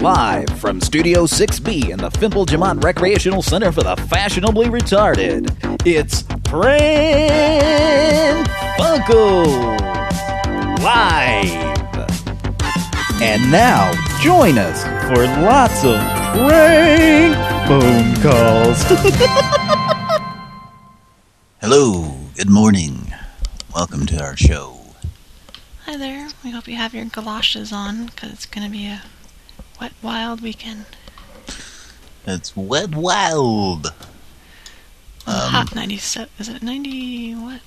Live from Studio 6B in the Fimple Jamont Recreational Center for the Fashionably Retarded, it's Pran Funkels Live. And now, join us for lots of prank phone calls. Hello, good morning. Welcome to our show. Hi there. We hope you have your galoshes on because it's going to be a wet, wild weekend. It's wet wild. Um, hot 97. Is it 90 what?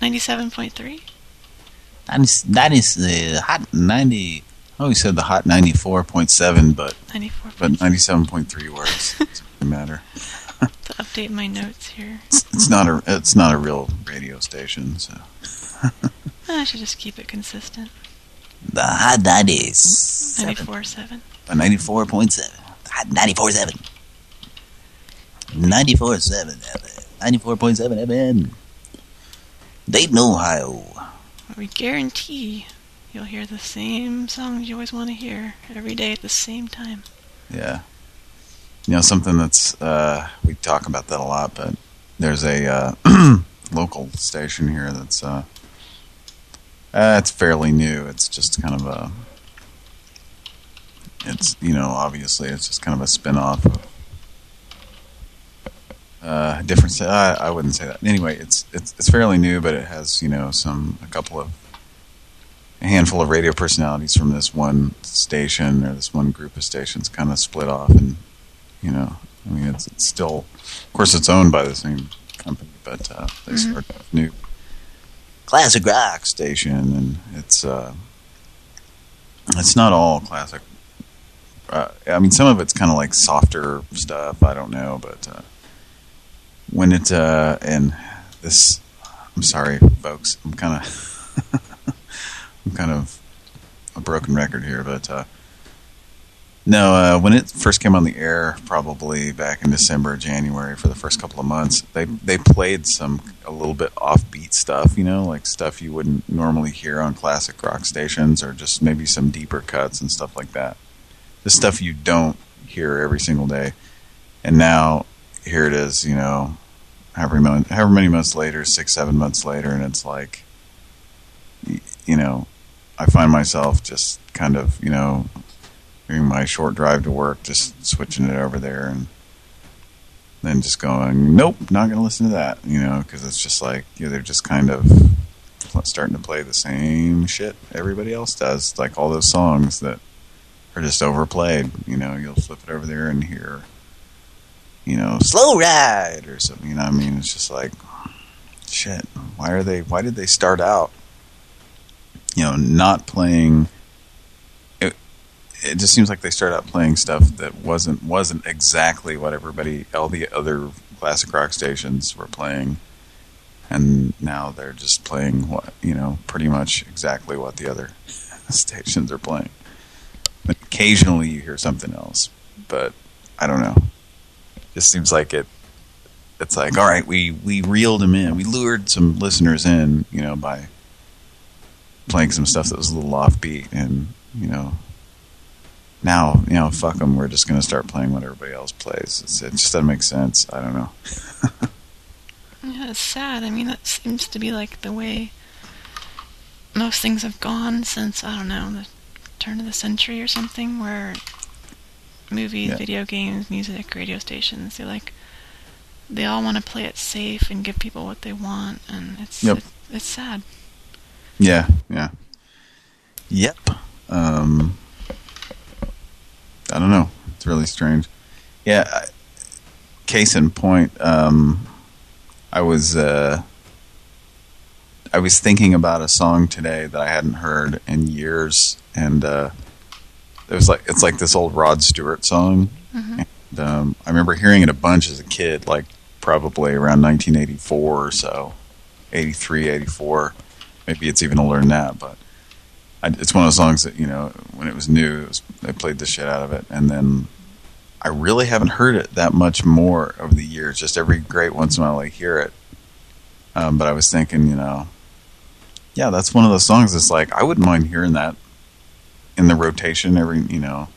97.3? 90, 90 uh, hot 90. Oh, he said the hot 94.7, but 94. but 97.3 works. Doesn't matter. to update my notes here. It's, it's not a it's not a real radio station, so. I should just keep it consistent. The hot 90s. 94.7. The 94.7. Hot 94.7. 94.7 94.7 FM. Dayton, Ohio. We guarantee you'll hear the same songs you always want to hear every day at the same time. Yeah. You know, something that's, uh, we talk about that a lot, but there's a uh, local station here that's, uh, uh, it's fairly new. It's just kind of a, it's, you know, obviously it's just kind of a spin-off of uh, different. I, I wouldn't say that. Anyway, it's it's it's fairly new, but it has you know some a couple of a handful of radio personalities from this one station or this one group of stations kind of split off, and you know, I mean, it's it's still, of course, it's owned by the same company, but uh, they mm -hmm. started a new classic rock station, and it's uh, it's not all classic. Uh, I mean, some of it's kind of like softer stuff. I don't know, but. Uh, when it uh and this I'm sorry folks I'm kind of I'm kind of a broken record here but uh no uh when it first came on the air probably back in December January for the first couple of months they they played some a little bit offbeat stuff you know like stuff you wouldn't normally hear on classic rock stations or just maybe some deeper cuts and stuff like that. The stuff you don't hear every single day. And now here it is, you know, however many, however many months later, six, seven months later, and it's like, you know, I find myself just kind of, you know, during my short drive to work, just switching it over there and then just going, nope, not going to listen to that, you know, because it's just like, you know, they're just kind of starting to play the same shit everybody else does, like all those songs that are just overplayed, you know, you'll flip it over there and hear you know, slow ride or something. You know, I mean, it's just like, shit. Why are they? Why did they start out? You know, not playing. It, it just seems like they started out playing stuff that wasn't wasn't exactly what everybody, all the other classic rock stations were playing, and now they're just playing what you know, pretty much exactly what the other stations are playing. Occasionally you hear something else, but I don't know just seems like it. It's like, all right, we we reeled them in, we lured some listeners in, you know, by playing some stuff that was a little offbeat, and you know, now you know, fuck them, we're just going to start playing what everybody else plays. It's, it just doesn't make sense. I don't know. yeah, it's sad. I mean, that seems to be like the way most things have gone since I don't know the turn of the century or something, where movies, yeah. video games, music, radio stations. They like they all want to play it safe and give people what they want, and it's yep. it, it's sad. Yeah, yeah, yep. Um, I don't know. It's really strange. Yeah. I, case in point, um, I was uh, I was thinking about a song today that I hadn't heard in years, and uh, it was like it's like this old Rod Stewart song. Mm -hmm. and, um, I remember hearing it a bunch as a kid, like probably around 1984 or so, 83, 84. Maybe it's even older than that, but I, it's one of those songs that you know when it was new, it was, they played the shit out of it, and then I really haven't heard it that much more over the years. Just every great once in a while I hear it. Um, but I was thinking, you know, yeah, that's one of those songs that's like, I wouldn't mind hearing that in the rotation every, you know,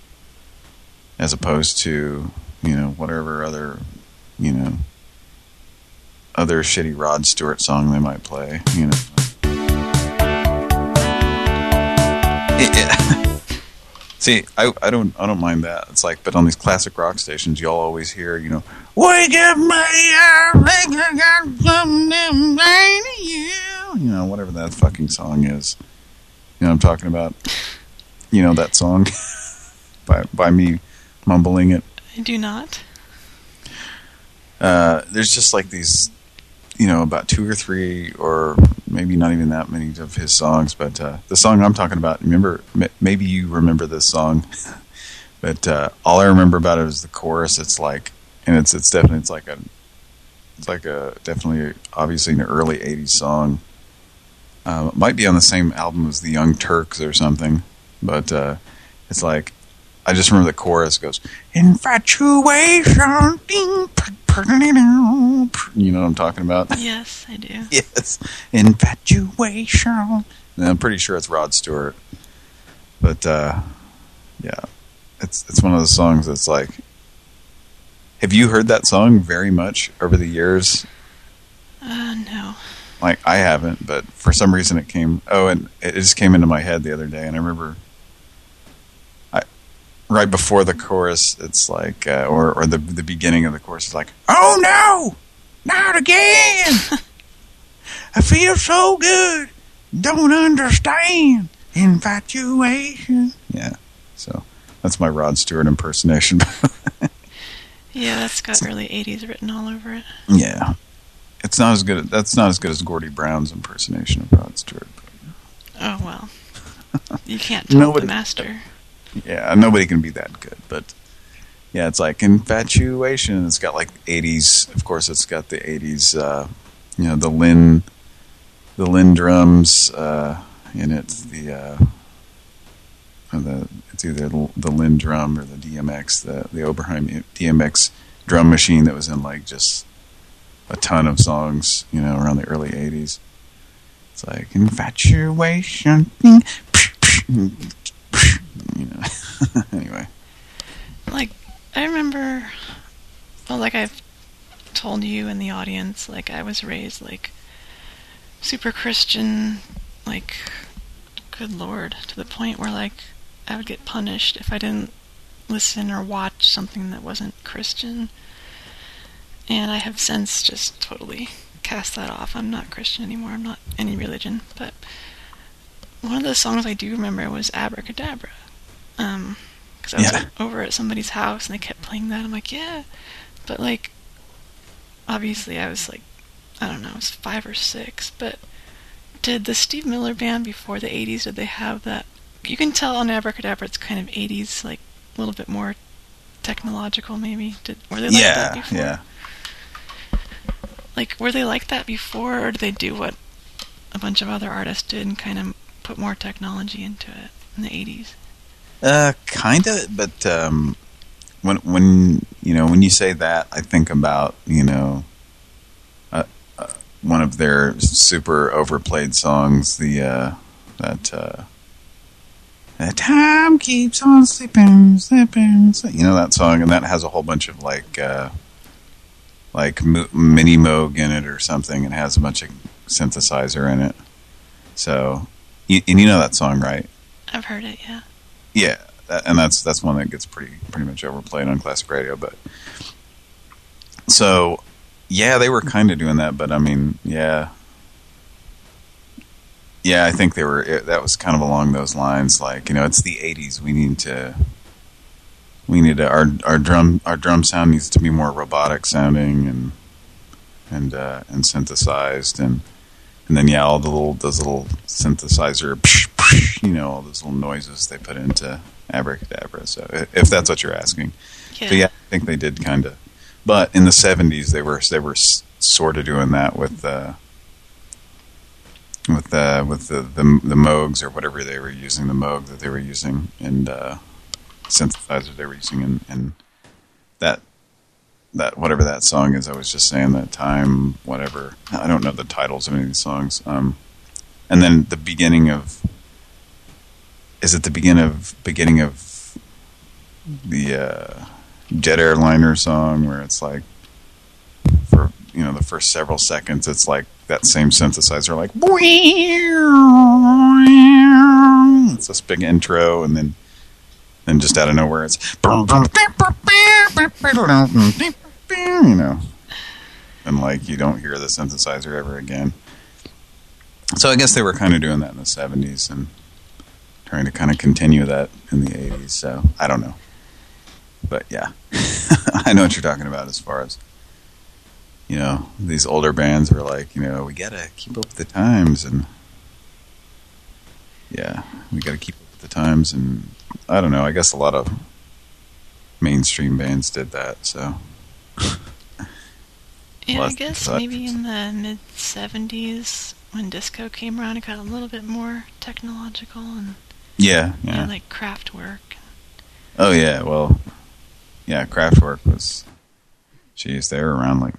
as opposed to you know whatever other you know other shitty Rod Stewart song they might play. You know. Yeah. See, I I don't I don't mind that. It's like, but on these classic rock stations, you'll always hear, you know, wake up, me up, think I got something to you. You know, whatever that fucking song is. You know what I'm talking about? You know that song by by me mumbling it. I do not. Uh, there's just like these, you know, about two or three, or maybe not even that many of his songs. But uh, the song I'm talking about, remember, maybe you remember this song, but uh, all I remember about it is the chorus. It's like, and it's it's definitely it's like a, it's like a definitely obviously an early '80s song. Um, it might be on the same album as the Young Turks or something, but uh, it's like I just remember the chorus goes infatuation. You know what I'm talking about? Yes, I do. yes, infatuation. And I'm pretty sure it's Rod Stewart, but uh, yeah, it's it's one of those songs that's like. Have you heard that song very much over the years? Uh, no. Like I haven't, but for some reason it came. Oh, and it just came into my head the other day, and I remember right before the chorus, it's like, uh, or or the the beginning of the chorus is like, "Oh no, not again! I feel so good, don't understand infatuation." Yeah, so that's my Rod Stewart impersonation. yeah, that's got early '80s written all over it. Yeah, it's not as good. That's not as good as Gordie Brown's impersonation of Rod Stewart. Oh well, you can't tell Nobody, the master. Yeah, nobody can be that good, but yeah, it's like infatuation. It's got like 80s. Of course, it's got the 80s. Uh, you know, the Linn, the Linn drums uh, in it. The uh, the it's either the Linn drum or the DMX, the the Oberheim DMX drum machine that was in like just a ton of songs. You know, around the early 80s. It's like infatuation you know. anyway. Like, I remember, well, like I've told you in the audience, like I was raised like super Christian, like, good lord, to the point where like I would get punished if I didn't listen or watch something that wasn't Christian. And I have since just totally cast that off. I'm not Christian anymore. I'm not any religion. But one of the songs I do remember was Abracadabra. Um, because I was yeah. over at somebody's house and they kept playing that. I'm like, yeah, but like, obviously I was like, I don't know, I was five or six. But did the Steve Miller Band before the '80s? Did they have that? You can tell on Abracadabra it's kind of '80s, like a little bit more technological, maybe. Did were they like yeah, that before? Yeah. Like, were they like that before, or did they do what a bunch of other artists did and kind of put more technology into it in the '80s? Uh, kinda, but um, when when you know when you say that, I think about you know uh, uh, one of their super overplayed songs, the uh, that uh, that time keeps on slipping, slipping, slipping. You know that song, and that has a whole bunch of like uh, like Minimoog in it or something, and has a bunch of synthesizer in it. So, you, and you know that song, right? I've heard it, yeah. Yeah, and that's that's one that gets pretty pretty much overplayed on classic radio. But so, yeah, they were kind of doing that. But I mean, yeah, yeah, I think they were. It, that was kind of along those lines. Like you know, it's the '80s. We need to. We need to, our our drum our drum sound needs to be more robotic sounding and and uh, and synthesized and and then yeah all the little those little synthesizer you know, all those little noises they put into Abracadabra. So if that's what you're asking. Yeah. So yeah, I think they did kind of. But in the 70s, they were they were sort of doing that with uh, with the with the, the the Moogs or whatever they were using, the Moog that they were using, and uh, synthesizer they were using, and, and that that whatever that song is, I was just saying that time, whatever. I don't know the titles of any of these songs. Um, and then the beginning of is it the beginning of beginning of the uh, jet airliner song where it's like for you know the first several seconds it's like that same synthesizer like it's this big intro and then then just out of nowhere it's you know and like you don't hear the synthesizer ever again. So I guess they were kind of doing that in the 70s and trying to kind of continue that in the 80s so I don't know. But yeah. I know what you're talking about as far as you know these older bands were like you know we gotta keep up with the times and yeah we gotta keep up with the times and I don't know I guess a lot of mainstream bands did that so. Yeah I guess maybe in the mid 70s when disco came around it got a little bit more technological and yeah yeah you know, like Kraftwerk oh yeah well yeah, Kraftwerk was, geez, they were around like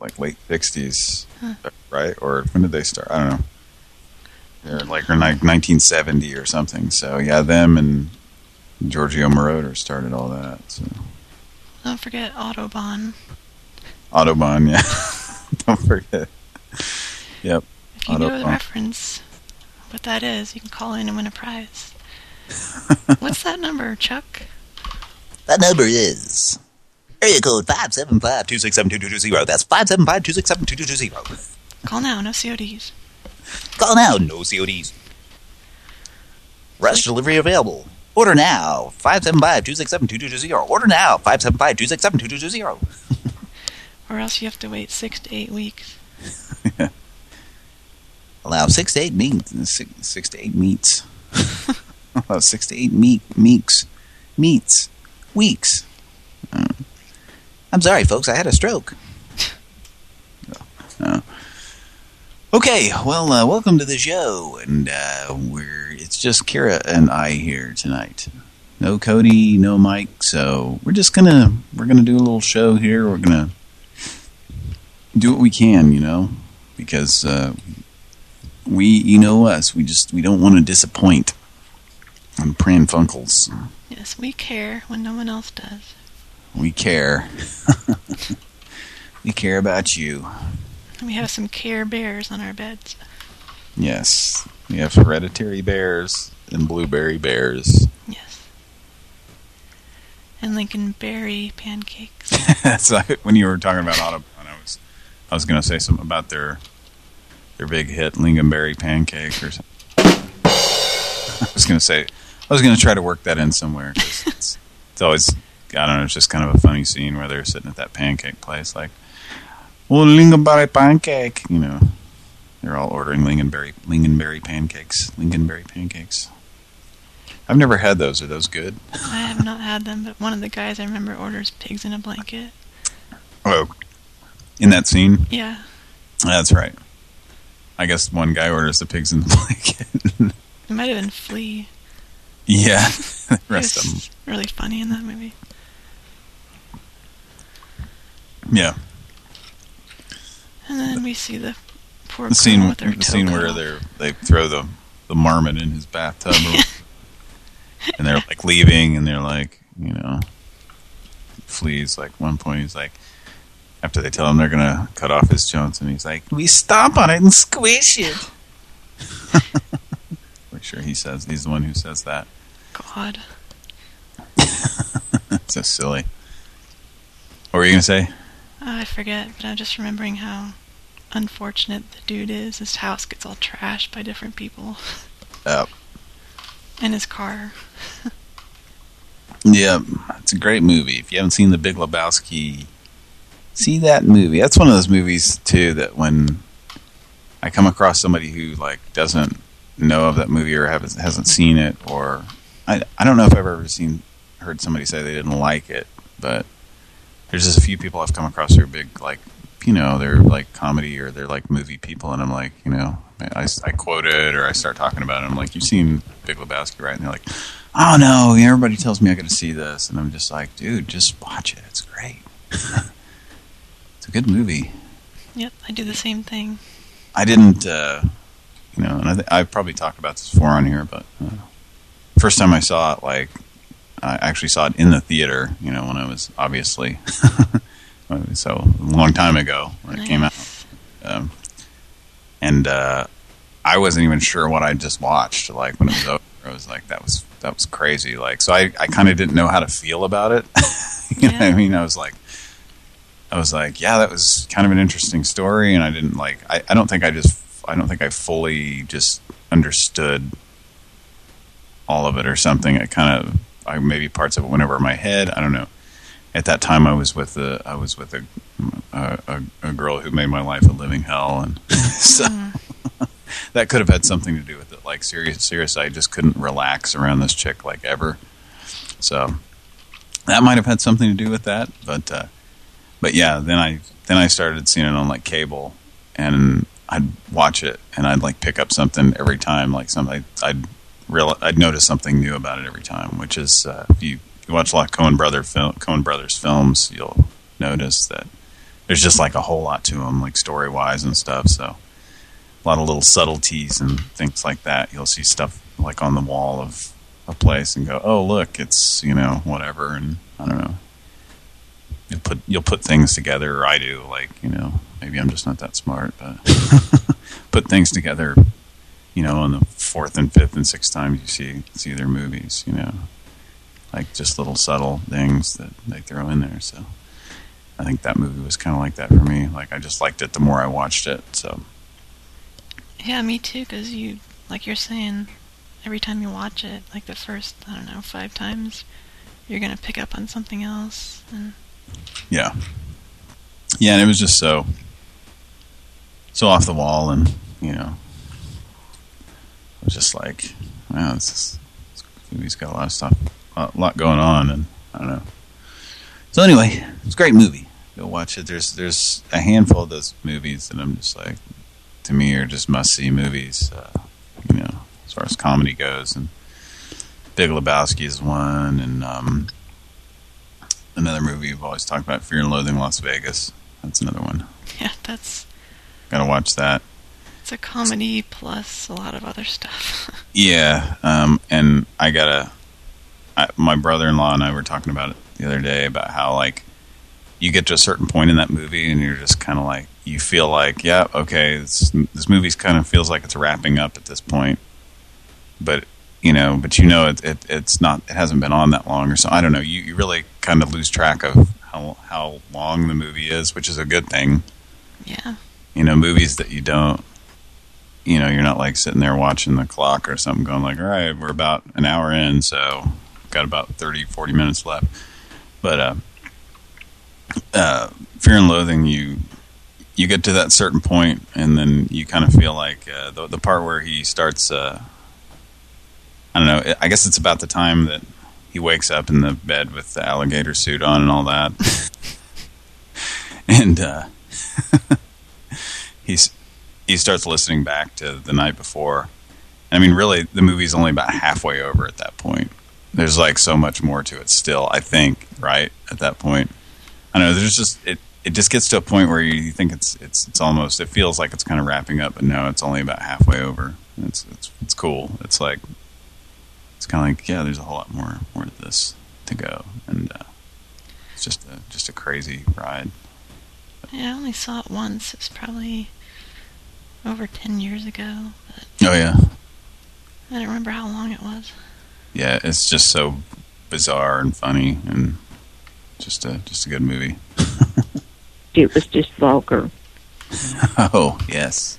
like late 60s, huh. right? Or when did they start? I don't know. They're like in like 1970 or something. So yeah, them and Giorgio Moroder started all that. So. Don't forget Autobahn. Autobahn, yeah. Don't forget. Yep. If you Autobahn. know the reference, what that is, you can call in and win a prize. What's that number, Chuck? That number is area code 575-267-2220. That's 575-267-2220. Call now, no CODs. Call now, no CODs. Rush delivery available. Order now, 575-267-2220. Order now, 575-267-2220. or else you have to wait six to eight weeks. Allow six to eight meats. Six, six to eight meats. Allow six to eight meat meeks. Meats weeks. Uh, I'm sorry, folks. I had a stroke. Uh, okay, well, uh, welcome to the show, and uh, we're it's just Kira and I here tonight. No Cody, no Mike, so we're just gonna we're gonna do a little show here. We're gonna do what we can, you know, because uh, we, you know us, we just we don't want to disappoint on Pran Funkels. Yes, we care when no one else does. We care. we care about you. We have some care bears on our beds. Yes. We have hereditary bears and blueberry bears. Yes. And lingonberry pancakes. so when you were talking about Autobahn, I was I was going to say something about their their big hit lingonberry pancake or something. I was going to say I was going to try to work that in somewhere. It's, it's, always, I don't know, it's just kind of a funny scene where they're sitting at that pancake place, like, well, lingonberry pancake, you know. They're all ordering lingonberry lingonberry pancakes, lingonberry pancakes. I've never had those. Are those good? I have not had them, but one of the guys I remember orders pigs in a blanket. Oh, in that scene? Yeah. That's right. I guess one guy orders the pigs in the blanket. it might have been Flea. Yeah, the rest of them. Really funny in that movie. Yeah. And then we see the poor the scene, with the scene where they they throw the the marmot in his bathtub, and they're like leaving, and they're like, you know, fleas. Like one point, he's like, after they tell him they're gonna cut off his joints, and he's like, "We stomp on it and squish it." Pretty sure he says he's the one who says that. God. so silly. What were you going to say? I forget, but I'm just remembering how unfortunate the dude is. His house gets all trashed by different people. Yep. And his car. yeah, it's a great movie. If you haven't seen The Big Lebowski, see that movie. That's one of those movies, too, that when I come across somebody who like doesn't know of that movie or hasn't hasn't seen it or I I don't know if I've ever seen heard somebody say they didn't like it, but there's just a few people I've come across who are big like you know they're like comedy or they're like movie people, and I'm like you know I I quote it or I start talking about it. I'm like you've seen Big Lebowski, right? And they're like, oh no, everybody tells me I got to see this, and I'm just like, dude, just watch it. It's great. it's a good movie. Yep, I do the same thing. I didn't, uh, you know, and I I've probably talked about this before on here, but. Uh, first time I saw it, like, I actually saw it in the theater. You know, when I was obviously so a long time ago when nice. it came out, um, and uh, I wasn't even sure what I just watched. Like when it was over, I was like, that was that was crazy. Like so, I I kind of didn't know how to feel about it. you yeah. know what I mean? I was like. I was like, yeah, that was kind of an interesting story, and I didn't like. I, I don't think I just. I don't think I fully just understood all of it or something. It kind of, I, maybe parts of it went over my head. I don't know. At that time, I was with a, I was with a, a, a girl who made my life a living hell, and so mm. that could have had something to do with it. Like serious, serious, I just couldn't relax around this chick like ever. So that might have had something to do with that, but uh, but yeah, then I then I started seeing it on like cable, and I'd watch it, and I'd like pick up something every time, like something I'd real I'd notice something new about it every time, which is uh, if you, you watch a lot of Coen brother film, Coen brothers films, you'll notice that there's just like a whole lot to them, like story wise and stuff. So a lot of little subtleties and things like that. You'll see stuff like on the wall of a place and go, oh look, it's you know whatever, and I don't know. You'll put you'll put things together, or I do. Like you know, maybe I'm just not that smart, but put things together you know, on the fourth and fifth and sixth times you see see their movies, you know, like just little subtle things that they throw in there. So I think that movie was kind of like that for me. Like I just liked it the more I watched it. So yeah, me too. Because you, like you're saying, every time you watch it, like the first I don't know five times, you're gonna pick up on something else. And yeah, yeah, and it was just so so off the wall, and you know was just like, wow, this, is, this movie's got a lot of stuff, a lot going on, and I don't know. So anyway, it's a great movie. Go watch it. There's there's a handful of those movies that I'm just like, to me, are just must-see movies, uh, you know, as far as comedy goes. And Big Lebowski is one, and um, another movie you've always talked about, Fear and Loathing Las Vegas. That's another one. Yeah, that's... Gotta watch that. It's a comedy plus a lot of other stuff. yeah, um, and I gotta. I, my brother-in-law and I were talking about it the other day about how like you get to a certain point in that movie and you're just kind of like you feel like yeah okay this this movie's kind of feels like it's wrapping up at this point, but you know but you know it, it it's not it hasn't been on that long or so I don't know you you really kind of lose track of how how long the movie is, which is a good thing. Yeah. You know, movies that you don't you know, you're not like sitting there watching the clock or something going like, all right, we're about an hour in, so got about 30, 40 minutes left. But uh, uh, Fear and Loathing, you you get to that certain point, and then you kind of feel like uh, the, the part where he starts, uh, I don't know, I guess it's about the time that he wakes up in the bed with the alligator suit on and all that. and uh, he's he starts listening back to the night before. I mean, really, the movie's only about halfway over at that point. There's like so much more to it still, I think, right? At that point. I know, there's just, it, it just gets to a point where you think it's, it's, it's almost, it feels like it's kind of wrapping up, but no, it's only about halfway over. It's, it's, it's cool. It's like, it's kind of like, yeah, there's a whole lot more, more to this to go. And, uh, it's just a, just a crazy ride. Yeah, I only saw it once. It's probably over 10 years ago. oh, yeah. I don't remember how long it was. Yeah, it's just so bizarre and funny and just a just a good movie. it was just vulgar. oh, yes.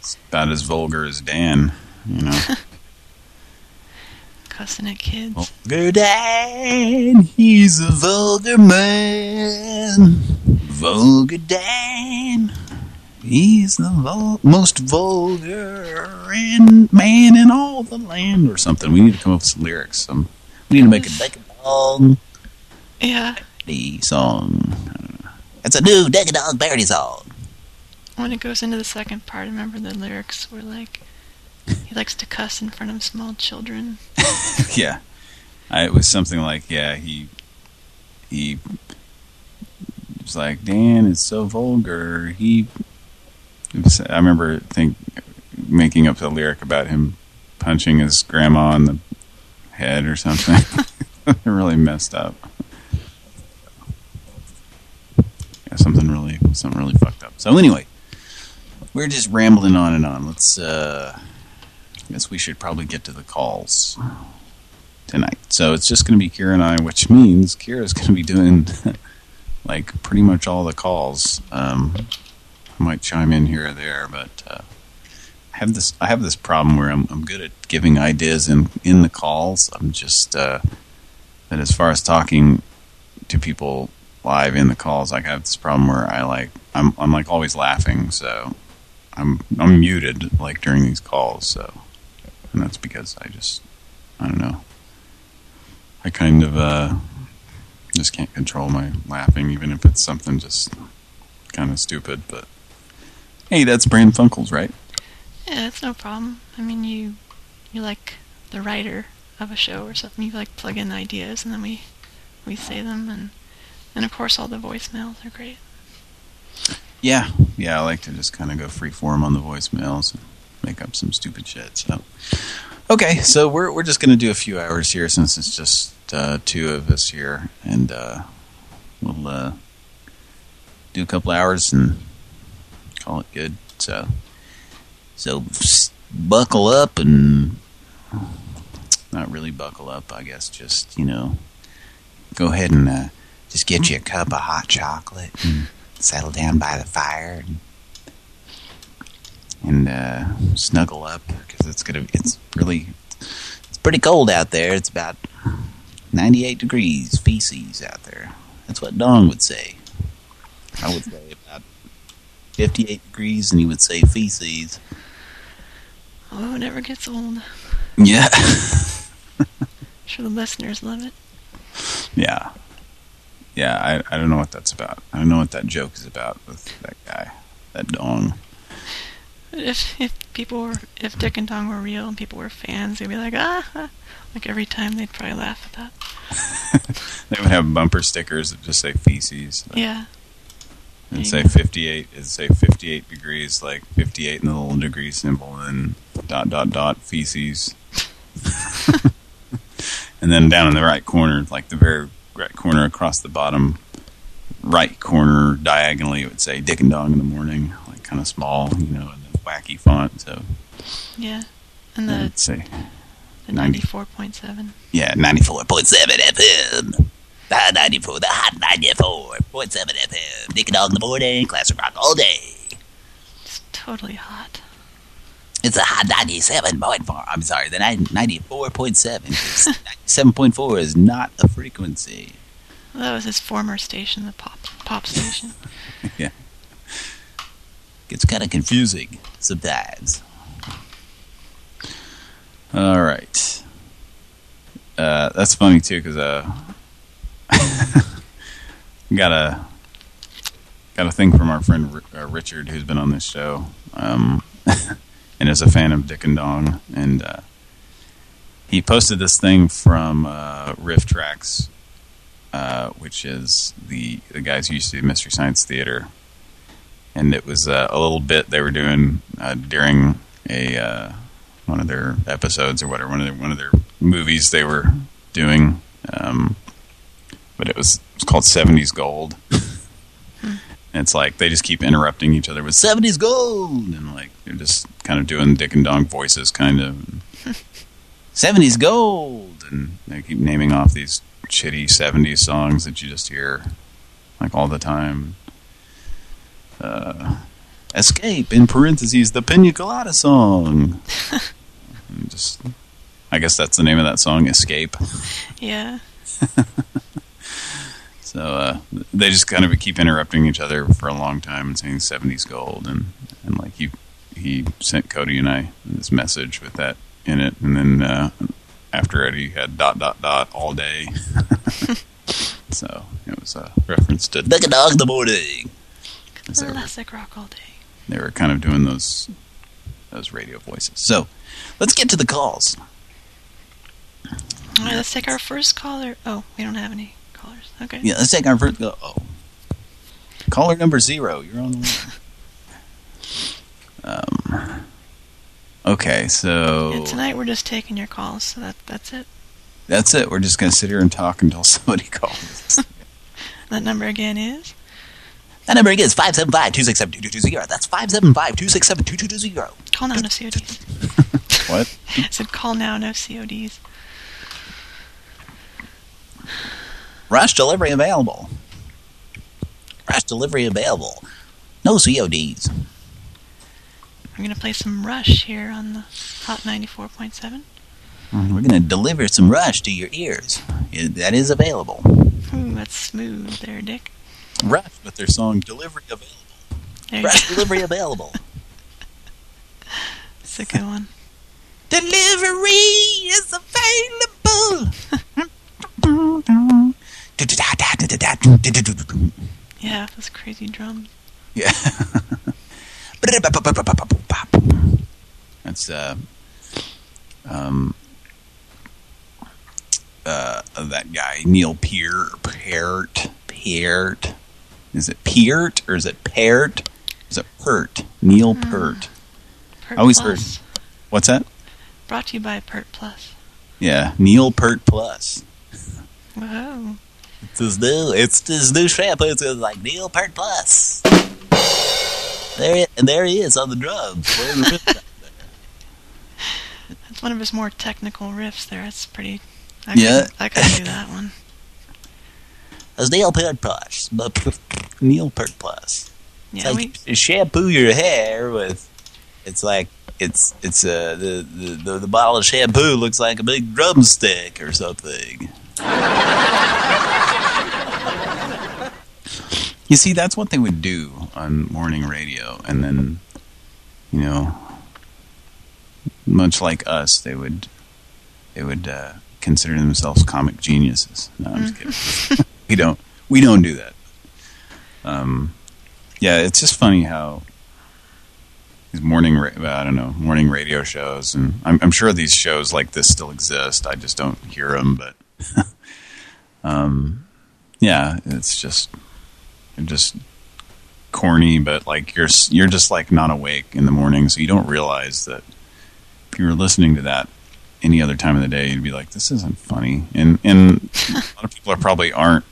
It's about as vulgar as Dan, you know. Cussing at kids. Vulgar Dan, he's a vulgar man. Vulgar Dan. He's the vul most vulgar man in all the land, or something. We need to come up with some lyrics. Um, we need to make a Decadog yeah. parody song. It's a new Decadog parody song. When it goes into the second part, remember the lyrics were like, he likes to cuss in front of small children. yeah. I, it was something like, yeah, he he was like, Dan, it's so vulgar. He I remember think making up the lyric about him punching his grandma in the head or something. really messed up. Yeah, something really, something really fucked up. So anyway, we're just rambling on and on. Let's, uh, I guess we should probably get to the calls tonight. So it's just going to be Kira and I, which means Kira's going to be doing like pretty much all the calls. Um, I might chime in here or there, but uh, I have this I have this problem where I'm I'm good at giving ideas in in the calls. I'm just uh, that as far as talking to people live in the calls, I have this problem where I like I'm I'm like always laughing, so I'm I'm muted like during these calls, so and that's because I just I don't know. I kind of uh, just can't control my laughing, even if it's something just kind of stupid. But hey, that's Pran Funkels, right? Yeah, that's no problem. I mean, you you like the writer of a show or something. You like plug in ideas and then we we say them, and and of course all the voicemails are great. Yeah, yeah, I like to just kind of go free form on the voicemails and make up some stupid shit. So, okay, so we're we're just gonna do a few hours here since it's just uh, two of us here, and uh, we'll uh, do a couple hours and call it good. So, so buckle up and not really buckle up, I guess. Just you know, go ahead and uh, just get you a cup of hot chocolate and settle down by the fire and, and uh, snuggle up because it's gonna. It's really. It's pretty cold out there. It's about 98 degrees feces out there. That's what Dong would say. I would say about 58 degrees, and he would say feces. Oh, it never gets old. Yeah. sure the listeners love it. Yeah. Yeah, I, I don't know what that's about. I don't know what that joke is about with that guy, that Dong. If if people were if Dick and Dong were real and people were fans, they'd be like ah, ah. like every time they'd probably laugh at that. they would have bumper stickers that just say feces. Yeah. And say 58, it'd say 58 degrees, like 58 in the little degree symbol, and dot, dot, dot, feces. and then down in the right corner, like the very right corner across the bottom right corner, diagonally, it would say Dick and Dong in the morning, like kind of small, you know, wacky font, so. Yeah. And the, I'd say the 94.7. Yeah, 94.7 FM. The 94, the hot 94.7 FM. Dick and Dong in the morning, classic rock all day. It's totally hot. It's a hot 97.4. I'm sorry, the 94.7. 97.4 is not a frequency. Well, that was his former station, the pop pop station. yeah. Gets kind of confusing sometimes. All right. Uh, that's funny too, because uh, got a got a thing from our friend uh, Richard, who's been on this show, um, and is a fan of Dick and Dong, and uh, he posted this thing from uh, RiffTrax, uh, which is the the guys who used to do Mystery Science Theater, and it was uh, a little bit they were doing uh, during a one of their episodes or whatever, one of their one of their movies they were doing. Um, but it was, it was called 70s Gold. it's like they just keep interrupting each other with 70s Gold! And like they're just kind of doing Dick and Dong voices, kind of. 70s Gold! And they keep naming off these shitty 70s songs that you just hear like all the time. Uh, Escape, in parentheses, the Pina Colada song. just, I guess that's the name of that song, Escape. Yeah. So uh, they just kind of keep interrupting each other for a long time and saying 70s gold. And, and like he, he sent Cody and I this message with that in it. And then uh, after it, he had dot, dot, dot all day. so it was a reference to Dong in the morning. Classic rock all day. They were kind of doing those those radio voices. So let's get to the calls. All right, let's take our first caller. Oh, we don't have any callers. Okay. Yeah, let's take our first. Oh, caller number zero. You're on the line. Um. Okay, so And tonight we're just taking your calls, so that that's it. That's it. We're just going to sit here and talk until somebody calls. that number again is? That number again is 575-267-2220. That's 575-267-2220. Call now, no CODs. what? I said call now, no CODs. Rush delivery available. Rush delivery available. No CODs. I'm going to play some Rush here on the Hot 94.7. Mm, we're going to deliver some Rush to your ears. That is available. Ooh, that's smooth there, Dick. Rush with their song Delivery Available. There Rush delivery available. That's a good one. Delivery is available. Yeah, those crazy drums. Yeah. That's uh um uh that guy Neil Peart Peart Peart is it Peart or is it Peart? Is it Pert? Neil ah, Pert. Pert I always Plus. What's that? Brought to you by Pert Plus. Yeah, Neil Pert Plus. Wow. It's his new, it's his new shampoo. It's like Neil Pert Plus. There, it, and there he is on the drums. playing the rhythm. That's one of his more technical riffs there. That's pretty... I Yeah. Could, I could do that one. It's Neil Peart Plus. Neil Peart Plus. It's Yeah, like we... shampoo your hair with. It's like it's it's uh the, the the the bottle of shampoo looks like a big drumstick or something. You see, that's what they would do on morning radio, and then, you know, much like us, they would they would uh, consider themselves comic geniuses. No, I'm just kidding. we don't we don't do that. Um, yeah, it's just funny how these morning I don't know morning radio shows, and I'm, I'm sure these shows like this still exist. I just don't hear them, but um, yeah, it's just just corny, but like you're you're just like not awake in the morning, so you don't realize that if you were listening to that any other time of the day, you'd be like, "This isn't funny." And and a lot of people are probably aren't,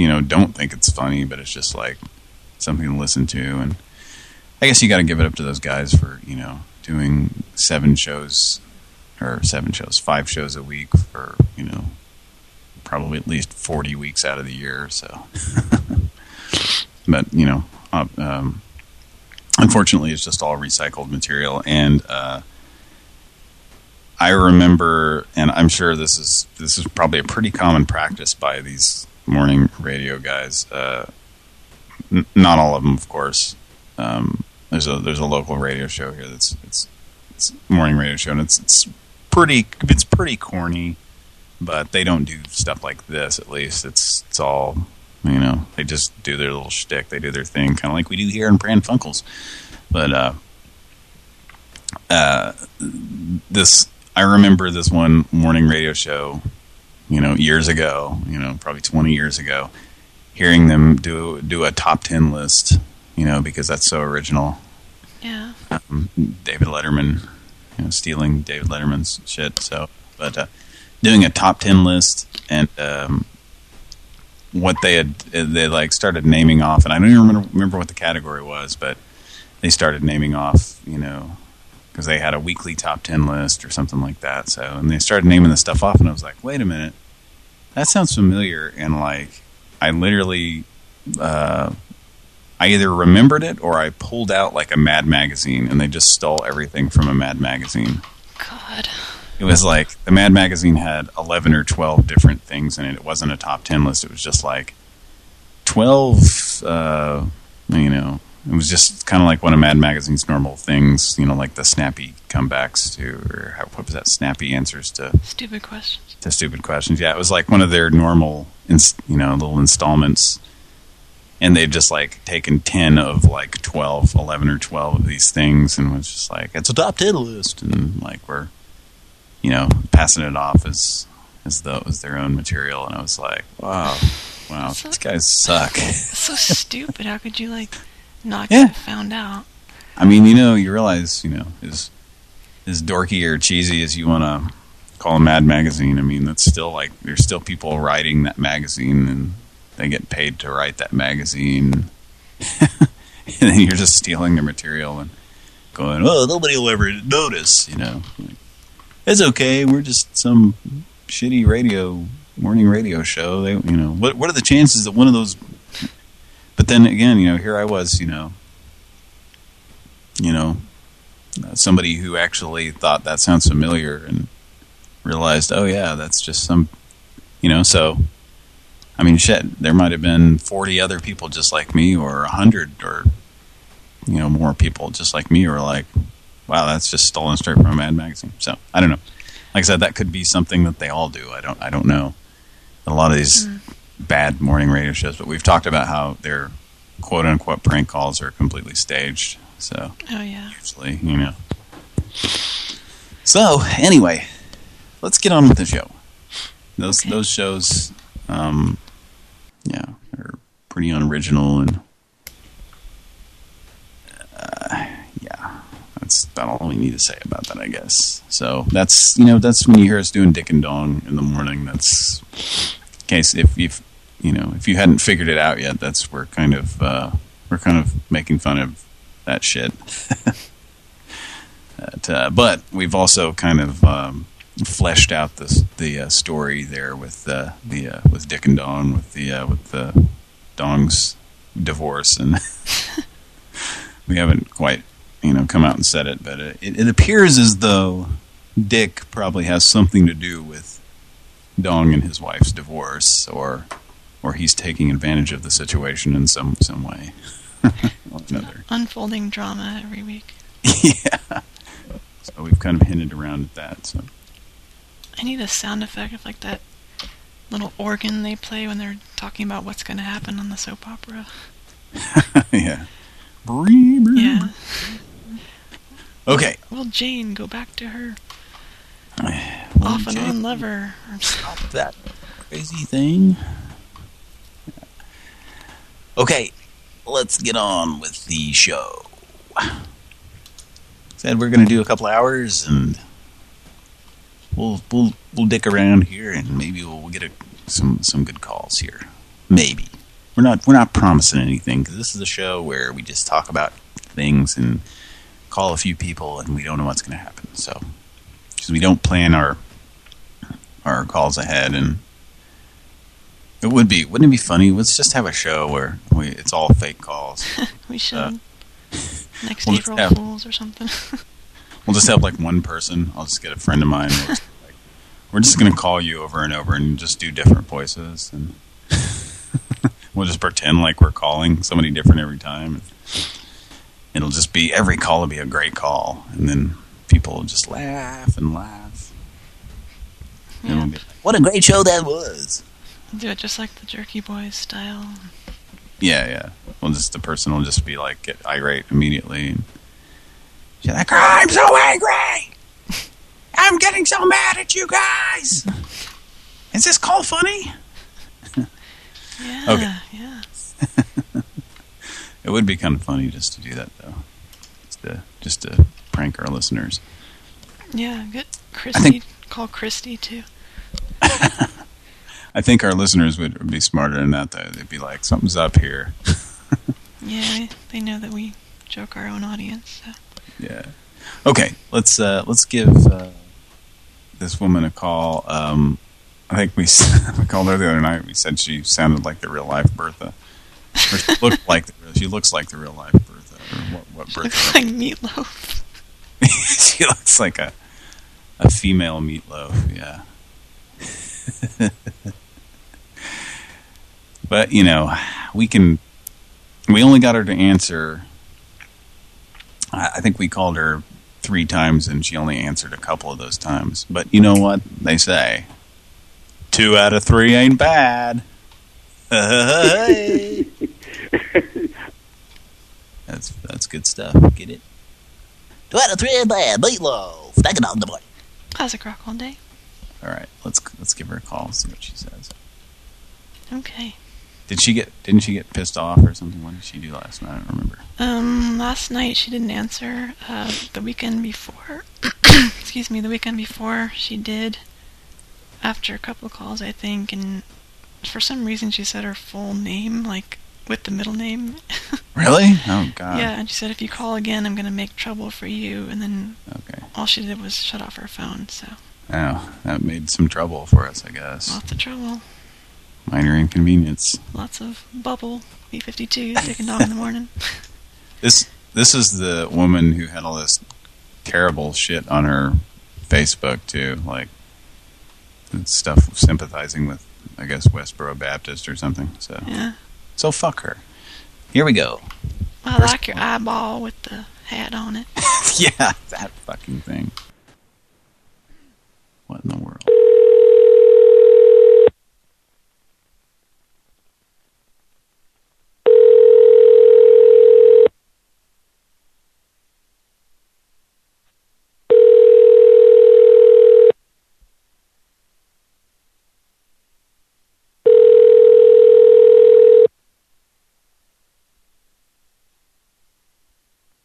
you know, don't think it's funny, but it's just like something to listen to. And I guess you got to give it up to those guys for you know doing seven shows or seven shows, five shows a week for you know probably at least forty weeks out of the year. So. but you know, uh, um, unfortunately, it's just all recycled material. And uh, I remember, and I'm sure this is this is probably a pretty common practice by these morning radio guys. Uh, not all of them, of course. Um, there's a there's a local radio show here that's it's it's morning radio show, and it's it's pretty it's pretty corny, but they don't do stuff like this. At least it's it's all you know, they just do their little shtick. They do their thing, kind of like we do here in Pran Funkels. But uh, uh, this, I remember this one morning radio show, you know, years ago, you know, probably 20 years ago, hearing them do do a top 10 list, you know, because that's so original. Yeah. Um, David Letterman, you know, stealing David Letterman's shit. So, but uh, doing a top 10 list and um, what they had they like started naming off and I don't even remember, remember what the category was but they started naming off you know because they had a weekly top 10 list or something like that so and they started naming the stuff off and I was like wait a minute that sounds familiar and like I literally uh, I either remembered it or I pulled out like a Mad magazine and they just stole everything from a Mad magazine God. it was like the Mad Magazine had 11 or 12 different things in it. It wasn't a top 10 list. It was just like 12, uh, you know, it was just kind of like one of Mad Magazine's normal things, you know, like the snappy comebacks to, or how, what was that, snappy answers to, Stupid questions. to stupid questions. Yeah, it was like one of their normal, you know, little installments. And they've just like taken 10 of like 12, 11 or 12 of these things and was just like, it's a top 10 list. And like we're, you know, passing it off as as though it was their own material. And I was like, wow, wow, So- these guys suck. So stupid. How could you, like, not Yeah. get found out? I mean, you know, you realize, you know, as as dorky or cheesy as you want to call a Mad Magazine. I mean, that's still like there's still people writing that magazine, and they get paid to write that magazine. and you're just stealing their material and going, "Oh, nobody will ever notice," you know. It's okay. We're just some shitty radio morning radio show. They, you know, what what are the chances that one of those? But then again, you know, here I was, you know, you know, somebody who actually thought that sounds familiar and realized, oh yeah, that's just some, you know, so. I mean, shit, there might have been 40 other people just like me or 100 or, you know, more people just like me who are like, wow, that's just stolen straight from a Mad Magazine. So, I don't know. Like I said, that could be something that they all do. I don't I don't know. A lot of these mm. bad morning radio shows, but we've talked about how their quote-unquote prank calls are completely staged. So, oh, yeah. usually, you know. So, anyway, let's get on with the show. Those okay. those shows um, yeah, are pretty unoriginal and uh, yeah, that's about all we need to say about that, I guess. So that's you know that's when you hear us doing Dick and Dong in the morning. That's in case if if you know if you hadn't figured it out yet, that's we're kind of uh, we're kind of making fun of that shit. but, uh, but we've also kind of um, fleshed out the the uh, story there with uh, the uh, with Dick and Dong with the uh, with the Dong's divorce, and we haven't quite you know come out and said it, but it, it appears as though Dick probably has something to do with Dong and his wife's divorce, or or he's taking advantage of the situation in some some way. Unfolding drama every week. yeah. So we've kind of hinted around at that. So. I need a sound effect of like that little organ they play when they're talking about what's going to happen on the soap opera. yeah. Yeah. Okay. Will Jane go back to her off and Jane, on lover? Stop that crazy thing. Okay, let's get on with the show. Said we're going to do a couple hours and we'll we'll we'll dick around here and maybe we'll get a, some some good calls here. Maybe we're not we're not promising anything because this is a show where we just talk about things and call a few people and we don't know what's going to happen. So because we don't plan our our calls ahead and it would be wouldn't it be funny? Let's just have a show where we it's all fake calls. we should. Uh, Next we'll April have, Fools or something. we'll just have like one person. I'll just get a friend of mine. We'll just, like, we're just going to call you over and over and just do different voices. and We'll just pretend like we're calling somebody different every time. It'll just be, every call will be a great call. And then people will just laugh and laugh. We'll like, what a great show that was. Do it just like the Jerky Boys style. Yeah, yeah. Well, just the person will just be like, get irate immediately. She's like, I'm so angry! I'm getting so mad at you guys! Is this call funny? yeah, okay. yeah. it would be kind of funny just to do that, though. Just to, just to prank our listeners. Yeah, get Christy, call Christy, too. I think our listeners would be smarter than that, though. They'd be like, something's up here. yeah, they know that we joke our own audience. So. Yeah. Okay, let's uh, let's give uh, this woman a call. Um, I think we, we called her the other night. We said she sounded like the real life Bertha. Or she looked like the, she looks like the real life Bertha. Or what, what Bertha? Looks like meatloaf. she looks like a a female meatloaf. Yeah. But you know, we can. We only got her to answer I think we called her three times and she only answered a couple of those times. But you know what they say? Two out of three ain't bad. that's that's good stuff. Get it? Two out of three ain't bad. Meatloaf. Take it on the boy. Classic rock all day. All right, let's let's give her a call. And see what she says. Okay. Did she get? Didn't she get pissed off or something? What did she do last night? I don't remember. Um, last night she didn't answer. Uh, the weekend before, excuse me, the weekend before she did. after a couple of calls, I think, and for some reason she said her full name, like with the middle name. Really? Oh God. yeah, and she said if you call again, I'm gonna make trouble for you. And then Okay. all she did was shut off her phone. So Oh, that made some trouble for us, I guess. lots of trouble, Minor inconvenience. lots of bubble. B52 taking dog in the morning. This this is the woman who had all this terrible shit on her Facebook too, like stuff sympathizing with, I guess, Westboro Baptist or something. So, Yeah. so fuck her. Here we go. I First like your eyeball with the hat on it. yeah, that fucking thing. What in the world?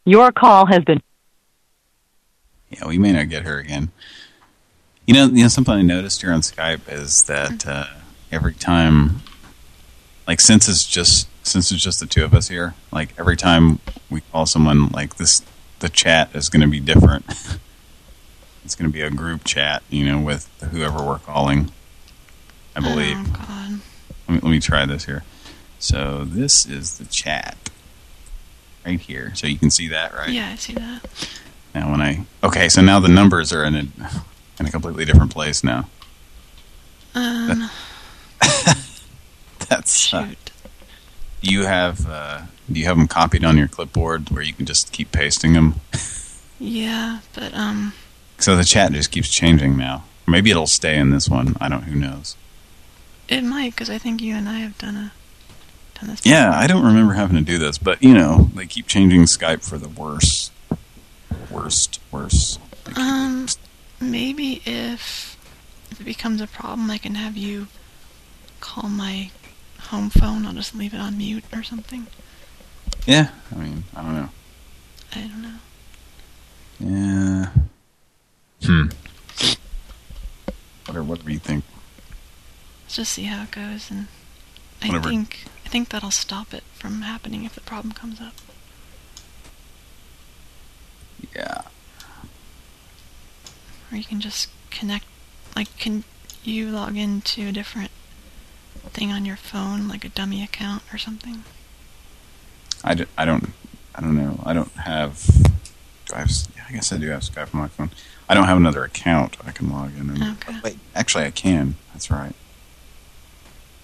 Your call has been. Yeah, we may not get her again. You know, you know something I noticed here on Skype is that uh, every time, like since it's just since it's just the two of us here, like every time we call someone, like this, the chat is going to be different. it's going to be a group chat, you know, with whoever we're calling. I believe. Oh God. Let me, let me try this here. So this is the chat right here. So you can see that, right? Yeah, I see that. Now when I okay, so now the numbers are in a in a completely different place now. Um, That's uh, shoot. do you have uh, do you have them copied on your clipboard where you can just keep pasting them? Yeah, but um, So the chat just keeps changing now. Maybe it'll stay in this one. I don't. Who knows? it might because I think you and I have done a done this. Yeah. I don't remember having to do this, but you know they keep changing Skype for the worst, worst, worst. Um, maybe if if it becomes a problem, I can have you call my home phone. I'll just leave it on mute or something. yeah, I mean, I don't know. I don't know. Yeah. Hmm. Whatever, whatever you think. Let's just see how it goes, and I Whatever. think I think that'll stop it from happening if the problem comes up. Yeah. Or you can just connect, like, can you log into a different thing on your phone, like a dummy account or something? I, d- I don't I don't know. I don't have. Do I have? yeah, I guess I do have Skype on my phone. I don't have another account I can log in. And, Okay. Wait, actually, I can. That's right.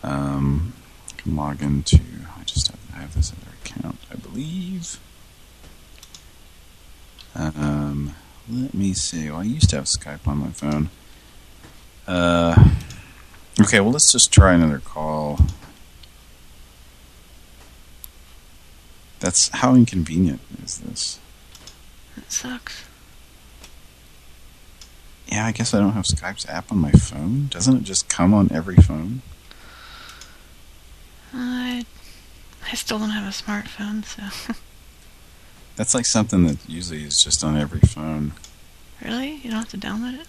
Um, Can log into. I just have, I have this other account, I believe. Um, let me see. Well, I used to have Skype on my phone. Uh, okay. Well, let's just try another call. That's how inconvenient is this? That sucks. Yeah, I guess I don't have Skype's app on my phone. Doesn't it just come on every phone? I I still don't have a smartphone, so That's like something that usually is just on every phone. really, you don't have to download it.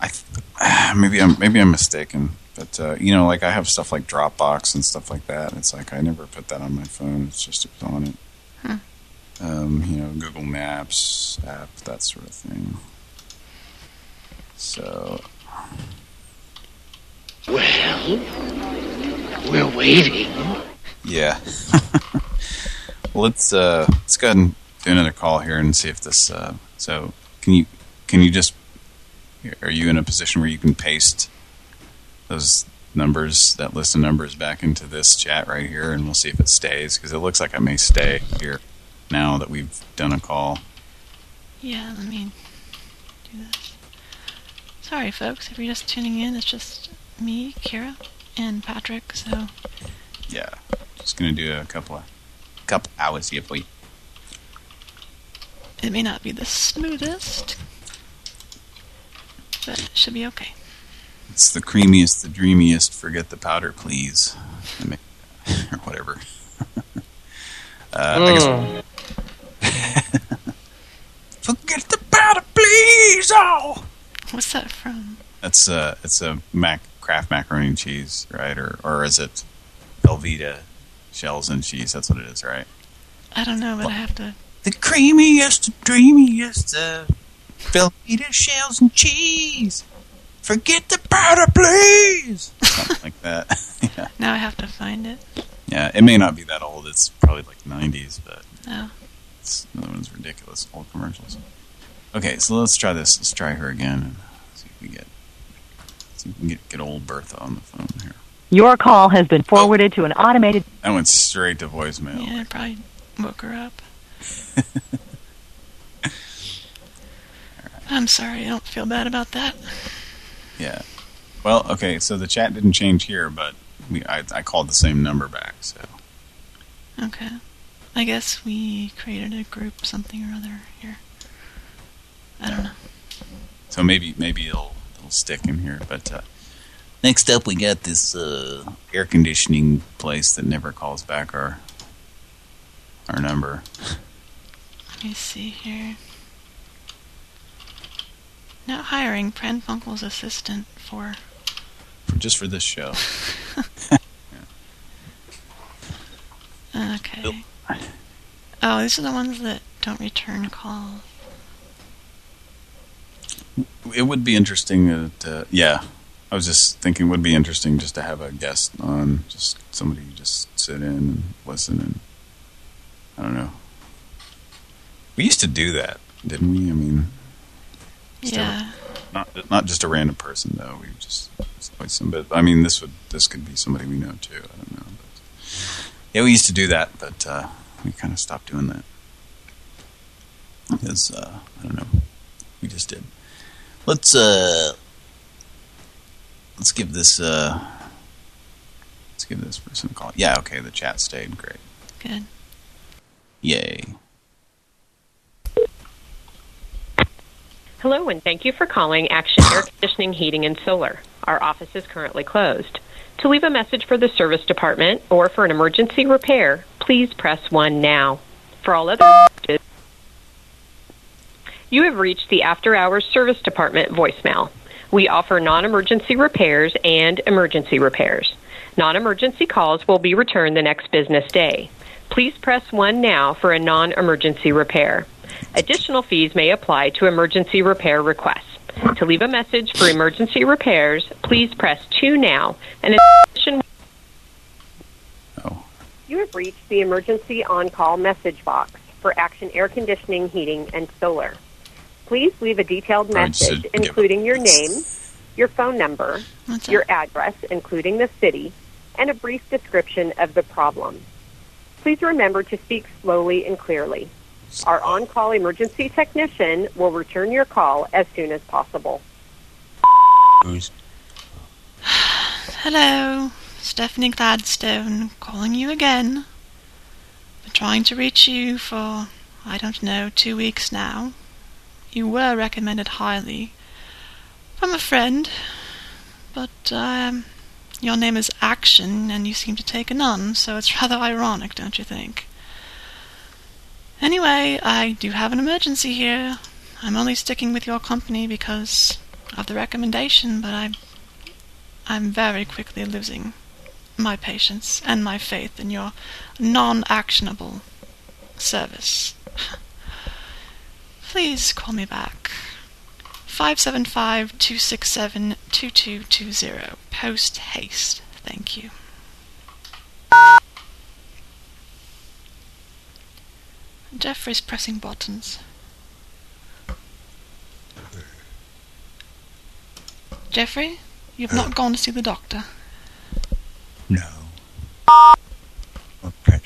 I th maybe I'm maybe I'm mistaken, but uh, you know, like I have stuff like Dropbox and stuff like that. It's like I never put that on my phone. It's just it's on it. Hmm. Um, you know, Google Maps app, that sort of thing. So Well, we're waiting. Yeah. let's uh let's go ahead and do another call here and see if this uh so can you can you just are you in a position where you can paste those numbers that list of numbers back into this chat right here and we'll see if it stays because it looks like I may stay here now that we've done a call. Yeah, let me do this. Sorry, folks, if you're just tuning in, it's just me, Kira, and Patrick. So Yeah. Just gonna do a couple of couple hours here for you. it may not be the smoothest, but it should be okay. It's the creamiest, the dreamiest. Forget the powder, please. Or whatever. uh, I guess. Forget the powder, please. Oh, What's that from? That's uh, it's a mac Kraft macaroni and cheese, right? Or or is it Velveeta shells and cheese? That's what it is, right? I don't know, but I have to. The creamiest, dreamiest uh, Velveeta shells and cheese. Forget the powder, please. Something like that. yeah. Now I have to find it. Yeah, it may not be that old. It's probably like 90s, but Oh. it's, another one's ridiculous. Old commercials. Okay, so let's try this. Let's try her again and see if we get see if we can get, get old Bertha on the phone here. Your call has been oh. forwarded to an automated. That went straight to voicemail. Yeah, I probably woke her up. I'm sorry, I don't feel bad about that. Yeah. Well, okay, so the chat didn't change here, but we I, I called the same number back, so Okay. I guess we created a group something or other here. I don't know. so maybe maybe it'll it'll stick in here. But uh, next up, we got this uh, air conditioning place that never calls back our our number. Let me see here. Now hiring Pran Funkel's assistant for For, just for this show. Okay. Oh, these are the ones that don't return calls. It would be interesting uh, to, yeah. I was just thinking it would be interesting just to have a guest on, just somebody just sit in and listen and, I don't know. We used to do that, didn't we? I mean, Yeah. not not just a random person though. We just always somebody. I mean, this would this could be somebody we know too. I don't know. But, yeah, we used to do that, but uh, we kind of stopped doing that because uh, I don't know. We just did. Let's uh, let's give this uh, let's give this person a call. Yeah, okay. The chat stayed great. Good. Yay. Hello, and thank you for calling Action Air Conditioning, Heating, and Solar. Our office is currently closed. To leave a message for the service department or for an emergency repair, please press 1 now. For all other messages, you have reached the After Hours Service Department voicemail. We offer non emergency repairs and emergency repairs. Non emergency calls will be returned the next business day. Please press 1 now for a non emergency repair. Additional fees may apply to emergency repair requests. To leave a message for emergency repairs, please press 2 now. And addition Oh, you have reached the emergency on-call message box for Action Air Conditioning, Heating, and Solar. Please leave a detailed message including your name, your phone number, What's your address, including the city, and a brief description of the problem. Please remember to speak slowly and clearly. Our on-call emergency technician will return your call as soon as possible. Hello, Stephanie Gladstone, calling you again. Been trying to reach you for, I don't know, two weeks now. You were recommended highly from a friend, but um, your name is Action and you seem to take a none, so it's rather ironic, don't you think? Anyway, I do have an emergency here. I'm only sticking with your company because of the recommendation, but I'm I'm very quickly losing my patience and my faith in your non-actionable service. Please call me back. 575-267-2220. Post haste. Thank you. Jeffrey's pressing buttons. Jeffrey, you've not uh. gone to see the doctor. no.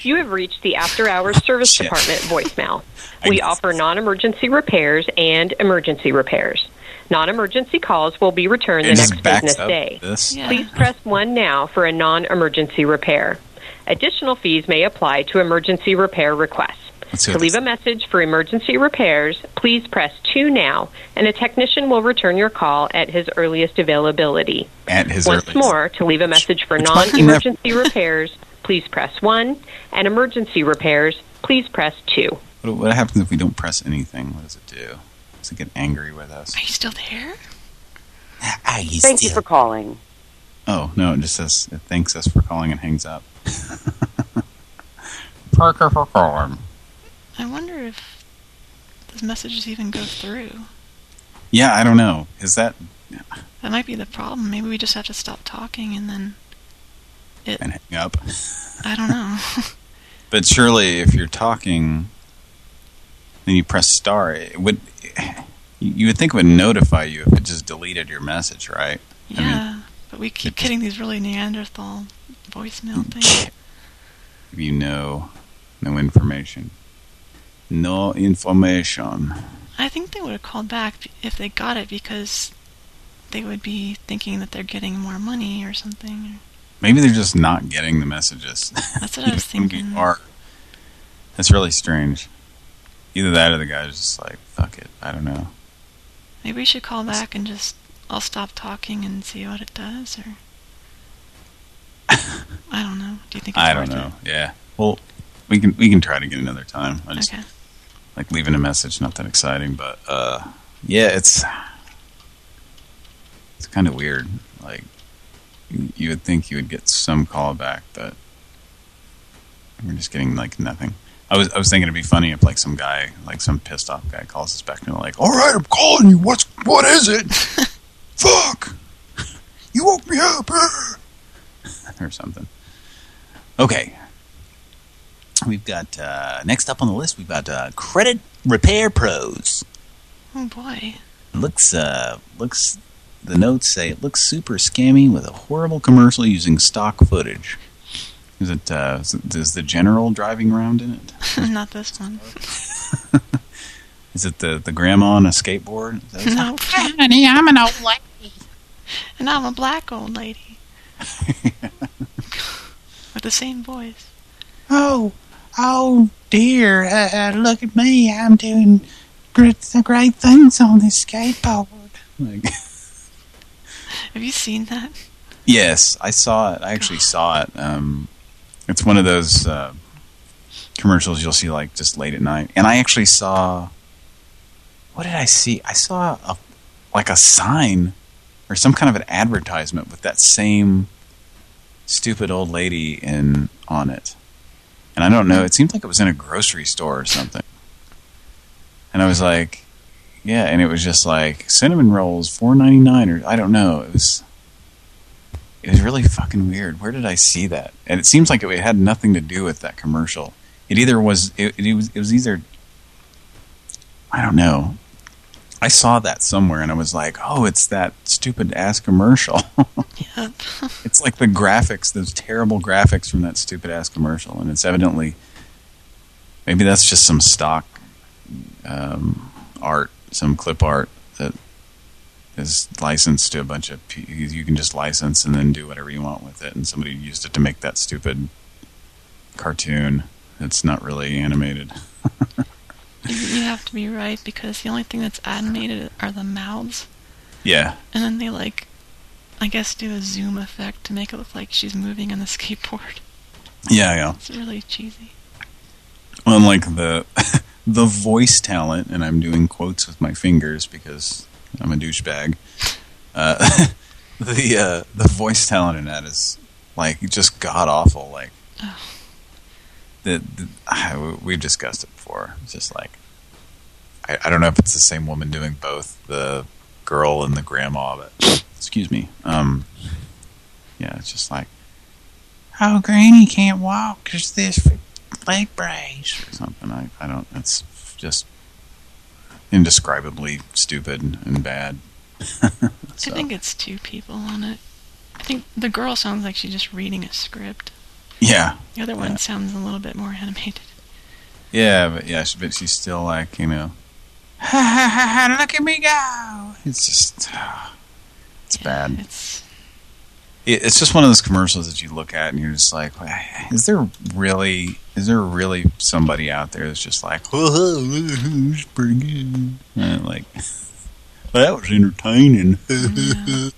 You have reached the After Hours Service Shit. Department voicemail. We offer non emergency repairs and emergency repairs. Non emergency calls will be returned the It just next business day. Yeah. Please press 1 now for a non emergency repair. Additional fees may apply to emergency repair requests. To leave a message for emergency repairs, please press 2 now, and a technician will return your call at his earliest availability. At his Once earliest. more, to leave a message for non emergency repairs, please press 1, and emergency repairs, please press 2. What, what happens if we don't press anything? What does it do? Does it get angry with us? Are you still there? Ah, ah, Are you Thank you for calling. Oh, no, it just says it thanks us for calling and hangs up. Parker for calling. I wonder if those messages even go through. Yeah, I don't know. Is that That might be the problem. Maybe we just have to stop talking and then it. and hang up? I don't know. But surely, if you're talking, then you press star. It would you would think it would notify you if it just deleted your message, right? I mean- yeah, but we keep getting these really Neanderthal voicemail things. You know, no information. No information. I think they would have called back if they got it because they would be thinking that they're getting more money or something. Maybe they're just not getting the messages. That's what I was thinking. are. That's really strange. Either that or the guy's just like, fuck it. I don't know. Maybe we should call back and just I'll stop talking and see what it does, or I don't know. Do you think it's I don't know. Yeah. Well, we can we can try to get another time. I just Okay. like leaving a message not that exciting, but uh yeah, it's it's kind of weird. Like you would think you would get some callback but we're just getting like nothing. I was I was thinking it'd be funny if like some guy, like some pissed off guy calls us back and they're like, "All right, I'm calling you. What's what is it? Fuck. You woke me up." or something. Okay. We've got uh next up on the list we've got uh Credit Repair Pros. Oh boy. Looks, uh, looks, the notes say it looks super scammy with a horrible commercial using stock footage. Is it uh is, it, is the general driving around in it? Not this one. Is it the the grandma on a skateboard? No. Honey, I'm an old lady. And I'm a black old lady. With the same voice. Oh, oh dear, uh, uh, look at me, I'm doing great, great things on this skateboard. Like, Have you seen that? yes, I saw it. I actually saw it. Um, it's one of those uh, commercials you'll see like just late at night. And I actually saw. What did I see? I saw a like a sign or some kind of an advertisement with that same stupid old lady in on it. And I don't know. It seemed like it was in a grocery store or something. And I was like, yeah. And it was just like cinnamon rolls, four ninety nine, or I don't know. It was. It was really fucking weird. Where did I see that? And it seems like it had nothing to do with that commercial. It either was. It, it was. It was either. I don't know. I saw that somewhere and I was like, oh, it's that stupid ass commercial. Yep. it's like the graphics, those terrible graphics from that stupid ass commercial. And it's evidently, maybe that's just some stock um, art, some clip art that is licensed to a bunch of, pe- you can just license and then do whatever you want with it. And somebody used it to make that stupid cartoon. It's not really animated. You, you have to be right because the only thing that's animated are the mouths. Yeah. And then they like, I guess, do a zoom effect to make it look like she's moving on the skateboard. Yeah, yeah. It's really cheesy. unlike the the voice talent, and I'm doing quotes with my fingers because I'm a douchebag. Uh, the uh, the voice talent in that is like just god awful. Like Oh. the, the I, we've discussed it before. It's just like I, I don't know if it's the same woman doing both the girl and the grandma, but excuse me. Um, yeah, it's just like Oh, Granny can't walk because this leg brace. or something. I, I don't, it's just indescribably stupid and bad. I think it's two people on it. I think the girl sounds like she's just reading a script. yeah, The other one Yeah. sounds a little bit more animated. yeah, but yeah, but she's still like, you know, Ha ha ha ha, look at me go. it's just, it's bad. It's It, it's just one of those commercials that you look at and you're just like, is there really, is there really somebody out there that's just like, oh, it's pretty good, and like, well, that was entertaining. Yeah.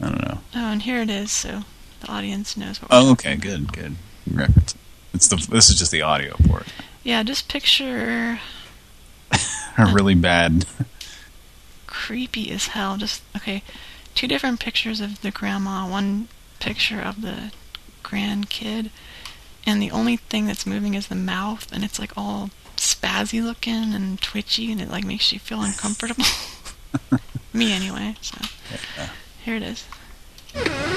I don't know. oh, and here it is, so the audience knows what. Oh, okay, good, good. Reference. It's the this is just the audio for it. Yeah, just picture A really bad. creepy as hell. Just okay, two different pictures of the grandma. One picture of the grandkid, and the only thing that's moving is the mouth, and it's like all spazzy looking and twitchy, and it like makes you feel uncomfortable. Me anyway. So here it is.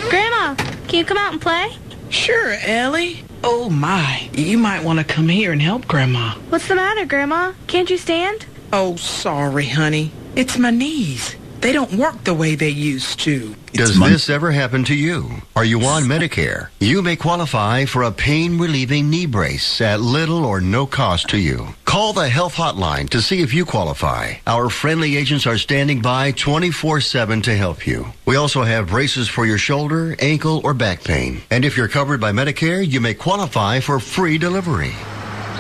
Grandma, can you come out and play? Sure, Ellie. Oh my, you might want to come here and help Grandma. What's the matter, Grandma? Can't you stand? Oh, sorry, honey. It's my knees. They don't work the way they used to. Does this ever happen to you? Are you on Medicare? You may qualify for a pain relieving knee brace at little or no cost to you. Call the health hotline to see if you qualify. Our friendly agents are standing by 24 7 to help you. We also have braces for your shoulder, ankle, or back pain. And if you're covered by Medicare, you may qualify for free delivery.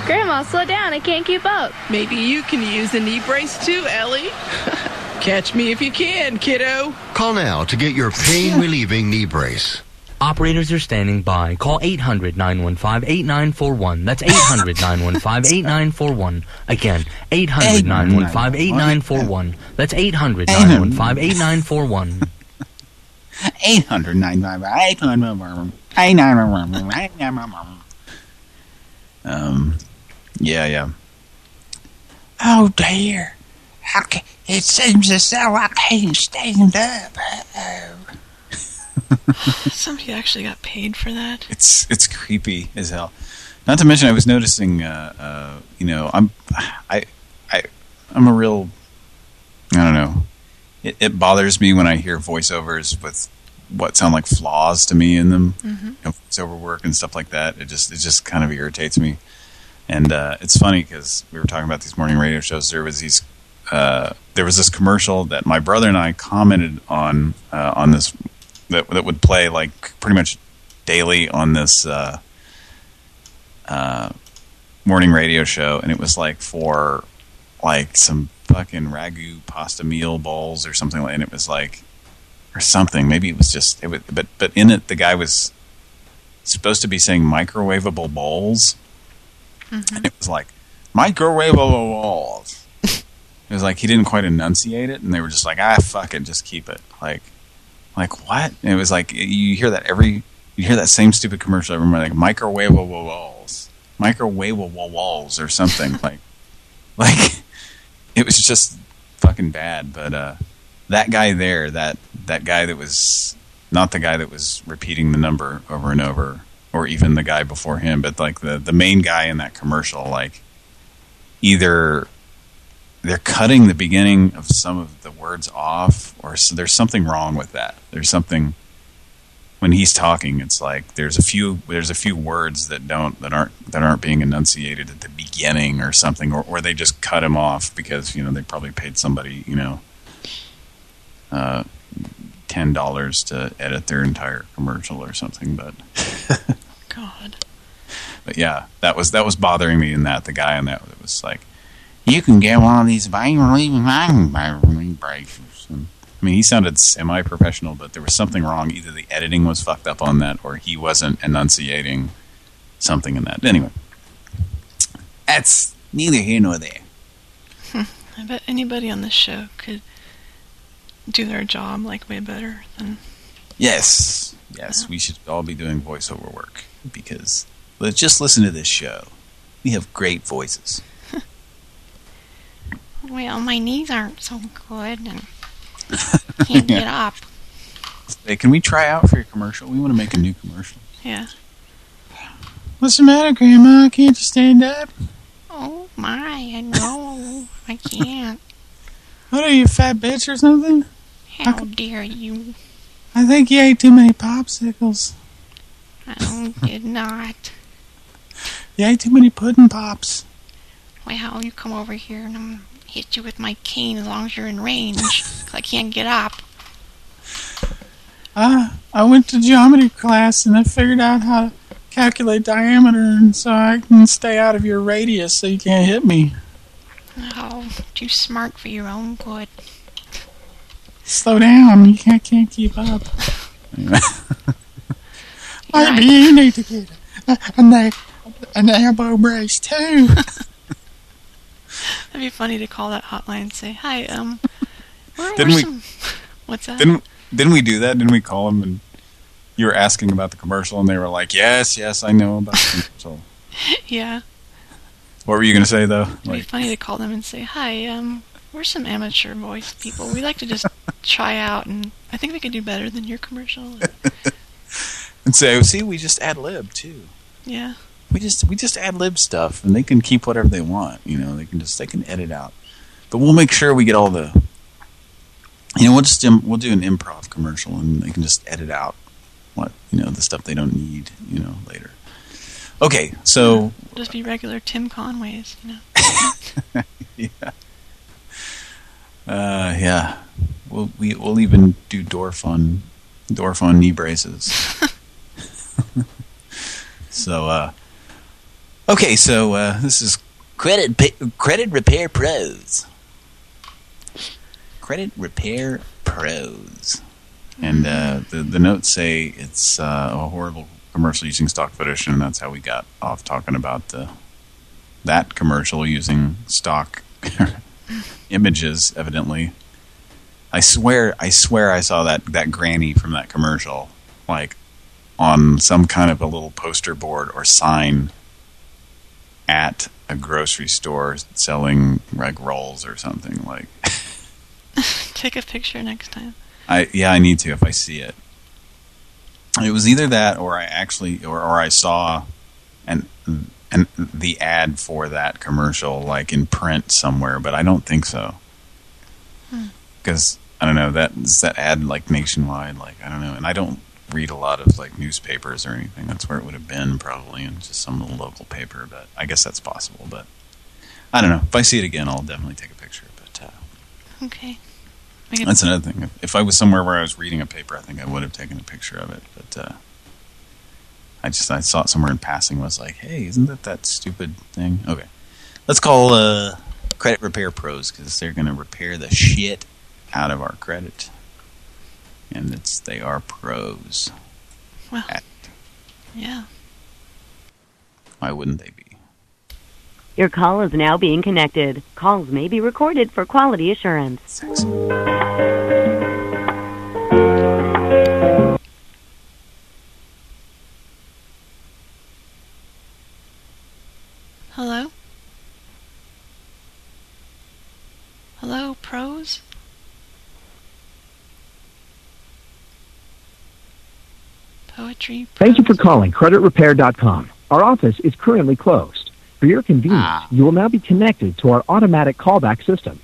Grandma, slow down. I can't keep up. Maybe you can use a knee brace too, Ellie. Catch me if you can, kiddo. Call now to get your pain relieving knee brace. Operators are standing by. Call 800 915 8941. That's 800 915 8941. Again, 800 915 8941. That's 800 915 8941. 800 Um, yeah, yeah. Oh dear. I ca it seems as though I can't stand up. Somebody actually got paid for that. It's it's creepy as hell. Not to mention, I was noticing, uh, uh, you know, I'm, I, I, I'm a real, I don't know. It, it bothers me when I hear voiceovers with what sound like flaws to me in them, Mhm. you know, voiceover work and stuff like that. It just, it just kind of irritates me. And uh, it's funny because we were talking about these morning radio shows. There was these, uh, there was this commercial that my brother and I commented on uh, on this that that would play like pretty much daily on this uh, uh, morning radio show, and it was like for like some fucking ragu pasta meal bowls or something. And it was like or something. Maybe it was just it was, but but in it the guy was supposed to be saying microwavable bowls, and it was like microwavable bowls. It was like he didn't quite enunciate it, and they were just like, ah, fuck it, just keep it. Like, like what? And it was like you hear that every you hear that same stupid commercial every morning, like microwavable walls, microwavable walls, or something like, like it was just fucking bad. But uh, that guy there, that that guy that was not the guy that was repeating the number over and over, or even the guy before him, but like the the main guy in that commercial, like either they're cutting the beginning of some of the words off, or so there's something wrong with that. There's something when he's talking. It's like there's a few there's a few words that don't that aren't that aren't being enunciated at the beginning or something, or or they just cut him off because you know they probably paid somebody you know uh, ten dollars to edit their entire commercial or something. But God. but yeah, that was that was bothering me in that the guy in that was like, you can get one of these relieving braces. I mean, he sounded semi-professional, but there was something wrong. Either the editing was fucked up on that, or he wasn't enunciating something in that. Anyway, that's neither here nor there. Hmm. I bet anybody on this show could do their job like way better than Yes, yes, we should all be doing voiceover work because let's just listen to this show. We have great voices. Well, my knees aren't so good and can't get up. Hey, can we try out for your commercial? We want to make a new commercial. Yeah. What's the matter, Grandma? Can't you stand up? Oh my, I know. I can't. What are you, fat bitch or something? How dare you? I think you ate too many popsicles. I did not. You ate too many pudding pops. Well, you come over here and I'm hit you with my cane as long as you're in range. 'cause I can't get up. Ah, I went to geometry class and I figured out how to calculate diameter and so I can stay out of your radius so you can't hit me. Oh, too smart for your own good. Slow down, you can't, can't keep up. Maybe you need to get a, a, an elbow brace too. That'd be funny to call that hotline and say, "Hi, um, Where Didn't we- some- What's that? Didn't didn't we do that? Didn't we call them and you were asking about the commercial and they were like, "Yes, yes, I know about the commercial." yeah. what were you going to say though? It'd be funny to call them and say, "Hi, um, we're some amateur voice people. We like to just try out, and I think we could do better than your commercial." and say, "See, we just ad lib too. yeah. We just we just ad lib stuff, and they can keep whatever they want. You know, they can just they can edit out, but we'll make sure we get all the. You know, we'll just we'll do an improv commercial, and they can just edit out what you know the stuff they don't need. You know, later. Okay, so Just be regular Tim Conways, you know. yeah. Uh, yeah. We'll we we'll even do door on door fun knee braces. so uh, okay. So uh, this is credit credit repair pros. Credit repair pros, and uh, the the notes say it's uh, a horrible commercial using stock footage, and that's how we got off talking about the that commercial using stock images, evidently. I swear, I swear I saw that, that granny from that commercial, like, on some kind of a little poster board or sign at a grocery store selling, like, rolls or something, like... Take a picture next time. I Yeah, I need to if I see it. It was either that or I actually, or, or I saw an, an, the ad for that commercial, like, in print somewhere, but I don't think so. Hmm. because I don't know that is that ad like nationwide like I don't know and I don't read a lot of like newspapers or anything. That's where it would have been probably in just some little local paper but I guess that's possible but I don't know. If I see it again I'll definitely take a picture but uh, Okay. That's another thing. If, if I was somewhere where I was reading a paper I think I would have taken a picture of it but uh, I just I saw it somewhere in passing was like hey isn't that that stupid thing? Okay. Let's call uh, credit repair pros because they're going to repair the shit out of our credit. And it's they are pros. Well, At- yeah. why wouldn't they be? Your call is now being connected. Calls may be recorded for quality assurance. Hello? Hello, pros? Poetry. Thank you for calling CreditRepair.com. Our office is currently closed. For your convenience, ah. you will now be connected to our automatic callback system.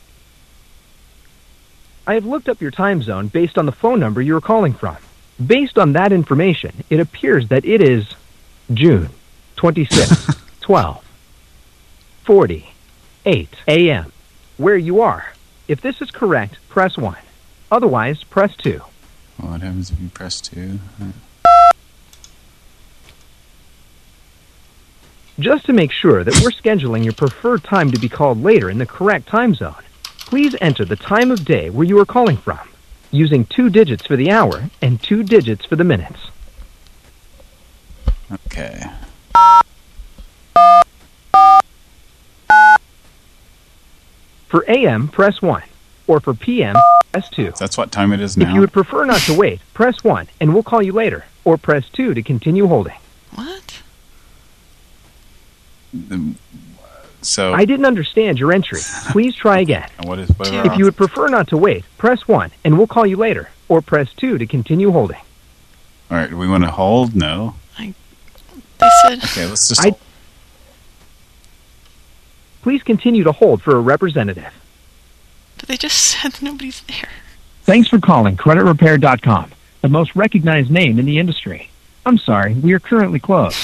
I have looked up your time zone based on the phone number you are calling from. Based on that information, it appears that it is June 26, 12, 40, 8 a.m. Where you are. If this is correct, press 1. Otherwise, press 2. What happens if you press two? Just to make sure that we're scheduling your preferred time to be called later in the correct time zone, please enter the time of day where you are calling from, using two digits for the hour and two digits for the minutes. Okay. For AM, press 1. Or for PM, press 2. That's what time it is now. If you would prefer not to wait, press 1 and we'll call you later. Or press 2 to continue holding. What? So I didn't understand your entry. Please try again. what is what If you would prefer not to wait, press 1 and we'll call you later. Or press 2 to continue holding. All right, do we want to hold? No. They said. Okay, let's just. I- Please continue to hold for a representative. But they just said nobody's there. Thanks for calling CreditRepair.com, the most recognized name in the industry. I'm sorry, we are currently closed.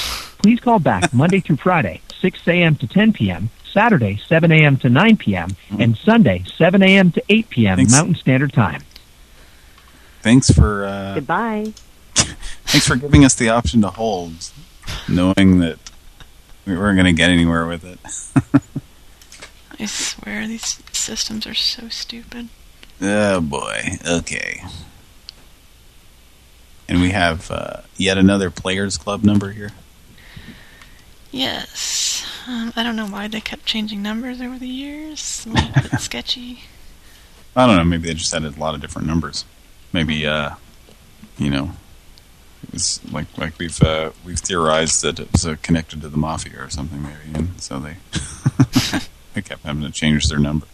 Please call back Monday through Friday, 6 a.m. to 10 p.m., Saturday, 7 a.m. to 9 p.m., and Sunday, 7 a.m. to 8 p.m. Thanks. Mountain Standard Time. Thanks for uh, Goodbye. thanks for giving us the option to hold, knowing that we weren't going to get anywhere with it. I swear these systems are so stupid. Oh boy. Okay. And we have uh, yet another Players Club number here. Yes. Um, I don't know why they kept changing numbers over the years. A little bit sketchy. I don't know. Maybe they just added a lot of different numbers. Maybe, uh, you know, it was like like we've uh, we've theorized that it was uh, connected to the mafia or something, maybe, and so they they kept having to change their number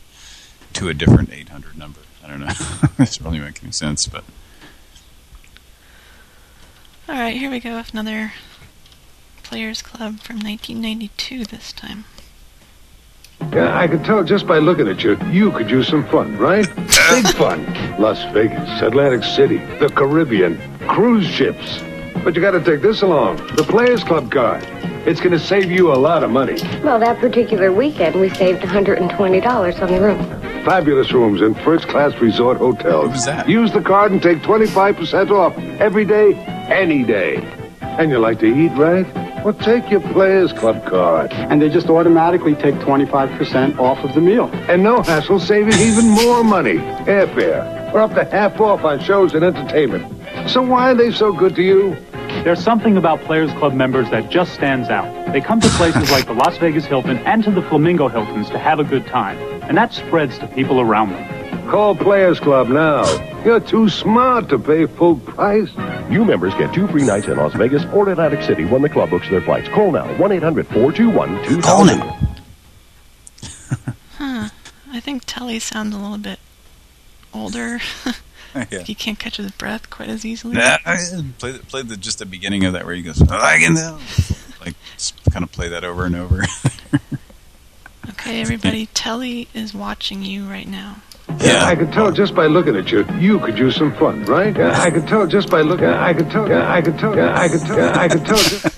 to a different 800 number. I don't know. it doesn't really make any sense, but All right, here we go with another Players Club from 1992 this time. Yeah, I could tell just by looking at you, you could use some fun, right? Big fun. Las Vegas, Atlantic City, the Caribbean, cruise ships. But you gotta take this along, the Players Club card. It's gonna save you a lot of money. Well, that particular weekend, we saved $120 on the room. Fabulous rooms in first-class resort hotels. What was that? Use the card and take 25% off every day, any day. And you like to eat, right? Well, take your Players Club card. And they just automatically take 25% off of the meal. And no hassle, saving even more money. Airfare. We're up to half off on shows and entertainment. So why are they so good to you? There's something about Players Club members that just stands out. They come to places like the Las Vegas Hilton and to the Flamingo Hiltons to have a good time, and that spreads to people around them. Call Players Club now. You're too smart to pay full price. New members get two free nights in Las Vegas or Atlantic City when the club books their flights. Call now 1 800 421 2000. Huh. I think Telly sounds a little bit older. Yeah. He can't catch his breath quite as easily. Nah, play the, play the just the beginning of that where he goes, I can tell. Like, kind of play that over and over. Okay, everybody, Telly is watching you right now. Yeah, I could tell just by looking at you, you could use some fun, right? I could tell just by looking. I could tell. I could tell. I could tell. I could tell.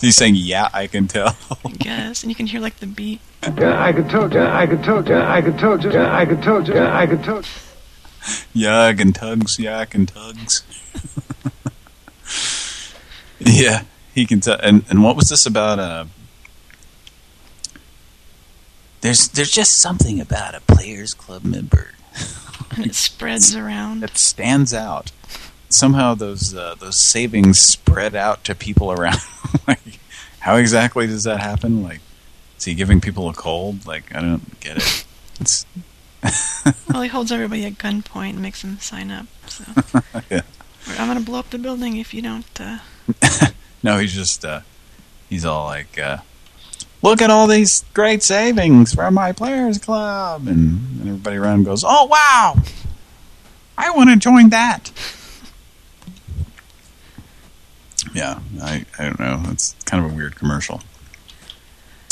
He's saying, yeah, I can tell. I guess, and you can hear like the beat. yeah, I could tell. Yeah, I could tell. Yeah, I could tell. Just, yeah, I could tell. Yeah, I could tell. Yug and tugs, yak and tugs. yeah, he can tell. And and what was this about? Uh, there's there's just something about a players club member And it spreads around. It stands out. Somehow those uh, those savings spread out to people around. like, how exactly does that happen? Like, is he giving people a cold? Like, I don't get it. It's Well, he holds everybody at gunpoint and makes them sign up. So yeah. I'm gonna blow up the building if you don't. Uh, No, he's just, uh, he's all like, uh, look at all these great savings from my players club. And, and everybody around goes, oh, wow, I want to join that. Yeah, I, I don't know. It's kind of a weird commercial.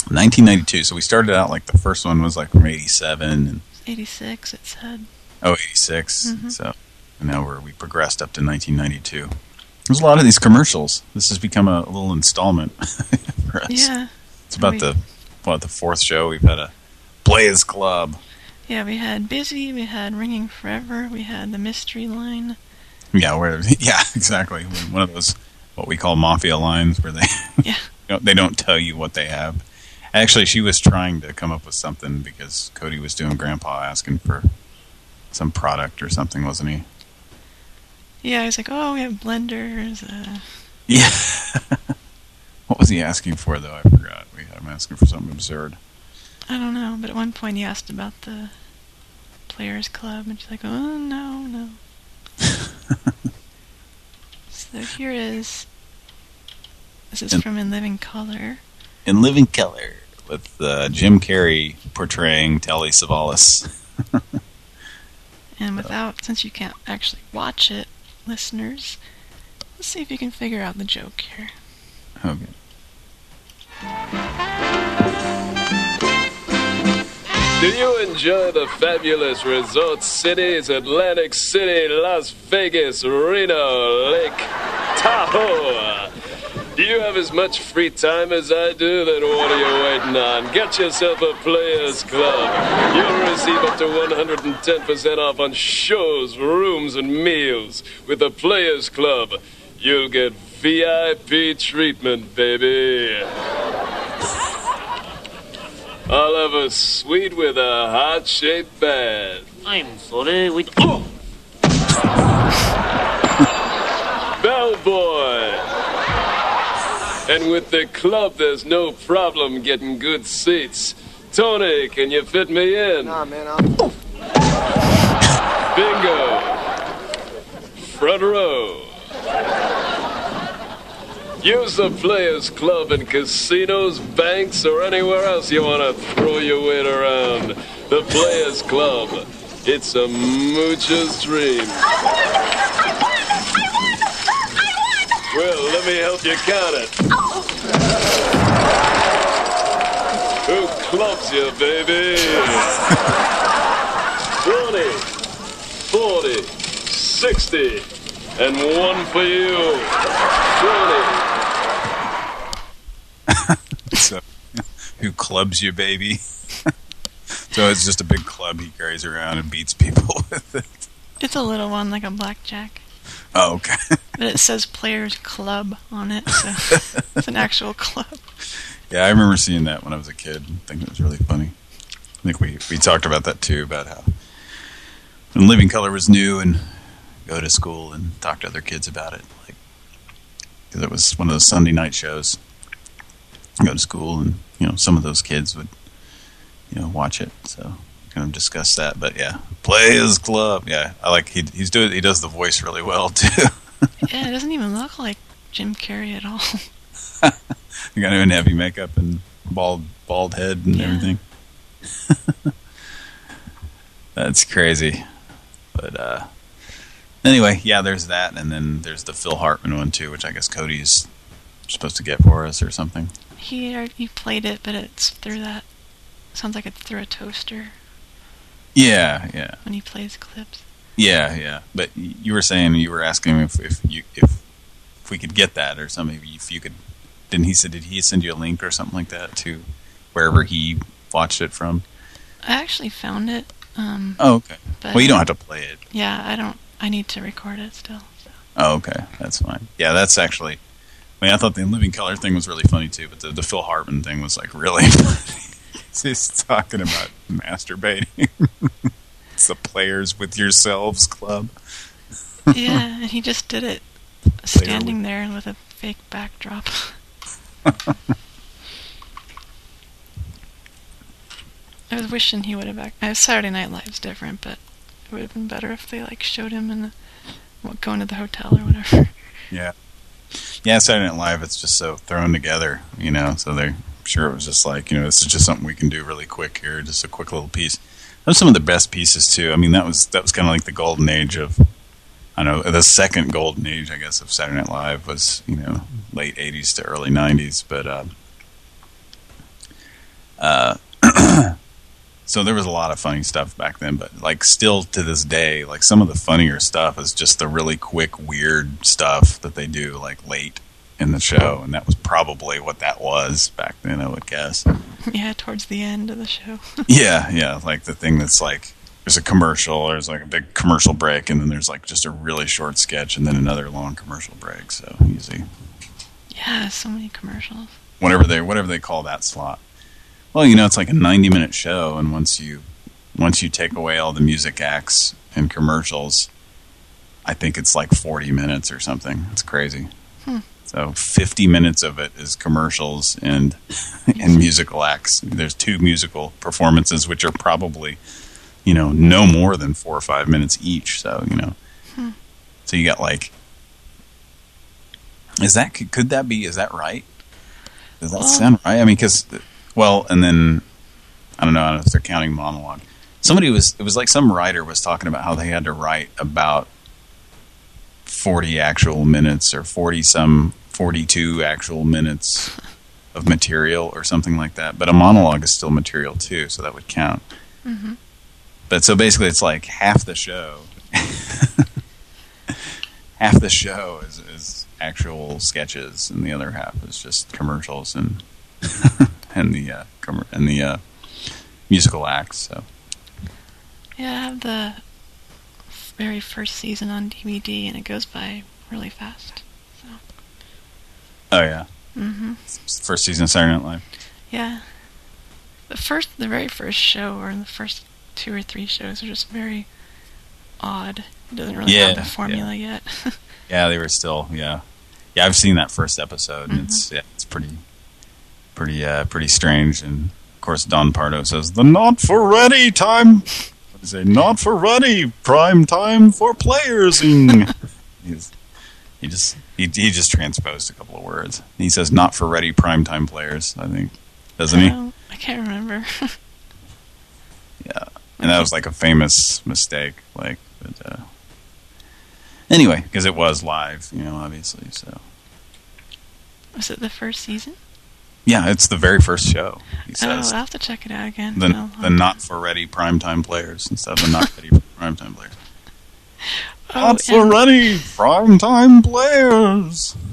1992, so we started out like the first one was like from 87 and 86, it said. Oh, 86. Mhm. So now we're, we progressed up to 1992. There's a lot of these commercials. This has become a, little installment for us. Yeah. It's about We- the what the fourth show. We've had a Blaze Club. Yeah, we had Busy, we had Ringing Forever, we had the Mystery Line. Yeah, where yeah, exactly. One of those what we call mafia lines where they Yeah. you know, they don't tell you what they have. Actually, she was trying to come up with something because Cody was doing Grandpa asking for some product or something, wasn't he? Yeah, I was like, oh, we have blenders. Uh, Yeah. what was he asking for though? I forgot. Had asking for something absurd. I don't know, but at one point he asked about the Players Club, and she's like, oh, no, no. so here is. This is And- from In Living Color. In Living Color with uh, Jim Carrey portraying Telly Savalas. And without, since you can't actually watch it, listeners, let's see if you can figure out the joke here. Okay. Do you enjoy the fabulous resort cities Atlantic City, Las Vegas, Reno, Lake Tahoe? Do you have as much free time as I do? Then what are you waiting on? Get yourself a Players Club. You'll receive up to 110% off on shows, rooms, and meals. With the Players Club, you'll get VIP treatment, baby. I'll have a suite with a heart-shaped bath. I'm sorry, we. Oh! Bellboy! And with the club, there's no problem getting good seats. Tony, can you fit me in? Nah, man, I'm. front row. Use the Players Club in casinos, banks, or anywhere else you want to throw your weight around. The Players Club. It's a moocher's dream. I won! I won! I won! Well, let me help you count it. Oh. Who clubs you, baby? 20, 40, 60, and one for you. 20. so, who clubs you, baby? so it's just a big club he carries around and beats people with it. It's a little one, like a blackjack. Oh, okay. But it says Players Club on it, so it's an actual club. Yeah, I remember seeing that when I was a kid. I think it was really funny. I think we we talked about that too, about how when Living Color was new and go to school and talk to other kids about it, like because it was one of those Sunday night shows. Go to school and you know some of those kids would you know watch it, so kind of discuss that. But yeah, Players Club. Yeah, I like he he's doing he does the voice really well too. yeah, it doesn't even look like Jim Carrey at all. You got him in heavy makeup and bald bald head and everything. That's crazy. But uh anyway, yeah, there's that and then there's the Phil Hartman one too, which I guess Cody's supposed to get for us or something. He he played it, but it's through that. Sounds like it's through a toaster Yeah, yeah. when he plays clips. Yeah, yeah. But you were saying you were asking if if you if if we could get that or something if you could didn't he said did he send you a link or something like that to wherever he watched it from? I actually found it. Um, Oh, okay. but- Well, you don't have to play it. Yeah, I don't. I need to record it still. Oh, okay. That's fine. Yeah, that's actually... I mean, I thought the Living Color thing was really funny, too, but the, the Phil Hartman thing was, like, really funny. He's talking about masturbating. it's the Players With Yourselves Club. yeah, and he just did it standing there with a fake backdrop. I was wishing he would have. Act- uh, Saturday Night Live's different, but it would have been better if they like showed him in the what, going to the hotel or whatever. Yeah. Yeah, Saturday Night Live, it's just so thrown together, you know, so they're sure it was just like, you know, this is just something we can do really quick here, just a quick little piece. Was some of the best pieces, too. I mean, that was that was kind of like the golden age of, I don't know, the second golden age, I guess, of Saturday Night Live was, you know, late 80s to early 90s, but, uh, uh, so there was a lot of funny stuff back then, but like still to this day, like some of the funnier stuff is just the really quick, weird stuff that they do like late in the show. And that was probably what that was back then, I would guess. yeah, towards the end of the show. yeah, yeah. Like the thing that's like, there's a commercial, or there's like a big commercial break, and then there's like just a really short sketch and then another long commercial break. So easy. yeah, so many commercials. whatever they whatever they call that slot. Well, you know, it's like a 90 minute show, and once you once you take away all the music acts and commercials, I think it's like 40 minutes or something. It's crazy. Hmm. So 50 minutes of it is commercials and and musical acts. There's two musical performances, which are probably, you know, no more than four or five minutes each. So you know, Hmm. so you got like, is that could that be? Is that right? Does that Well- sound right? I mean, because well, and then I don't know, I don't know if they're counting monologue. Somebody was it was like some writer was talking about how they had to write about 40 actual minutes or 40 some 42 actual minutes of material or something like that. But a monologue is still material too, so that would count. Mm-hmm. But so basically it's like half the show half the show is, is actual sketches and the other half is just commercials and and the uh, and the uh, musical acts. So Yeah, I have the very first season on DVD, and it goes by really fast. So. Oh yeah, hmm first season of Saturday Night Live. Yeah. The first, the very first show, or the first two or three shows, are just very odd. It doesn't really Yeah, have the formula yet. Yeah, they were still yeah yeah. I've seen that first episode and it's yeah it's pretty pretty uh, pretty strange and of course Don Pardo says the not for ready time. What is it? Not for ready prime time for players. He's he just he he just transposed a couple of words. He says not for ready prime time players. I think doesn't he? Oh, I can't remember. Yeah, and that was like a famous mistake. Like, but uh, anyway, because it was live, you know, obviously. So Was it the first season? Yeah, it's the very first show. He Oh, I'll have to check it out again. the No, the not for ready primetime players instead of the not ready primetime players. Oh, not for ready primetime players.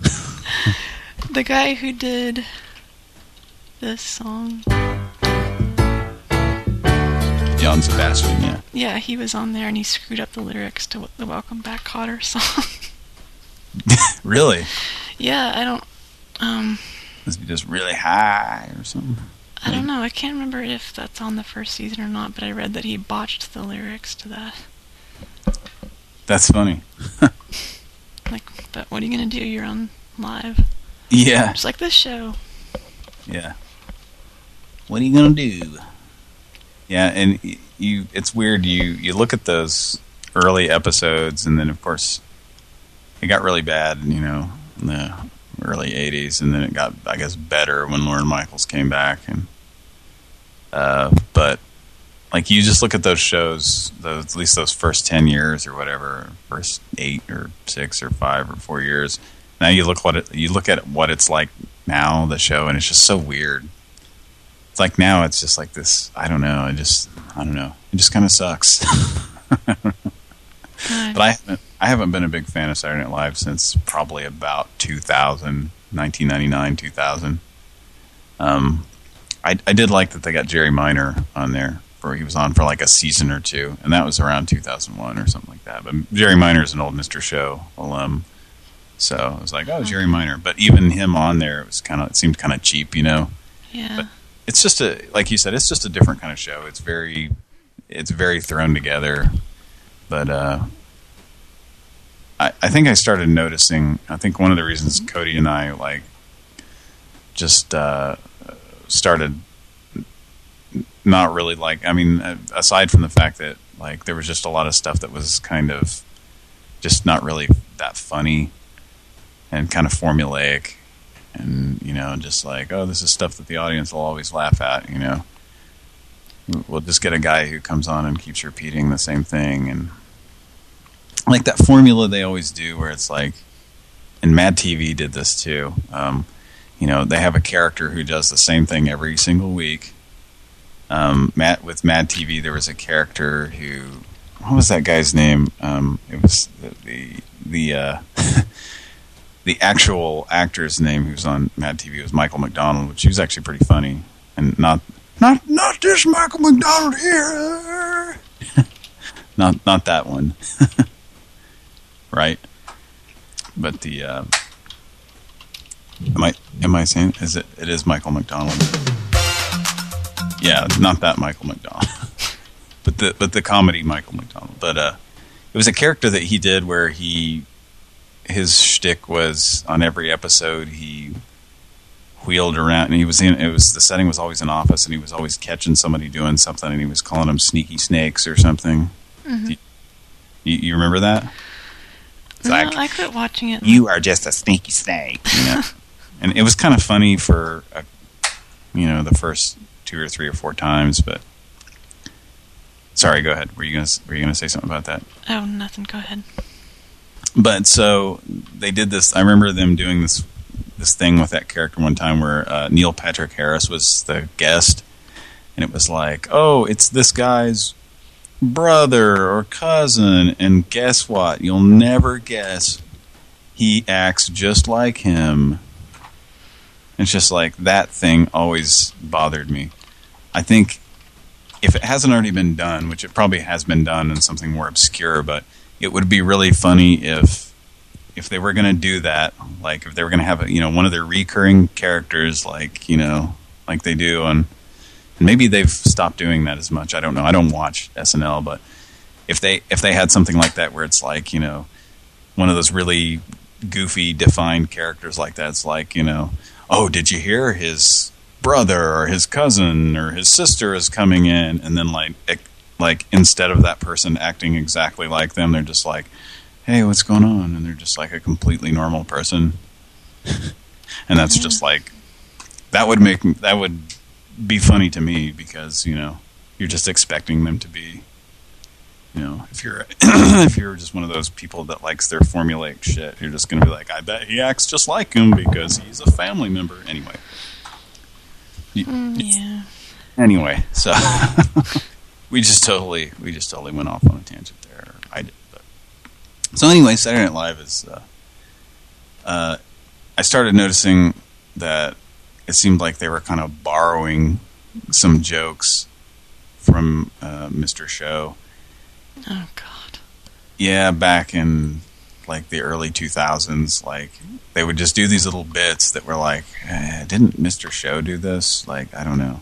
The guy who did this song, John Sebastian, yeah. yeah, he was on there and he screwed up the lyrics to the Welcome Back Kotter song. Really? yeah, I don't, um, Must be just really high or something. I don't know. I can't remember if that's on the first season or not, but I read that he botched the lyrics to that. That's funny. Like, but what are you gonna do? You're on live. Yeah. Just like this show. Yeah. What are you gonna do? Yeah, and you it's weird you you look at those early episodes and then of course it got really bad, you know, the early 80s and then it got I guess better when Lorne Michaels came back and uh but like you just look at those shows, those at least those first 10 years or whatever, first 8 or 6 or 5 or 4 years. Now you look what it, you look at what it's like now the show and it's just so weird. It's like now it's just like this. I don't know. It just I don't know. It just kind of sucks. but I haven't I haven't been a big fan of Saturday Night Live since probably about 2000, 1999, 2000. Um, I I did like that they got Jerry Minor on there, where he was on for like a season or two, and that was around 2001 or something like that. But Jerry Minor is an old Mr. Show alum, so I was like, oh, Jerry Minor. But even him on there, it was kind of it seemed kind of cheap, you know. Yeah. But it's just a like you said, it's just a different kind of show. It's very it's very thrown together. But uh I I think I started noticing I think one of the reasons Cody and I like just uh started not really like I mean aside from the fact that like there was just a lot of stuff that was kind of just not really that funny and kind of formulaic and you know just like oh this is stuff that the audience will always laugh at you know we'll just get a guy who comes on and keeps repeating the same thing. And like that formula they always do where it's like and Mad TV did this too. Um, you know they have a character who does the same thing every single week. Um, Matt with Mad TV there was a character who what was that guy's name? Um, it was the the, uh, the actual actor's name who's on Mad TV was Michael McDonald, which he was actually pretty funny, and not not not this Michael McDonald here, not not that one, right? But the uh, am I am I saying is it it is Michael McDonald? Yeah, not that Michael McDonald, but the but the comedy Michael McDonald. But uh, it was a character that he did where he his shtick was on every episode he wheeled around and he was in it was the setting was always an office and he was always catching somebody doing something and he was calling them sneaky snakes or something. Mhm. You, you, you remember that? It's No, like, I quit watching it. you are just a sneaky snake. You know? and it was kind of funny for, a, you know, the first two or three or four times, but sorry, go ahead. Were you gonna were you gonna say something about that? Oh, nothing. Go ahead. But so they did this. I remember them doing this this thing with that character one time where uh, Neil Patrick Harris was the guest, and it was like, oh, it's this guy's brother or cousin, and guess what? You'll never guess. He acts just like him. It's just like that thing always bothered me. I think if it hasn't already been done, which it probably has been done in something more obscure, but it would be really funny if if they were going to do that, like if they were going to have you know one of their recurring characters, like you know, like they do on. And maybe they've stopped doing that as much. I don't know. I don't watch SNL, but if they if they had something like that where it's like you know one of those really goofy defined characters like that, it's like you know, oh, did you hear his brother or his cousin or his sister is coming in, and then like like instead of that person acting exactly like them, they're just like, hey, what's going on? And they're just like a completely normal person. and that's just like, that would make, that would be funny to me because, you know, you're just expecting them to be, you know, if you're, if you're just one of those people that likes their formulaic shit, you're just going to be like, I bet he acts just like him because he's a family member. Anyway. You- Mm, yeah. Anyway, so we just totally we just totally went off on a tangent there. I did, so anyway, Saturday Night Live is. Uh, uh, I started noticing that it seemed like they were kind of borrowing some jokes from uh, Mr. Show. Oh God. Yeah, back in like the early 2000s, like they would just do these little bits that were like, eh, didn't Mr. Show do this? Like, I don't know.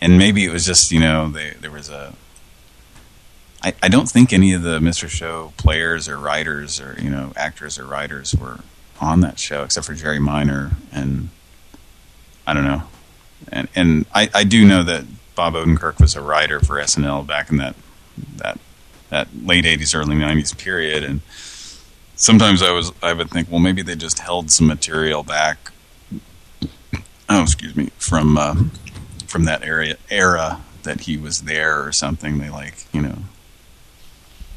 And maybe it was just, you know, they, there was a... I, don't think any of the Mr. Show players or writers or, you know, actors or writers were on that show except for Jerry Minor and I don't know. And and I, I do know that Bob Odenkirk was a writer for SNL back in that that that late 80s, early 90s period. And sometimes I was I would think, well, maybe they just held some material back. Oh, excuse me, from uh, from that area era that he was there or something. They like, you know,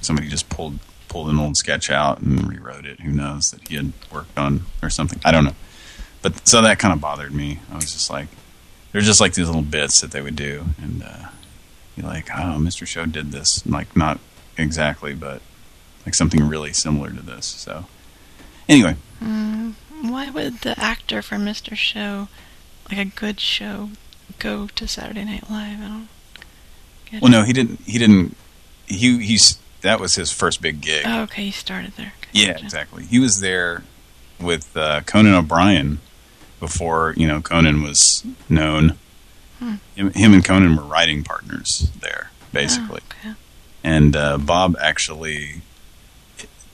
somebody just pulled pulled an old sketch out and rewrote it. Who knows that he had worked on or something. I don't know. But so that kind of bothered me. I was just like, there's just like these little bits that they would do, and uh, you're like, oh, Mr. Show did this. Like not exactly, but like something really similar to this. So anyway, Mm, why would the actor for Mr. Show, like a good show, go to Saturday Night Live? I don't get well, it. no, he didn't. He didn't. He he's that was his first big gig. Oh, okay, he started there. Yeah, gotcha. exactly. He was there with uh, Conan O'Brien before you know Conan was known. Hmm. Him, him and Conan were writing partners there, basically. Oh, okay. And uh, Bob actually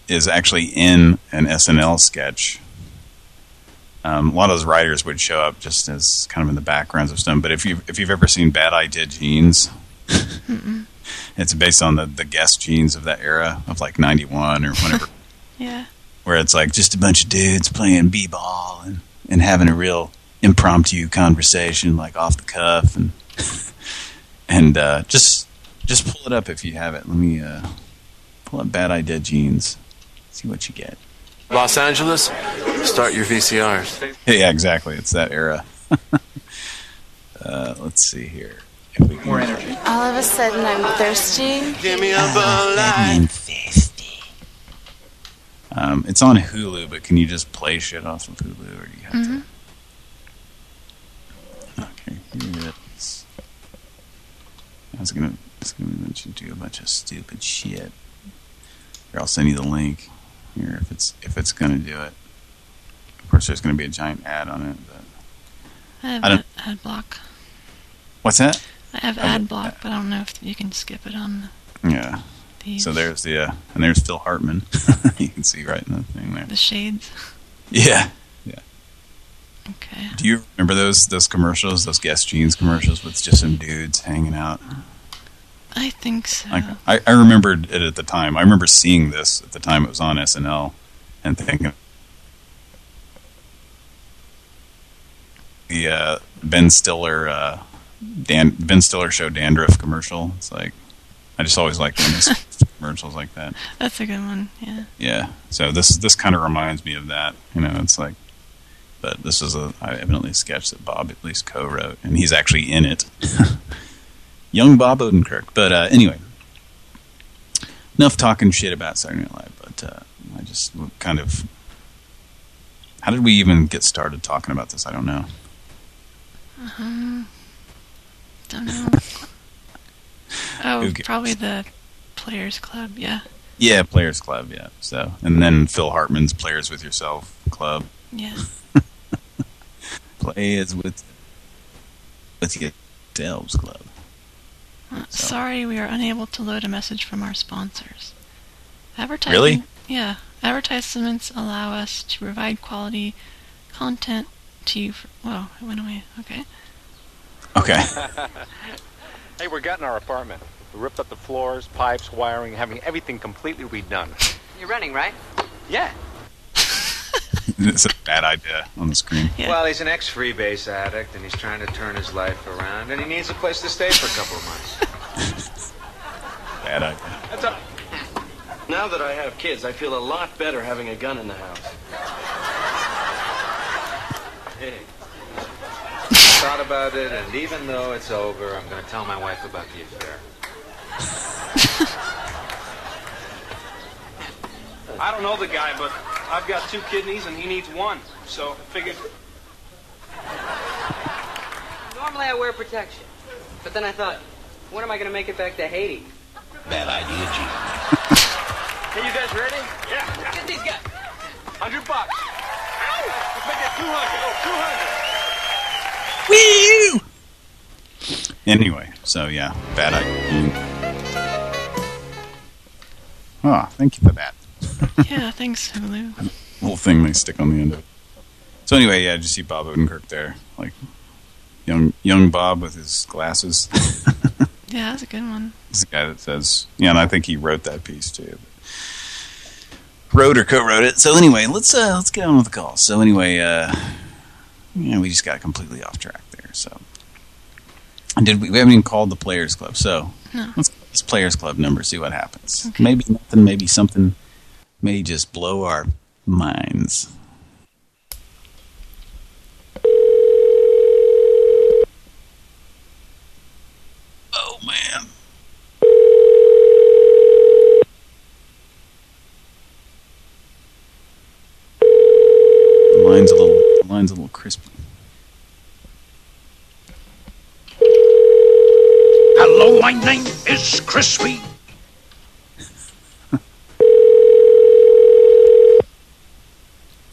is actually in an SNL sketch. Um, a lot of those writers would show up just as kind of in the backgrounds of stuff. But if you if you've ever seen Bad Idea Jeans, Mm-mm. It's based on the the Guess jeans of that era of like '91 or whatever. Yeah. where it's like just a bunch of dudes playing b-ball and, and having a real impromptu conversation, like off the cuff, and and uh, just just pull it up if you have it. Let me uh, pull up Bad Idea Jeans, see what you get. Los Angeles, start your VCRs. Yeah, exactly. It's that era. uh, let's see here. If we More energy. All of a sudden, I'm thirsty. Give me a Bud Light. Um, it's on Hulu, but can you just play shit off of Hulu, or do you have Mm-hmm. Okay, here it is. I was gonna, I was gonna mention to you a bunch of stupid shit. Here, I'll send you the link. Here, if it's if it's gonna do it. Of course, there's gonna be a giant ad on it. But I have I don't- ad, ad block. what's that? I have ad block, but I don't know if you can skip it on Yeah. These. So there's the uh, and there's Phil Hartman. you can see right in the thing there. the shades. Yeah. Yeah. Okay. Do you remember those those commercials, those Guess jeans commercials with just some dudes hanging out? I think so. Like I, I remembered it at the time. I remember seeing this at the time it was on SNL and thinking the uh, Ben Stiller uh, Dan Ben Stiller show dandruff commercial. It's like I just always like commercials like that. That's a good one. Yeah. Yeah. So this this kind of reminds me of that. You know, it's like, but this is a evidently a sketch that Bob at least co-wrote, and he's actually in it. Young Bob Odenkirk. But uh, anyway, enough talking shit about Saturday Night Live. But uh, I just kind of, how did we even get started talking about this? I don't know. Um, don't know. oh, probably the Players Club. Yeah. Yeah, Players Club. Yeah. So and then Phil Hartman's Players with Yourself Club. Yeah. Players with with yourselves club. Uh, Sorry, we are unable to load a message from our sponsors. Advertising. Really? Yeah. Advertisements allow us to provide quality content to you. For, whoa, it went away. Okay. Okay. hey, we're getting our apartment. We ripped up the floors, pipes, wiring, having everything completely redone. You're running, right? Yeah. it's a bad idea on the screen. Well, he's an ex-freebase addict, and he's trying to turn his life around, and he needs a place to stay for a couple of months. Bad idea. That's up. Now that I have kids, I feel a lot better having a gun in the house. Hey thought about it, and even though it's over, I'm going to tell my wife about the affair. I don't know the guy, but I've got two kidneys and he needs one, so I figured. Normally I wear protection, but then I thought, when am I going to make it back to Haiti? Bad idea, G. hey, you guys ready? Yeah. Get these guys. 100 bucks. Ow! Let's make that 200. Oh, 200. Wee! Anyway, so yeah, bad idea. Oh, thank you for that. yeah, thanks, Hulu. Whole thing may stick on the end of it. So anyway, yeah, did you see Bob Odenkirk there? Like young young Bob with his glasses. yeah, that's a good one. He's the guy that says, yeah, and I think he wrote that piece too. Wrote or co-wrote it. So anyway, let's uh, let's get on with the call. So anyway, uh, yeah, we just got completely off track there. So did we, we haven't even called the Players Club. So No. let's call this Players Club number, see what happens. Maybe nothing, maybe something may just blow our minds. Oh man. The line's a little line's a little crispy. Hello, my name is Crispy.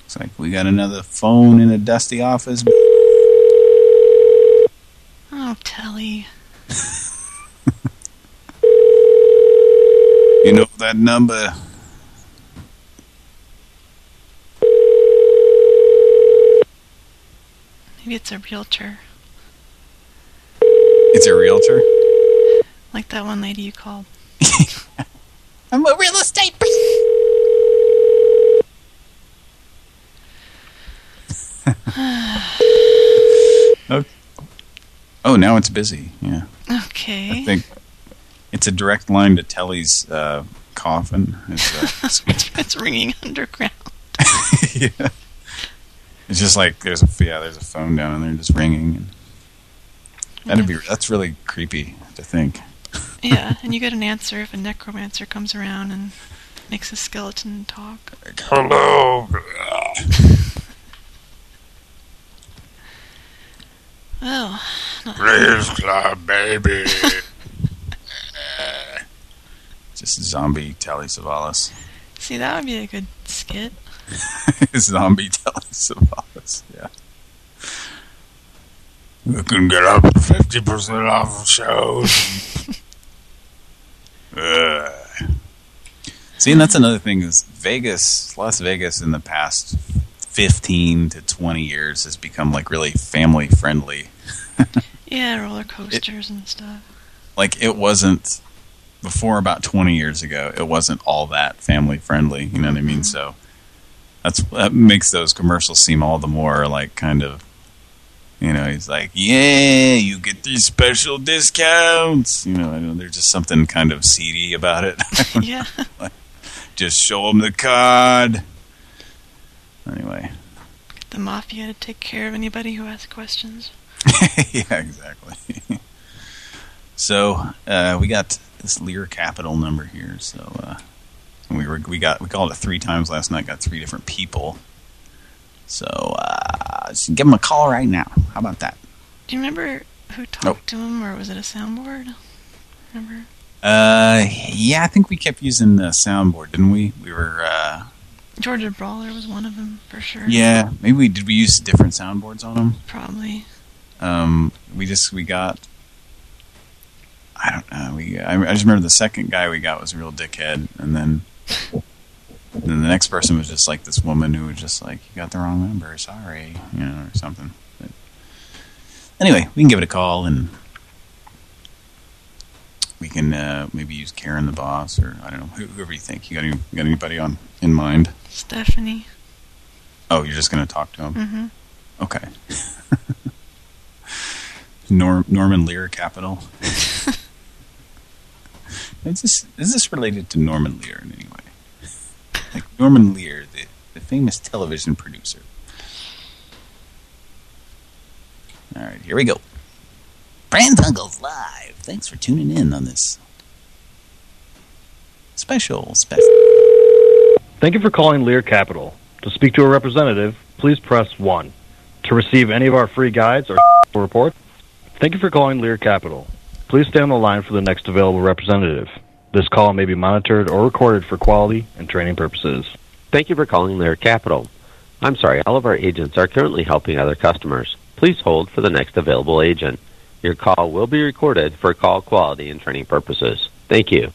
It's like we got another phone in a dusty office. Oh, Telly. You know that number. Maybe it's a realtor. It's a realtor. Like that one lady you called. I'm a real estate. Oh, oh, now it's busy. Yeah. Okay. I think it's a direct line to Telly's uh, coffin. It's, uh, it's, it's ringing underground. yeah. It's just like there's a yeah, there's a phone down in there just ringing. And that'd be that's really creepy to think. Yeah, and you get an answer if a necromancer comes around and makes a skeleton talk. Hello. Oh. not- Players Club, baby. Just zombie Telly Savalas. See, that would be a good skit. zombie Telly Savalas. Yeah. You can get up 50% off shows. Ugh. See, and that's another thing is Vegas, Las Vegas in the past 15 to 20 years has become like really family friendly. Yeah, roller coasters and stuff. Like it wasn't before about 20 years ago, it wasn't all that family friendly, you know what I mean? Mm-hmm. So that's that makes those commercials seem all the more like kind of you know, he's like, yeah, you get these special discounts. You know, I know there's just something kind of seedy about it. yeah. Like, just show them the card. Anyway. Get the mafia to take care of anybody who asks questions. yeah, exactly. so uh, we got this Lear Capital number here. So uh, we were we got we called it three times last night. Got three different people. So uh, just give them a call right now. How about that? Do you remember who talked to him, or was it a soundboard? Remember? Uh, yeah, I think we kept using the soundboard, didn't we? We were. Uh, Georgia Brawler was one of them for sure. yeah, maybe we did. We use different soundboards on them. Probably. Um, we just we got. I don't know. We I, I just remember the second guy we got was a real dickhead, and then and then the next person was just like this woman who was just like, "You got the wrong number. Sorry," you know, or something. But anyway, we can give it a call, and we can uh, maybe use Karen the boss, or I don't know, whoever you think. You got any, you got anybody on in mind? Stephanie. Oh, you're just going to talk to him? Mm-hmm. Okay. Norm, Norman Lear Capital. is this is this related to Norman Lear in any way? Like Norman Lear, the the famous television producer. All right, here we go. Pran Funkels live. Thanks for tuning in on this special special. Thank you for calling Lear Capital. To speak to a representative, please press 1. To receive any of our free guides or reports, thank you for calling Lear Capital. Please stay on the line for the next available representative. This call may be monitored or recorded for quality and training purposes. Thank you for calling Lear Capital. I'm sorry, all of our agents are currently helping other customers. Please hold for the next available agent. Your call will be recorded for call quality and training purposes. Thank you.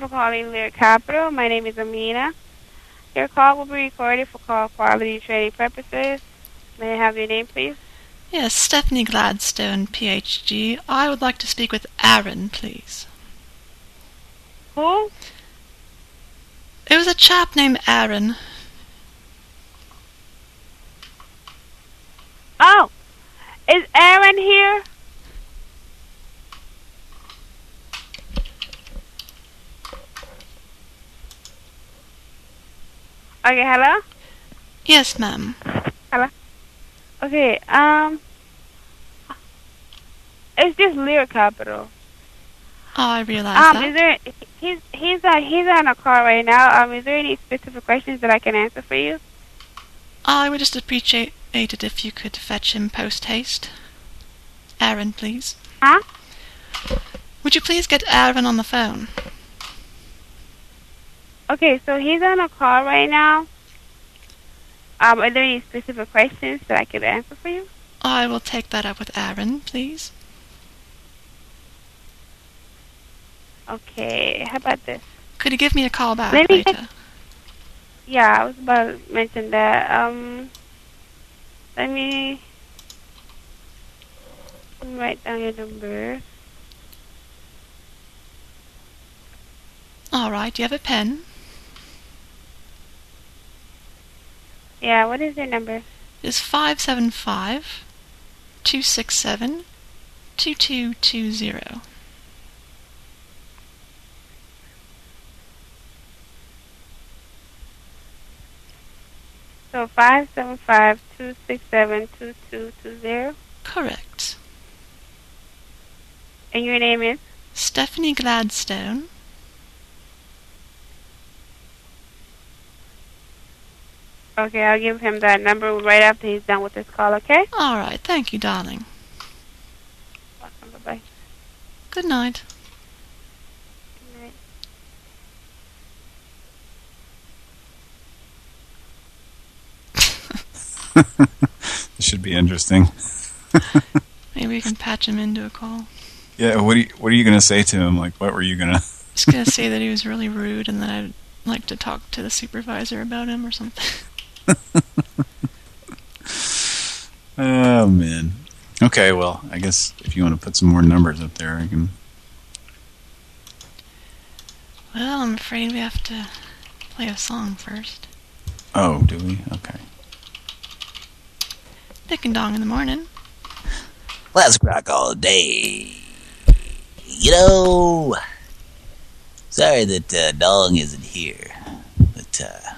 You for calling Lear Capital. My name is Amina. Your call will be recorded for call quality training purposes. May I have your name, please? Yes, Stephanie Gladstone, PhD. I would like to speak with Aaron, please. Who? It was a chap named Aaron. Oh, is Aaron here? Okay, hello? Yes, ma'am. Hello? Okay, um, it's just Lear Capital. Oh, I realize Um, that. is there, he's, he's, uh, he's on a call right now. Um, is there any specific questions that I can answer for you? I would just appreciate it if you could fetch him post haste. Aaron, please. Huh? Would you please get Aaron on the phone? Okay, so he's on a call right now. Um, are there any specific questions that I could answer for you? I will take that up with Aaron, please. Okay, how about this? Could you give me a call back me later? get- Yeah, I was about to mention that. Um, let me let me write down your number. All right, do you have a pen? Yeah, what is your number? It's 575 267 2220. So five seven five two six seven two two two zero. Correct. And your name is? Stephanie Gladstone. Okay, I'll give him that number right after he's done with this call. Okay. All right, thank you, darling. Welcome. Bye bye. Good night. this should be interesting. Maybe we can patch him into a call. Yeah, what are you, what are you going to say to him? Like, what were you going to... Just gonna say that he was really rude and that I'd like to talk to the supervisor about him or something. Oh, man. Okay, well, I guess if you want to put some more numbers up there, I can... Well, I'm afraid we have to play a song first. Oh, do we? Okay. Dick and Dong in the morning. Let's rock all day. You know, sorry that uh, Dong isn't here, but uh,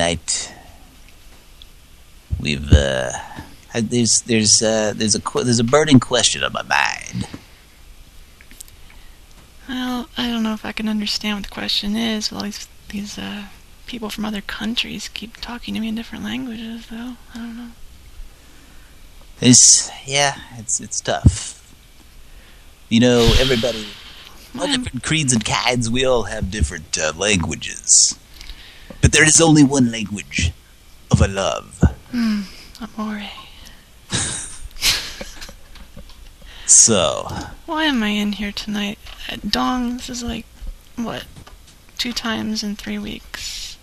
tonight we've uh, had, there's there's uh, there's a there's a burning question on my mind. Well, I don't know if I can understand what the question is. Well, these these uh, people from other countries keep talking to me in different languages, though. I don't know. It's yeah, it's it's tough. You know, everybody, all different creeds and kinds. We all have different uh, languages, but there is only one language of a love. Hmm, amore. So, Why am I in here tonight? At Dong, this is like, what, two times in three weeks.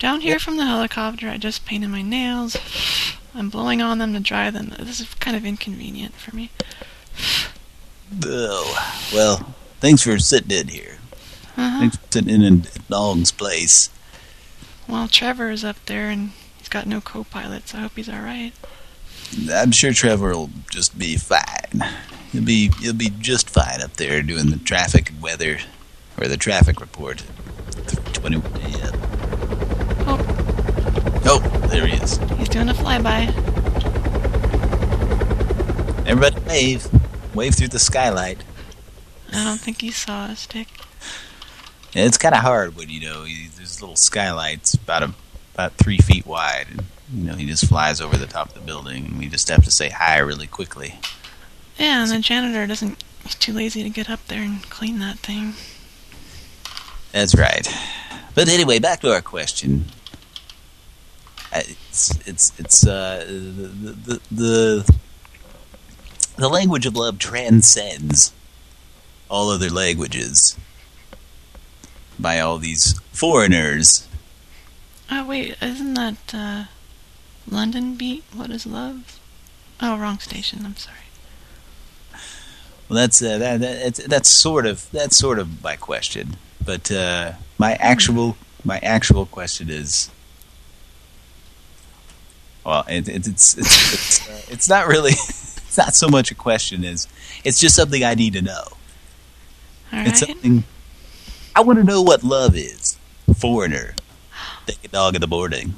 Down here from the helicopter, I just painted my nails. I'm blowing on them to dry them. This is kind of inconvenient for me. oh, well, thanks for sitting in here. Uh-huh. Thanks sitting in in Dong's place. Well, Trevor is up there and he's got no co-pilot, so I hope he's alright. I'm sure Trevor will just be fine. He'll be he'll be just fine up there doing the traffic and weather, or the traffic report. Twenty. Yeah. Oh, there he is. He's doing a flyby. Everybody wave, wave through the skylight. I don't think he saw us, Dick. And it's kind of hard when you know you, there's little skylights about a about three feet wide, and you know he just flies over the top of the building, and we just have to say hi really quickly. Yeah, and the janitor doesn't, he's too lazy to get up there and clean that thing. That's right. But anyway, back to our question. Uh, It's it's it's uh, the, the the the language of love transcends all other languages by all these foreigners. Oh, wait, isn't that, uh, Londonbeat? What is love? Oh, wrong station, I'm sorry. Well, that's uh, that, that that's sort of that's sort of my question. But uh, my actual my actual question is, well, it, it, it's it's it's, uh, it's not really it's not so much a question as it's just something I need to know. It's something I want to know what love is. Foreigner, take a Dong in the morning.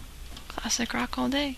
Classic rock all day.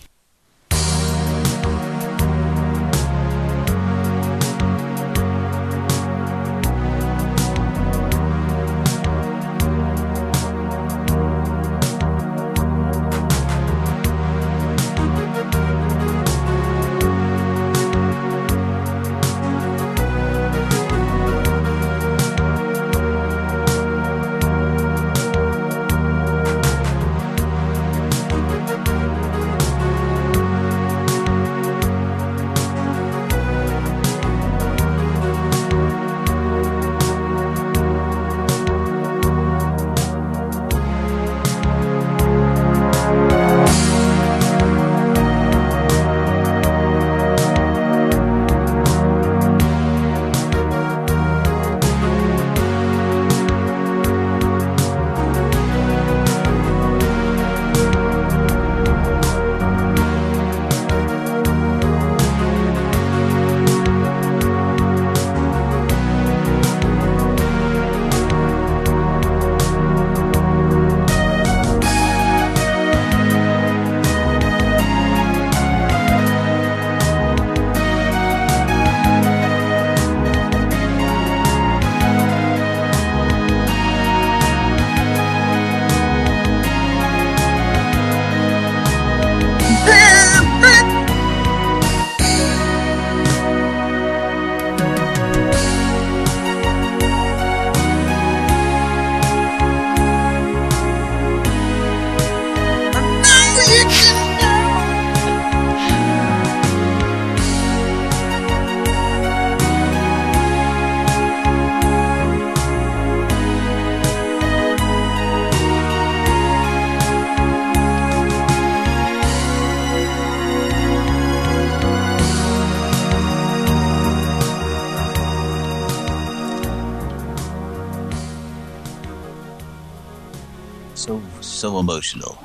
So so emotional.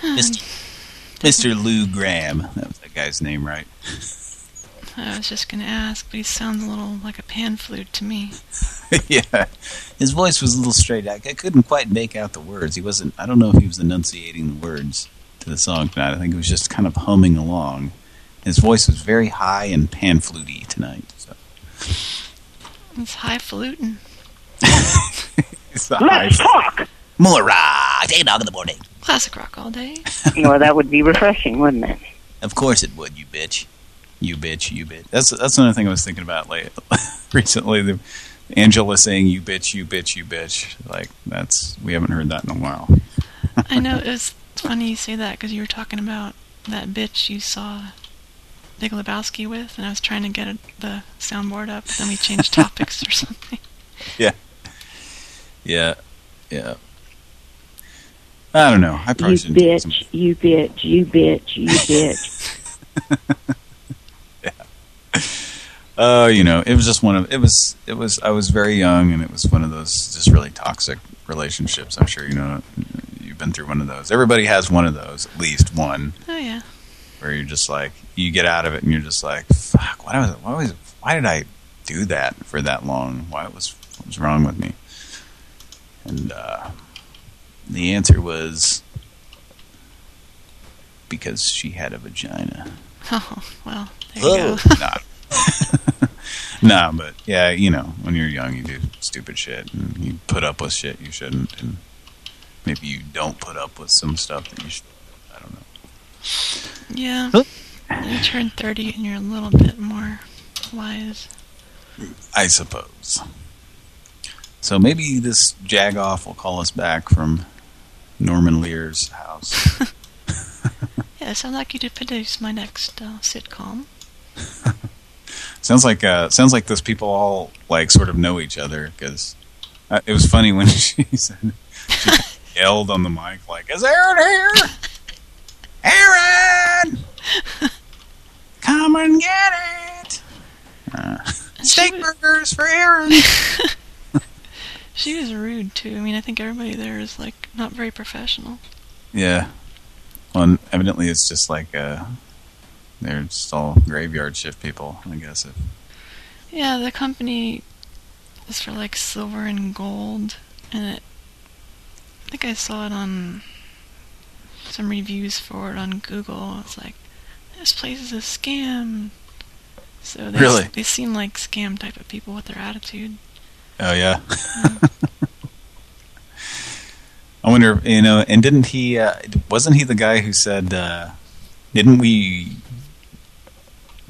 Mr. Mr. Lou Gramm. That was that guy's name, right? I was just gonna ask, but he sounds a little like a pan flute to me. yeah. His voice was a little straight. I, I couldn't quite make out the words. He wasn't, I don't know if he was enunciating the words. to the song tonight. I think it was just kind of humming along. His voice was very high and pan-fluty tonight. So. It's highfalutin. It's the Let's high- talk. More rock. Take a Dong in the morning. Classic rock all day. well, that would be refreshing, wouldn't it? Of course it would, you bitch. You bitch, you bitch. That's that's another thing I was thinking about late recently. The Angela saying you bitch, you bitch, you bitch. Like that's we haven't heard that in a while. I know it was funny you say that because you were talking about that bitch you saw Big Lebowski with, and I was trying to get the soundboard up, but then we changed topics or something. Yeah. Yeah. Yeah. I don't know. I probably You shouldn't do some- bitch, you bitch, you bitch, you bitch. Uh, you know, it was just one of it was it was I was very young and it was one of those just really toxic relationships. I'm sure you know you've been through one of those. Everybody has one of those, at least one, Oh yeah. where you're just like you get out of it and you're just like, fuck, why was why was why did I do that for that long? Why was what was wrong with me? And uh, the answer was because she had a vagina. Oh well, there you oh. go. nah. nah, but yeah, you know, when you're young, you do stupid shit, and you put up with shit you shouldn't, and maybe you don't put up with some stuff that you should. I don't know. Yeah. You turn 30 and you're a little bit more wise. I suppose. So maybe this jagoff will call us back from Norman Lear's house. Yeah, sounds like you to produce my next uh, sitcom. sounds like uh, sounds like those people all like sort of know each other because uh, it was funny when she said she yelled on the mic like, "Is Aaron here? Aaron, come and get it! Uh, steak burgers for Aaron." She was rude too. I mean, I think everybody there is like not very professional. Yeah. Well, and evidently it's just like uh, they're just all graveyard shift people, I guess. If, Yeah, the company is for like silver and gold, and it. I think I saw it on some reviews for it on Google. It's like this place is a scam. So they Really? they seem like scam type of people with their attitude. Oh yeah. I wonder, you know, and didn't he? Uh, wasn't he the guy who said? Uh, didn't we?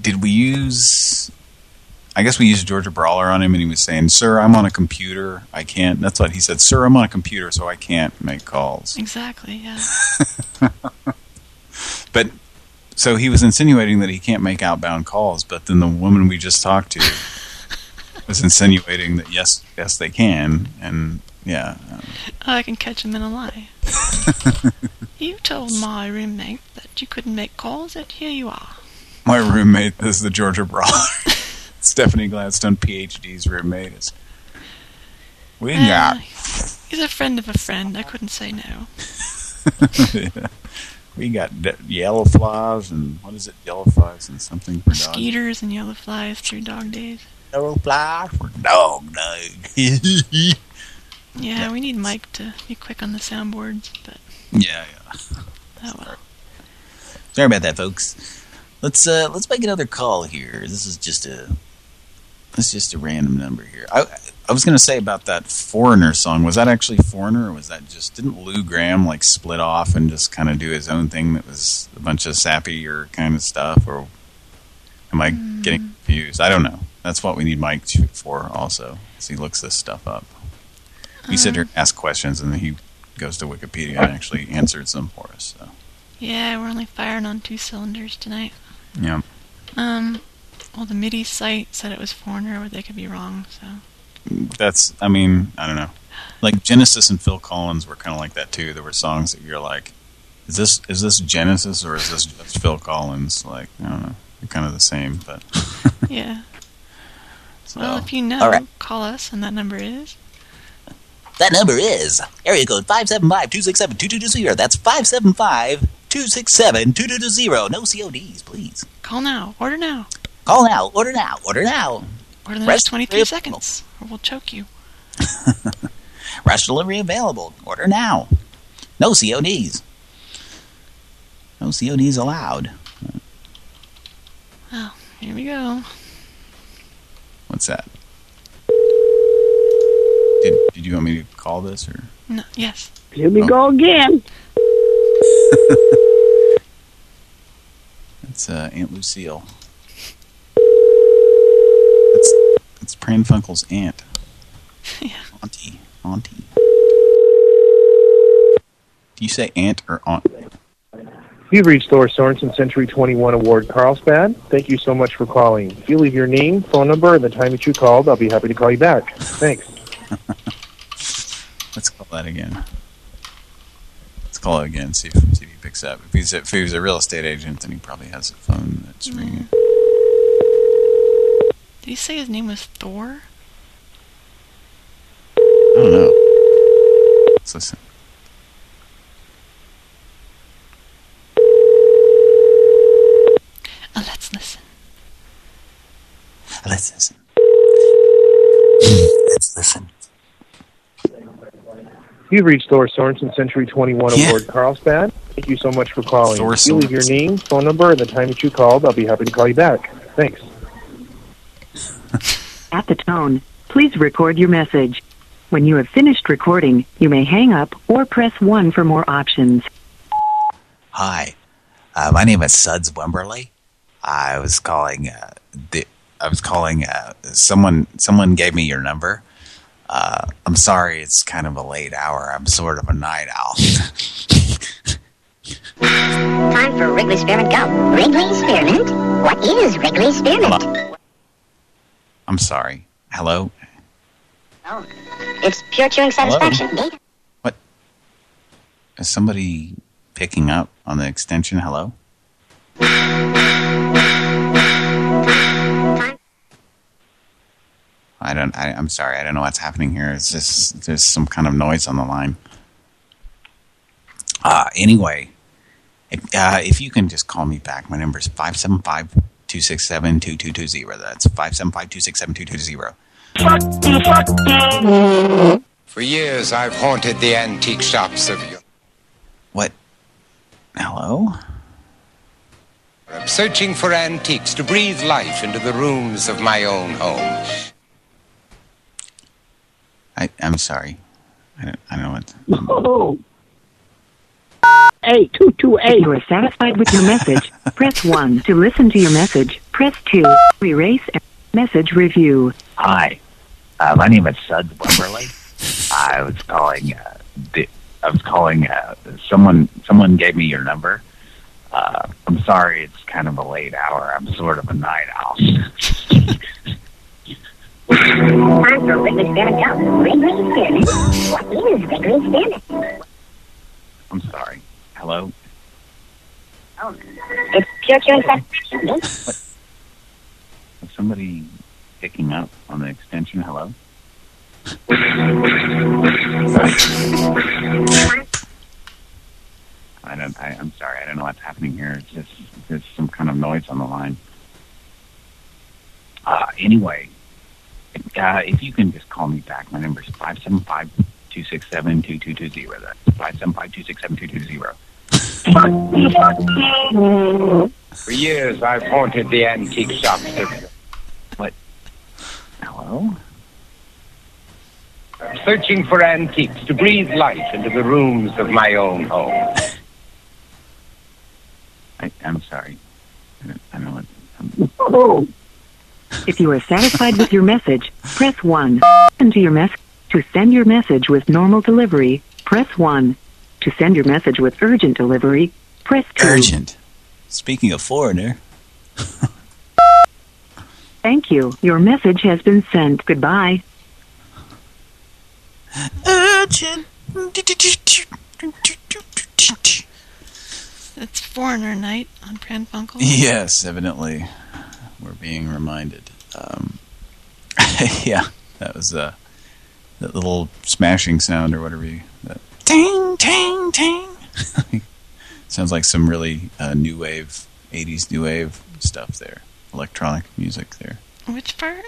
Did we use? I guess we used Georgia Brawler on him, and he was saying, "Sir, I'm on a computer. I can't." That's what he said. "Sir, I'm on a computer, so I can't make calls." Exactly. Yeah. But so he was insinuating that he can't make outbound calls, but then the woman we just talked to was insinuating that yes, yes they can, and yeah, um, Oh, I can catch him in a lie. you told my roommate that you couldn't make calls, and here you are. my roommate is the Georgia Brawler. Stephanie Gladstone, PhD's roommate is. We Uh, got He's a friend of a friend. I couldn't say no. we got yellow flies and what is it? Yellow flies and something for dogs. Skeeters and yellow flies through dog days. Yellow flies for dog day. Yeah, we need Mike to be quick on the soundboards, but yeah, yeah. oh well. Sorry about that, folks. Let's uh let's make another call here. This is just a this is just a random number here. I I was gonna say about that Foreigner song. Was that actually Foreigner, or was that just didn't Lou Gramm like split off and just kind of do his own thing that was a bunch of sappier kind of stuff, or am I getting confused? I don't know. That's what we need Mike to- for also, as he looks this stuff up. We sit here and ask questions, and then he goes to Wikipedia and actually answers them for us. So Yeah, we're only firing on two cylinders tonight. yeah. Um, well, the MIDI site said it was Foreigner, but they could be wrong, so. that's I mean I don't know like Genesis and Phil Collins were kind of like that too there were songs that you're like is this is this Genesis or is this just Phil Collins like I don't know they're kind of the same but Yeah. So, Well, if you know, right call us, and that number is. that number is area code 575-267-2220 that's 575-267-2220 no CODs please Call now. Order now. call now order now order now Order in the Rest next 23 seconds, or we'll choke you. Rush delivery available order now no CODs No CODs allowed. Oh, here we go. What's that? Did Did you want me to call this or? No, yes. Here we Oh. go again. It's uh, Aunt Lucille. That's that's Pran Funkel's aunt. yeah. Auntie. Auntie. Do you say aunt or aunt? You've reached Doris Sorensen Century 21 Award Carlsbad. Thank you so much for calling. If you leave your name, phone number, and the time that you called, I'll be happy to call you back. Thanks. Let's call that again. Let's call it again. See if see if he picks up. If he's a, if he was a real estate agent, then he probably has a phone that's ringing. Did he say his name was Thor? I don't know. Let's listen. Oh, let's listen. Let's listen. Let's listen. You've reached Doris Sorensen Century 21 Yeah. Award Carlsbad. Thank you so much for calling. Thor if you leave your name, phone number, and the time that you called, I'll be happy to call you back. Thanks. At the tone, please record your message. When you have finished recording, you may hang up or press 1 for more options. Hi, uh, my name is Suds Wemberly. I was calling. Uh, the, I was calling. Uh, someone. Someone gave me your number. Uh, I'm sorry, it's kind of a late hour. I'm sort of a night owl. Time for Wrigley Spearmint Gum. Wrigley Spearmint? What is Wrigley Spearmint? I'm sorry. Hello. Oh, it's pure chewing satisfaction. What? Is somebody picking up on the extension? Hello. I don't. I, I'm sorry. I don't know what's happening here. It's just there's some kind of noise on the line. Uh, anyway, if, uh, if you can just call me back, my number is five seven five two six seven two two two zero. That's five seven five two six seven two two zero. For years, I've haunted the antique shops of Europe. What? Hello? I'm searching for antiques to breathe life into the rooms of my own home. I, I'm sorry. I don't, I don't know what. Oh. Hey, two two If you are satisfied with your message, press 1 to listen to your message. Press 2 to erase a message review. Hi, uh, my name is Suds Wemberly. I was calling. Uh, the, I was calling. Uh, someone. Someone gave me your number. Uh, I'm sorry, it's kind of a late hour. I'm sort of a night owl. I'm sorry. Hello. Oh, it's pure. Is somebody picking up on the extension? Hello. I don't. I, I'm sorry. I don't know what's happening here. It's just there's some kind of noise on the line. Uh, anyway, uh, if you can just call me back, my number is five seven five two six seven two two two zero. That's five seven five two six seven two two zero. For years, I've haunted the antique shops of Europe. What? Hello? Searching for antiques to breathe life into the rooms of my own home. I, I'm sorry. I don't, I don't know what. Oh. If you are satisfied with your message, press 1. Listen to your mess to send your message with normal delivery, press 1. To send your message with urgent delivery, press 2. Urgent. Speaking of foreigner. Thank you. Your message has been sent. Goodbye. Urgent. It's Foreigner Night on Pran Funkel. Yes, evidently, we're being reminded. Um, yeah, that was uh, that little smashing sound or whatever you. That ting ting ting. Sounds like some really uh, new wave, '80s new wave stuff there, electronic music there. Which part?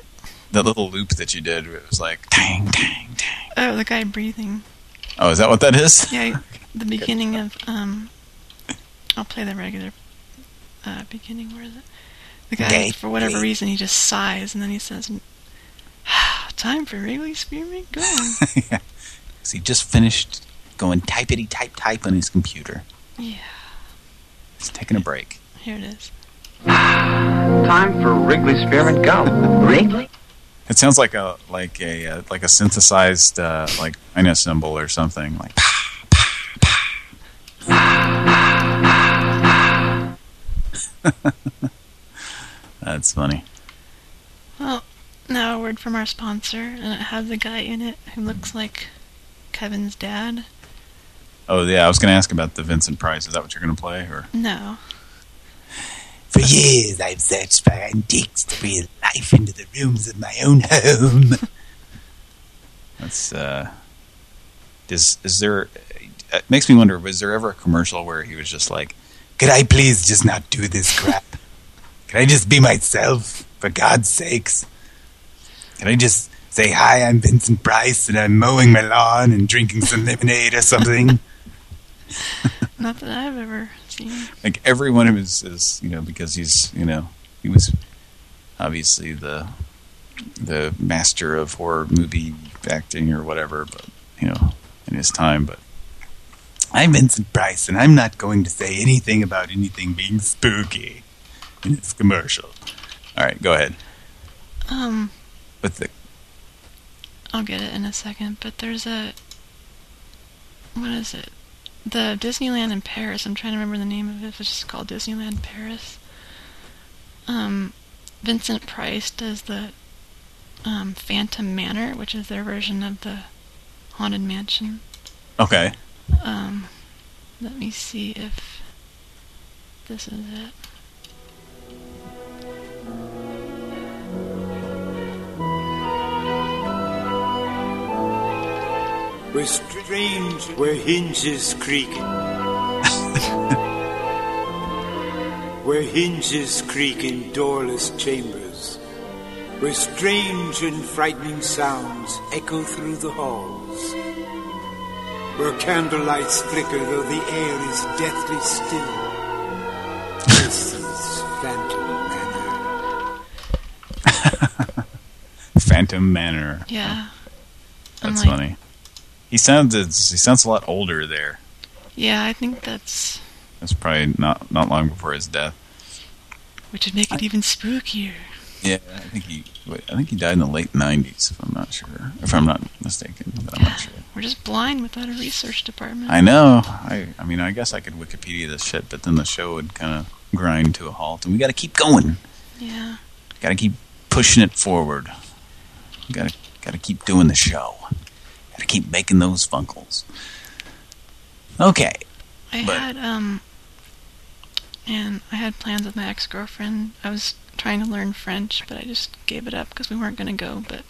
That little loop that you did, it was like tang tang tang. Oh, the guy breathing. Oh, is that what that is? Yeah, the beginning of um, I'll play the regular uh, beginning. Where is it? The guy, Okay, for whatever okay. reason, he just sighs and then he says, "Time for Wrigley Spearmint Gum." yeah. So he just finished going typity type type on his computer. yeah, He's taking a break. here it is. Time for Wrigley Spearmint Gum. Wrigley? It sounds like a like a uh, like a synthesized uh, like China cymbal or something. Like that's funny. Well, now a word from our sponsor, and it has a guy in it who looks like Kevin's dad. Oh yeah, I was going to ask about the Vincent Price. Is that what you're going to play or? No, For years, I've searched for antiques to breathe life into the rooms of my own home. That's uh is is there it makes me wonder was there ever a commercial where he was just like Could I please just not do this crap? Can I just be myself, for God's sakes? Can I just say, hi, I'm Vincent Price, and I'm mowing my lawn and drinking some lemonade or something? not that I've ever seen. like every one of his is you know because he's you know he was obviously the the master of horror movie acting or whatever but you know in his time but I'm Vincent Price, and I'm not going to say anything about anything being spooky in this commercial. all right go ahead Um, with the I'll get it in a second, but there's a what is it? The Disneyland in Paris. I'm trying to remember the name of it. It's just called Disneyland Paris. Um, Vincent Price does the um, Phantom Manor, which is their version of the Haunted Mansion. okay Um, let me see if this is it. We're strange where hinges creaking. where hinges creak in doorless chambers. Where strange and frightening sounds echo through the halls. Where candlelights flicker though the air is deathly still. This is Phantom Manor. Phantom Manor Yeah. that's like- funny he sounds he sounds a lot older there Yeah, I think that's that's probably not not long before his death which would make it even spookier. yeah I think he wait, I think he died in the late 90s if I'm not sure if I'm not mistaken but I'm not sure We're just blind without a research department. I know. I I mean, I guess I could Wikipedia this shit, but then the show would kind of grind to a halt, and we got to keep going. Yeah. Got to keep pushing it forward. Got to got to keep doing the show. To keep making those funkles. Okay. I But- had um and I had plans with my ex-girlfriend. I was trying to learn French, but I just gave it up because we weren't going to go, but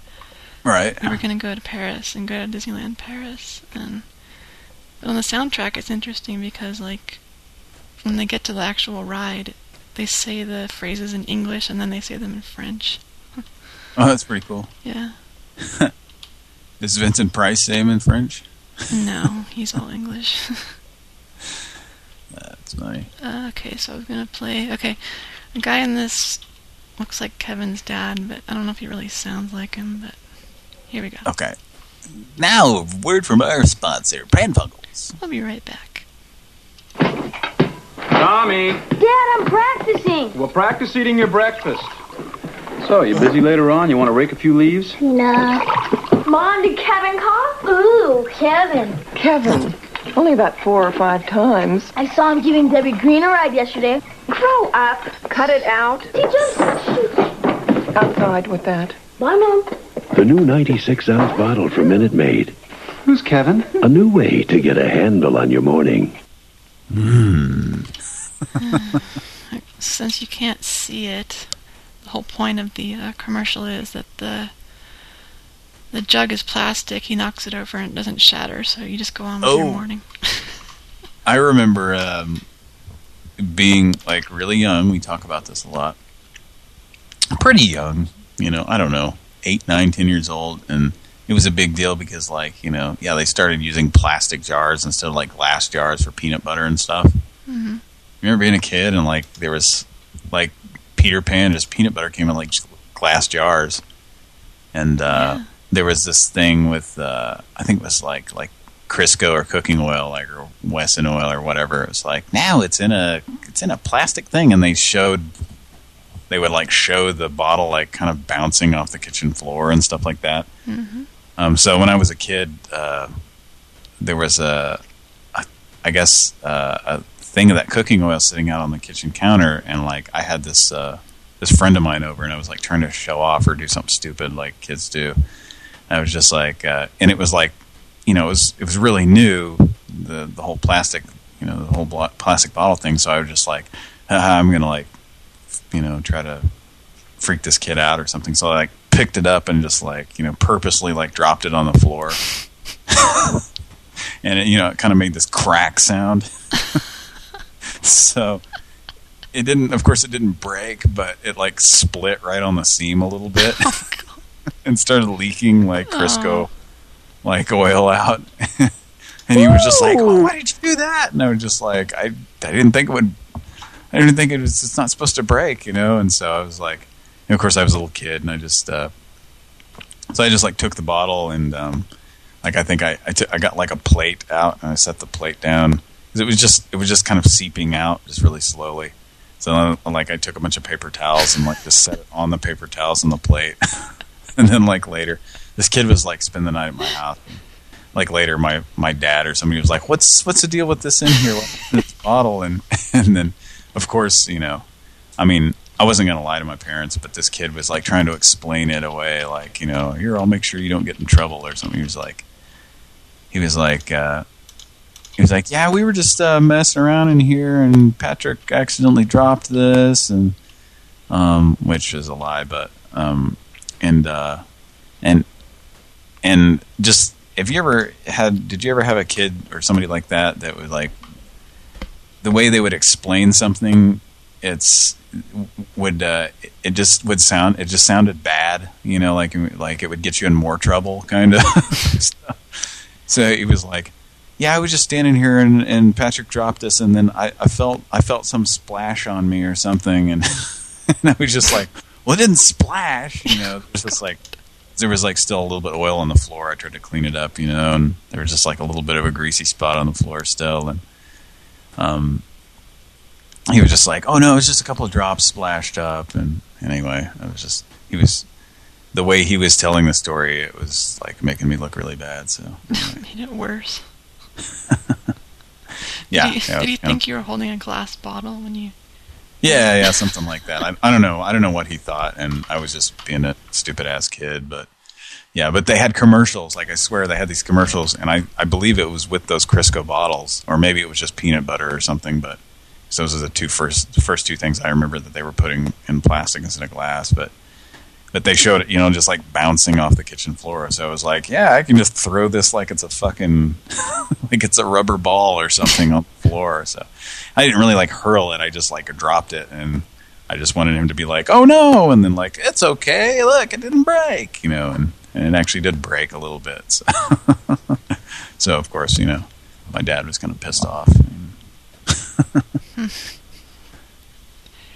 Right. we were going to go to Paris and go to Disneyland Paris and but on the soundtrack it's interesting because like when they get to the actual ride, they say the phrases in English and then they say them in French. Oh, that's pretty cool. Yeah. Does Vincent Price say him in French? No, he's all English. That's funny. Uh, okay, so I was gonna play. Okay, the guy in this looks like Kevin's dad, but I don't know if he really sounds like him. But here we go. Okay. Now, word from our sponsor, Pran Funkels. I'll be right back. Tommy, Dad, I'm practicing. well, practice eating your breakfast. So, you busy later on? You want to rake a few leaves? No. Mom, did Kevin call? Ooh, Kevin. Kevin, only about four or five times. I saw him giving Debbie Green a ride yesterday. Grow up. Cut it out. He just... Outside with that. Bye, Mom. The new 96 ounce bottle from Minute Maid. Who's Kevin? A new way to get a handle on your morning. Hmm. Since you can't see it, the whole point of the uh, commercial is that the the jug is plastic. He knocks it over and it doesn't shatter, so you just go on with your Oh. morning. I remember um, being like really young. We talk about this a lot. Pretty young, you know. I don't know, eight, nine, ten years old, and it was a big deal because, like, you know, yeah, they started using plastic jars instead of like glass jars for peanut butter and stuff. hmm remember being a kid and like there was like Peter Pan, just peanut butter came in like glass jars, and uh, yeah. there was this thing with uh, I think it was like like Crisco or cooking oil, like or Wesson oil or whatever. It was like now it's in a it's in a plastic thing, and they showed they would like show the bottle like kind of bouncing off the kitchen floor and stuff like that. Mm -hmm. um, so when I was a kid, uh, there was a, a I guess uh, a thing of that cooking oil sitting out on the kitchen counter, and like I had this uh, this friend of mine over, and I was like trying to show off or do something stupid like kids do. And I was just like, uh, and it was like you know, it was it was really new, the the whole plastic, you know, the whole plastic bottle thing. So I was just like, I'm gonna like, you know, try to freak this kid out or something. So I like picked it up and just like, you know, purposely like dropped it on the floor, and it, you know, it kind of made this crack sound. so it didn't, of course, it didn't break, but it like split right on the seam a little bit. Oh, and started leaking like Crisco. Oh like oil out. and he was just like, oh, why did you do that? And I was just like, I, I didn't think it would, I didn't think it was, it's not supposed to break, you know? And so I was like, of course I was a little kid and I just, uh, so I just like took the bottle and, um, like I think I, I, I got like a plate out and I set the plate down it was just, it was just kind of seeping out just really slowly. So like I took a bunch of paper towels and like just set it on the paper towels on the plate. and then like later, this kid was like spend the night at my house. And, like later, my my dad or somebody was like, "What's what's the deal with this in here? this bottle?" And and then, of course, you know, I mean, I wasn't gonna lie to my parents, but this kid was like trying to explain it away, like you know, here, I'll make sure you don't get in trouble or something. He was like, he was like, uh, he was like, yeah, we were just uh, messing around in here, and Patrick accidentally dropped this, and um, which is a lie, but um, and uh, and and just if you ever had, did you ever have a kid or somebody like that that would like the way they would explain something? It's would uh, it just would sound it just sounded bad, you know, like like it would get you in more trouble, kind of. so he was like, "Yeah, I was just standing here and and Patrick dropped this, and then I, I felt I felt some splash on me or something, and, and I was just like." Well, it didn't splash, you know. It was just like there was like still a little bit of oil on the floor. I tried to clean it up, you know, and there was just like a little bit of a greasy spot on the floor still. And um, he was just like, "Oh no, it was just a couple of drops splashed up." And anyway, I was just he was the way he was telling the story. It was like making me look really bad. So anyway. made it worse. yeah. Did you, yeah, you think you were holding a glass bottle when you? Yeah, yeah, something like that. I, I don't know. I don't know what he thought, and I was just being a stupid ass kid. But yeah, but they had commercials. Like I swear, they had these commercials, and I I believe it was with those Crisco bottles, or maybe it was just peanut butter or something. But so those are the two first the first two things I remember that they were putting in plastic instead of glass. But but they showed it, you know, just like bouncing off the kitchen floor. So I was like, yeah, I can just throw this like it's a fucking like it's a rubber ball or something on the floor. So I didn't really like hurl it. I just like dropped it and I just wanted him to be like, oh no. And then like, it's okay. Look, it didn't break, you know, and, and it actually did break a little bit. So, so of course, you know, my dad was kind of pissed off.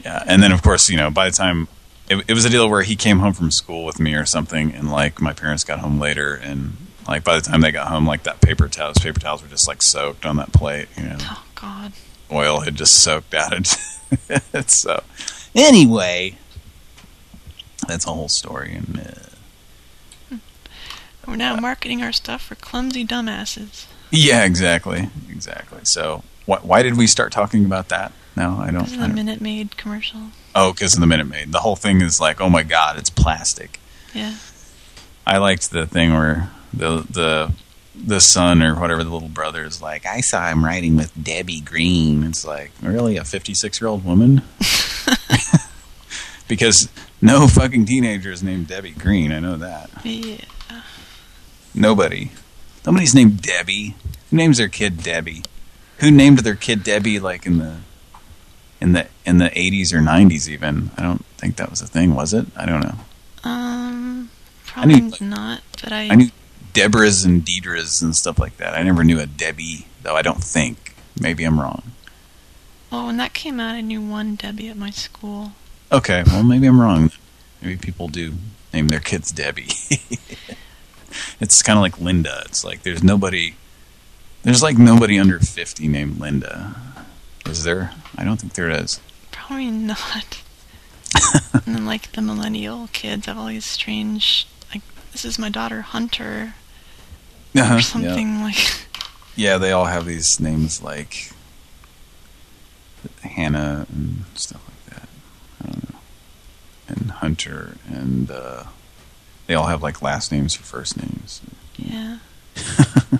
yeah. And then of course, you know, by the time it, it was a deal where he came home from school with me or something and like my parents got home later and like by the time they got home, like that paper towels, paper towels were just like soaked on that plate, you know. Oh God oil had just soaked out it. so, anyway, that's a whole story. And uh, we're now uh, marketing our stuff for clumsy dumbasses. Yeah, exactly, exactly. So, wh why did we start talking about that? No, I don't. Of the Minute Maid commercial. Oh, because of the Minute Maid. The whole thing is like, oh my god, it's plastic. Yeah. I liked the thing where the the the son or whatever the little brother is like, I saw him riding with Debbie Green. It's like, really, a 56-year-old woman? because no fucking teenager is named Debbie Green. I know that. Yeah. Nobody. Nobody's named Debbie. Who names their kid Debbie? Who named their kid Debbie like in the in the in the 80s or 90s even? I don't think that was a thing, was it? I don't know. Um, probably knew, not, but I... I knew Deborahs and Deidres and stuff like that. I never knew a Debbie, though I don't think. Maybe I'm wrong. Oh, when that came out, I knew one Debbie at my school. Okay, well maybe I'm wrong. Maybe people do name their kids Debbie. it's kind of like Linda. It's like there's nobody, there's like nobody under 50 named Linda. Is there? I don't think there is. Probably not. and then, like, the millennial kids have all these strange, like, this is my daughter Hunter, Uh-huh, or yeah. something like. Yeah, they all have these names like Hannah and stuff like that. I don't know. And Hunter and uh, they all have like last names for first names. Yeah.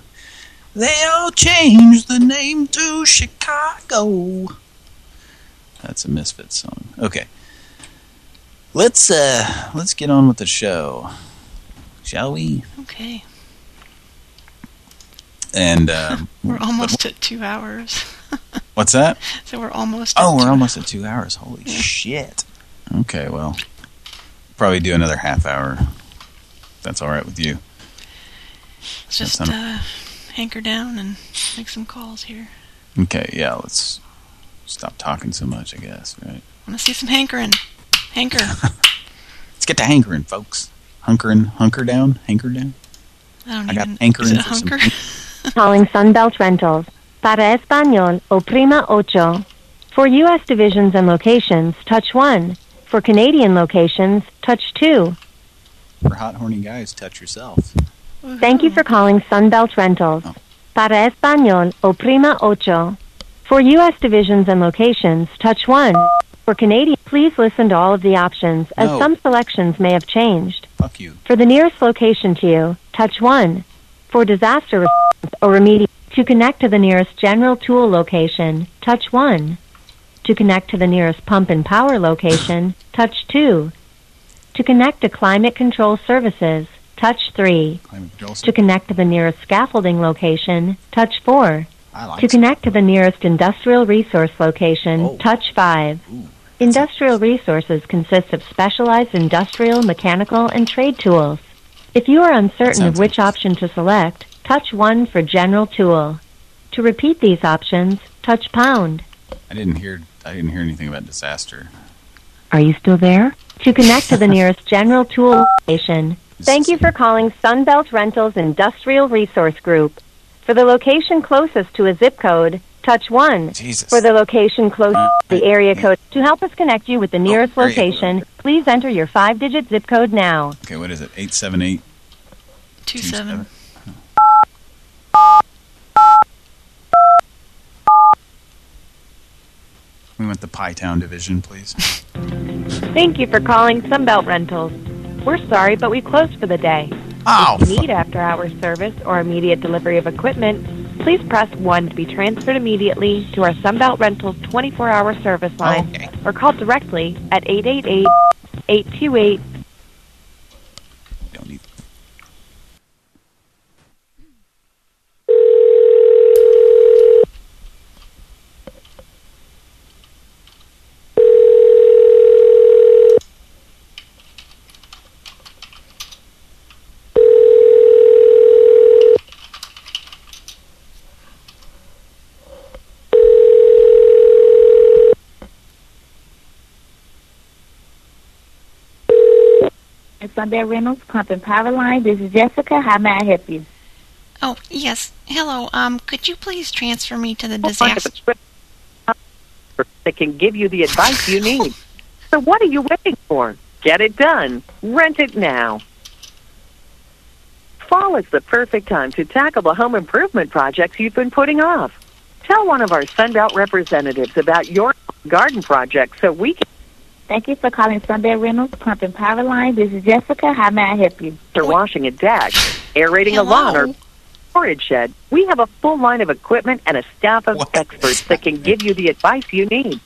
They all changed the name to Chicago. That's a Misfit song. Okay. Let's uh let's get on with the show. Shall we? Okay. And um, We're almost at two hours. what's that? So we're almost. Oh, we're almost at two hours. Holy shit. Okay, well, probably do another half hour. That's all right with you. Let's just uh, hanker down and make some calls here. Okay, yeah, let's stop talking so much, I guess, right? I want to see some hankering. Hanker. Let's get to hankering, folks. Hunkering, hunker down, hanker down. I don't I got even. hankering is it a for some hunker? Calling Sunbelt Rentals. Para Español, oprima ocho. For U.S. divisions and locations, touch 1. For Canadian locations, touch 2. For hot, horny guys, touch yourself. Thank you for calling Sunbelt Rentals. Oh. Para Español, oprima ocho. For U.S. divisions and locations, touch 1. For Canadian, please listen to all of the options, as No. some selections may have changed. Fuck you. For the nearest location to you, touch 1. For disaster response or remediation, to connect to the nearest general tool location, touch 1. To connect to the nearest pump and power location, touch 2. To connect to climate control services, touch 3. Climate control To connect to the nearest scaffolding location, touch 4. Like To connect to the nearest industrial resource location, oh. touch 5. Industrial resources consist of specialized industrial, mechanical, and trade tools. If you are uncertain of which option to select, touch 1 for general tool. To repeat these options, touch pound. I didn't hear I didn't hear anything about disaster. Are you still there? To connect to the nearest general tool location, thank you for calling Sunbelt Rentals Industrial Resource Group. For the location closest to a zip code, touch 1. For the location closest to the area code, to help us connect you with the oh, nearest area code. location, please enter your 5-digit zip code now. Okay, what is it? 878 Two seven. We want the Pie Town division, please. Thank you for calling Sunbelt Rentals. We're sorry, but we closed for the day. Oh, if you need after-hours service or immediate delivery of equipment, please press 1 to be transferred immediately to our Sunbelt Rentals 24-hour service line or call directly at 888-828 It's Sunbelt Rentals, Pump and Power Line. This is Jessica. How may I help you? Oh, yes. Hello. Um, could you please transfer me to the disaster? that can give you the advice you need. So what are you waiting for? Get it done. Rent it now. Fall is the perfect time to tackle the home improvement projects you've been putting off. Tell one of our Sunbelt representatives about your garden project so we can Thank you for calling Sunbelt Rentals, Pump and Power Line. This is Jessica. How may I help you? They're washing a deck, aerating a lawn, or storage shed. We have a full line of equipment and a staff of experts that can give you the advice you need.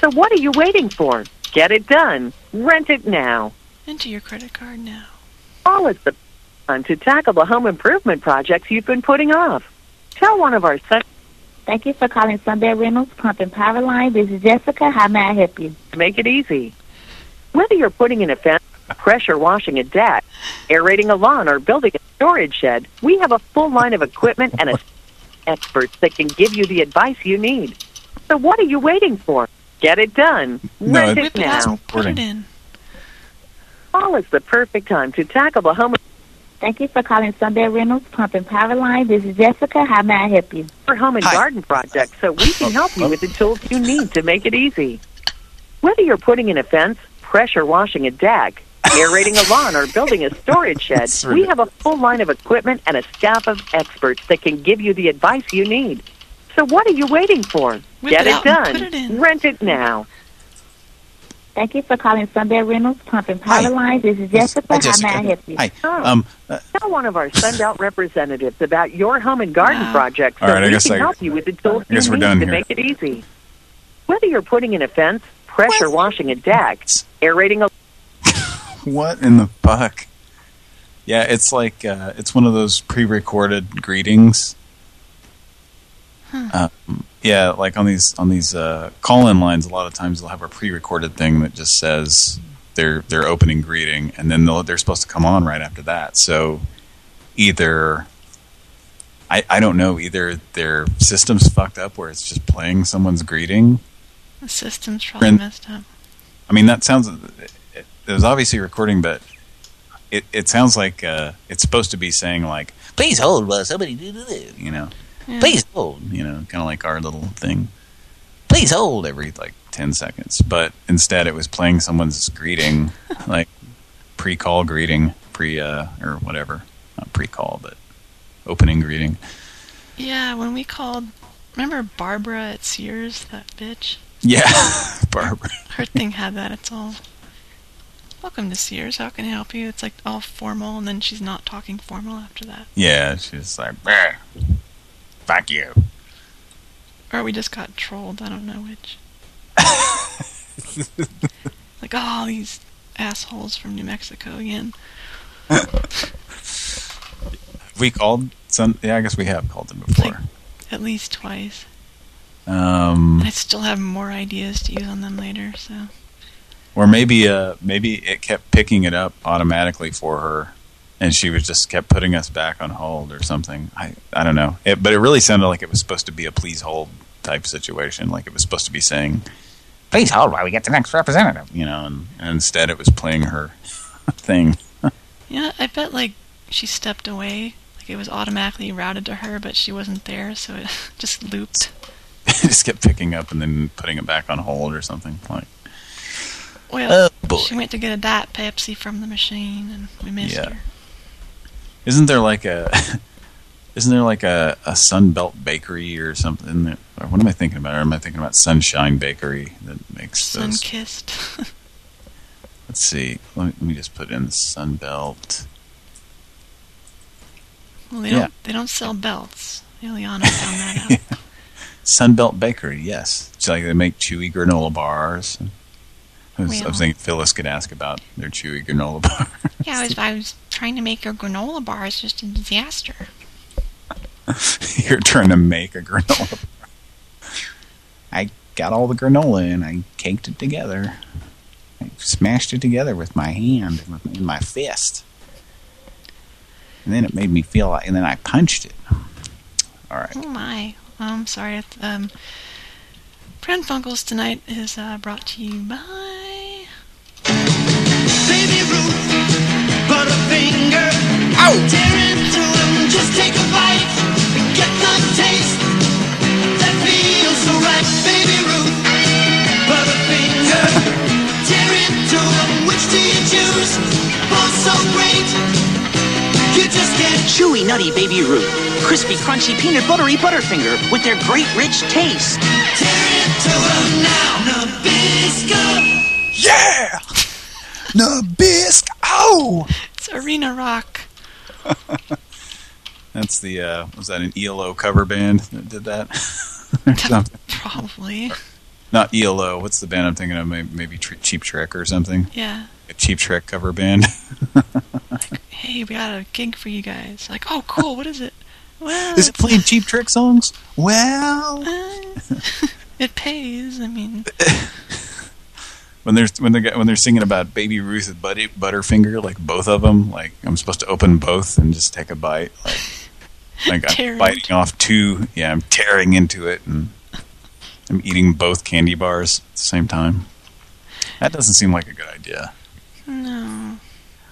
So what are you waiting for? Get it done. Rent it now. Enter your credit card now. Fall is the time to tackle the home improvement projects you've been putting off. Tell one of our Sun Thank you for calling Sunbelt Rentals, Pump and Power Line. This is Jessica. How may I help you? to make it easy. Whether you're putting in a fence, pressure washing a deck, aerating a lawn, or building a storage shed, we have a full line of equipment and a experts that can give you the advice you need. So what are you waiting for? Get it done. No, Rent it- it now. Put it in. Fall is the perfect time to tackle the home Thank you for calling Sunbelt Rentals Pump and Power Line. This is Jessica. How may I help you? or home and garden project so we can help you with the tools you need to make it easy. Whether you're putting in a fence, pressure washing a deck, aerating a lawn, or building a storage shed, we have a full line of equipment and a staff of experts that can give you the advice you need. So what are you waiting for? Whip Get it it, done. put it in. Rent it now. Thank you for calling Sunbelt Rentals Pump and Power Line. This is Jessica. Hi, How Jessica. may I help you? Hi. Um, uh, Tell one of our Sunbelt representatives about your home and garden project so All right, I we guess can I- help you with the tools I you we're need done to here. make it easy. Whether you're putting in a fence, pressure washing a deck, aerating a what in the fuck? Yeah, it's like uh, it's one of those pre-recorded greetings. Um, yeah, like on these on these uh, call-in lines, a lot of times they'll have a pre-recorded thing that just says their their opening greeting, and then they'll, they're supposed to come on right after that. So either I I don't know, either their system's fucked up where it's just playing someone's greeting. The system's probably Friend- messed up. I mean, that sounds. It, it was obviously recording, but it it sounds like uh, it's supposed to be saying like, "Please hold while somebody do do do," you know. Yeah. Please hold, you know, kind of like our little thing. Please hold every like ten seconds, but instead it was playing someone's greeting, like pre-call greeting, pre uh, or whatever, not pre-call, but opening greeting. Yeah, when we called, remember Barbara at Sears, that bitch? Yeah, Barbara. Her thing had that. It's all, welcome to Sears. How can I help you? It's like all formal, and then she's not talking formal after that. Yeah, she's like, "Brr, fuck you. Or we just got trolled. I don't know which. like, oh, these assholes from New Mexico again. We called some. Yeah, I guess we have called them before. At least twice. Um, And I still have more ideas to use on them later, so. or maybe uh, maybe it kept picking it up automatically for her, and she was just kept putting us back on hold or something. I I don't know. It, but it really sounded like it was supposed to be a please hold type situation. Like it was supposed to be saying, "Please hold while we get the next representative," you know, and, and instead it was playing her thing. Yeah, I bet, like, she stepped away. Like, it was automatically routed to her, but she wasn't there, so it just looped. it just kept picking up and then putting it back on hold or something. Like, Well, Oh, she went to get a Diet Pepsi from the machine, and we missed Yeah. her. Isn't there like a isn't there like a, a Sunbelt bakery or something? That, or what am I thinking about? Or am I thinking about Sunshine Bakery that makes those? Sun-kissed. Let's see. Let me, let me just put in Sunbelt. well, they Yeah. don't, they don't sell belts. Ileana found that out. Sunbelt Bakery, yes. It's like they make chewy granola bars. I was, I was thinking Phyllis could ask about their chewy granola bar. Yeah, I was, I was trying to make a granola bar. is just a disaster. You're trying to make a granola bar. I got all the granola and I caked it together. I smashed it together with my hand, with in my fist. And then it made me feel like, and then I punched it. All right. Oh my. I'm sorry. Um, Funkels tonight is uh, brought to you by. Ow! Tear into them, just take a bite get the taste that feels so right. Baby Ruth. Tear into them, which do you choose? Both so great, you just get Chewy, nutty Baby Ruth. Crispy, crunchy, peanut buttery Butterfinger with their great rich taste. tear into them now. Nabisco. Yeah! Nabisco! Oh! It's Arena Rock. That's the, uh, was that an ELO cover band that did that? Probably. Not ELO, what's the band I'm thinking of? Maybe, maybe Cheap Trick or something? Yeah. A Cheap Trick cover band. like, Hey, we got a gig for you guys. Like, oh, cool. What is it? Well, Is it playing Cheap Trick songs? Well... it pays. I mean, when they're when they're when they're singing about Baby Ruth Buddy, Butterfinger, like both of them, like I'm supposed to open both and just take a bite, like like I'm biting off two. Yeah, I'm tearing into it, and I'm eating both candy bars at the same time. That doesn't seem like a good idea. No.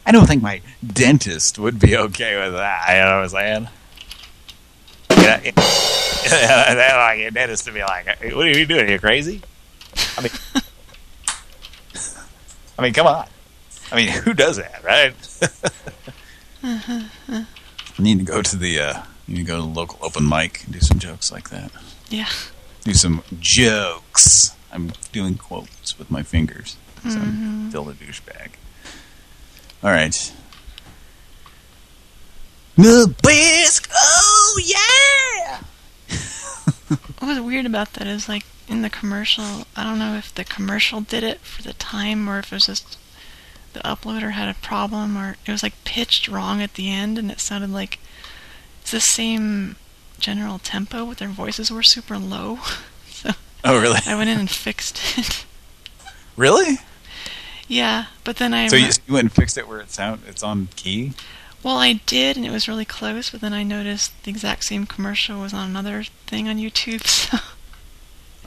I don't think my dentist would be okay with that. You know what I'm saying? Yeah, yeah, like your dentist to be like, "What are you doing? Are you crazy?" I mean, I mean, come on. I mean, who does that, right? Uh-huh. You need to go to the uh, need to go to the local open mic and do some jokes like that. Yeah. Do some jokes. I'm doing quotes with my fingers. So Mhm. I'm still a douchebag. All right. Nabisco, oh yeah! What was weird about that is like in the commercial, I don't know if the commercial did it for the time or if it was just the uploader had a problem or it was like pitched wrong at the end and it sounded like it's the same general tempo but their voices were super low. so Oh, really? I went in and fixed it. Really? yeah, but then I So you, you went and fixed it where it sound it's on key? Well, I did, and it was really close, but then I noticed the exact same commercial was on another thing on YouTube, so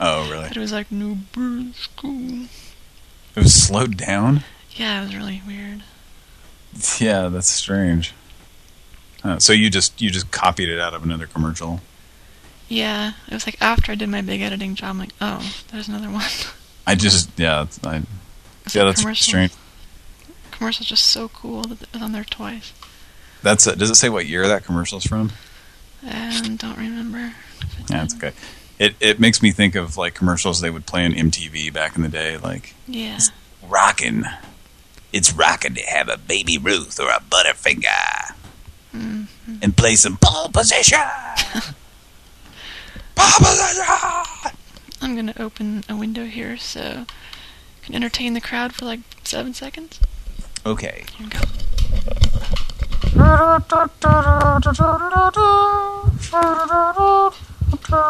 Oh, really? it was like, Nabisco. It was slowed down? Yeah, it was really weird. Yeah, that's strange. Uh, so you just you just copied it out of another commercial? Yeah, it was like after I did my big editing job, I'm like, oh, there's another one. I just yeah, I It's yeah, a that's commercial. strange. Commercial's just so cool that it was on there twice. That's uh, does it say what year that commercial's from? And don't remember. Yeah, it's okay. It it makes me think of like commercials they would play on MTV back in the day, like Yeah. rockin'. It's rocking to have a baby Ruth or a Butterfinger Mhm. and play some pole position. pole position. I'm gonna open a window here so I can entertain the crowd for like seven seconds. Okay. Here we go. Okay.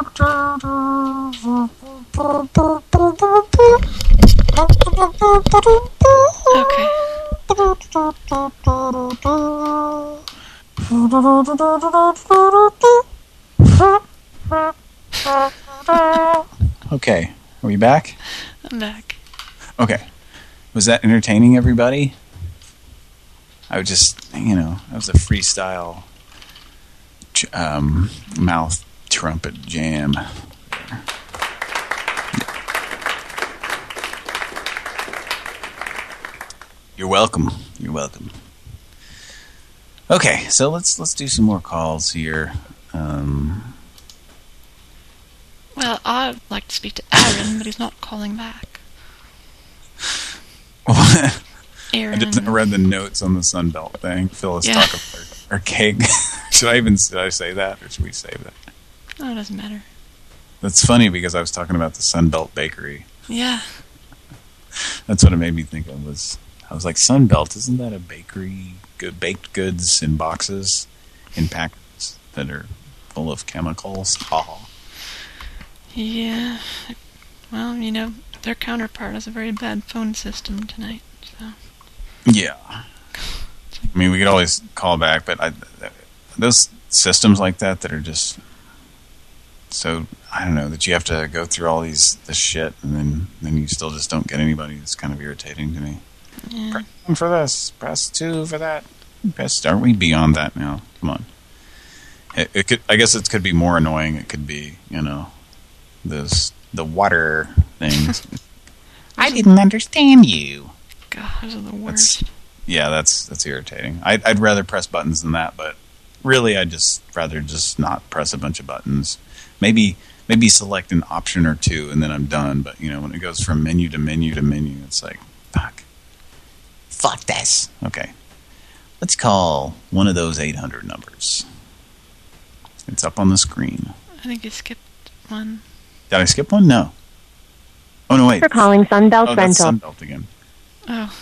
Okay. Are we back? I'm back. Okay. Was that entertaining everybody? I was just, you know, that was a freestyle um, mouth trumpet jam. You're welcome. You're welcome. Okay, so let's let's do some more calls here. Um, Well, I'd like to speak to Aaron, but he's not calling back. I Aaron. just read the notes on the Sunbelt thing. Phyllis Yeah. talk about our, our cake. should I even should I say that or should we save that? Oh, it doesn't matter. That's funny because I was talking about the Sunbelt Bakery. Yeah. That's what it made me think of. Was I was like Sunbelt? Isn't that a bakery? Good baked goods in boxes, in packets that are full of chemicals. Ha. Yeah. Well, you know, their counterpart has a very bad phone system tonight, so. Yeah. I mean, we could always call back, but I, those systems like that that are just so I don't know that you have to go through all these this shit and then then you still just don't get anybody. It's kind of irritating to me. Yeah. Press one for this, press two for that. Press, aren't we beyond that now? Come on. It, it could. I guess it could be more annoying. It could be, you know, those the water things. I didn't understand you. God, the worst. That's, yeah, that's that's irritating. I'd, I'd rather press buttons than that, but really, I'd just rather just not press a bunch of buttons. Maybe maybe select an option or two, and then I'm done. But you know, when it goes from menu to menu to menu, it's like, fuck, fuck this. Okay, let's call one of those 800 numbers. It's up on the screen. I think you skipped one. Did I skip one? No. Oh no, wait. For calling Sunbelt oh, that's Rental. Sunbelt again. Oh.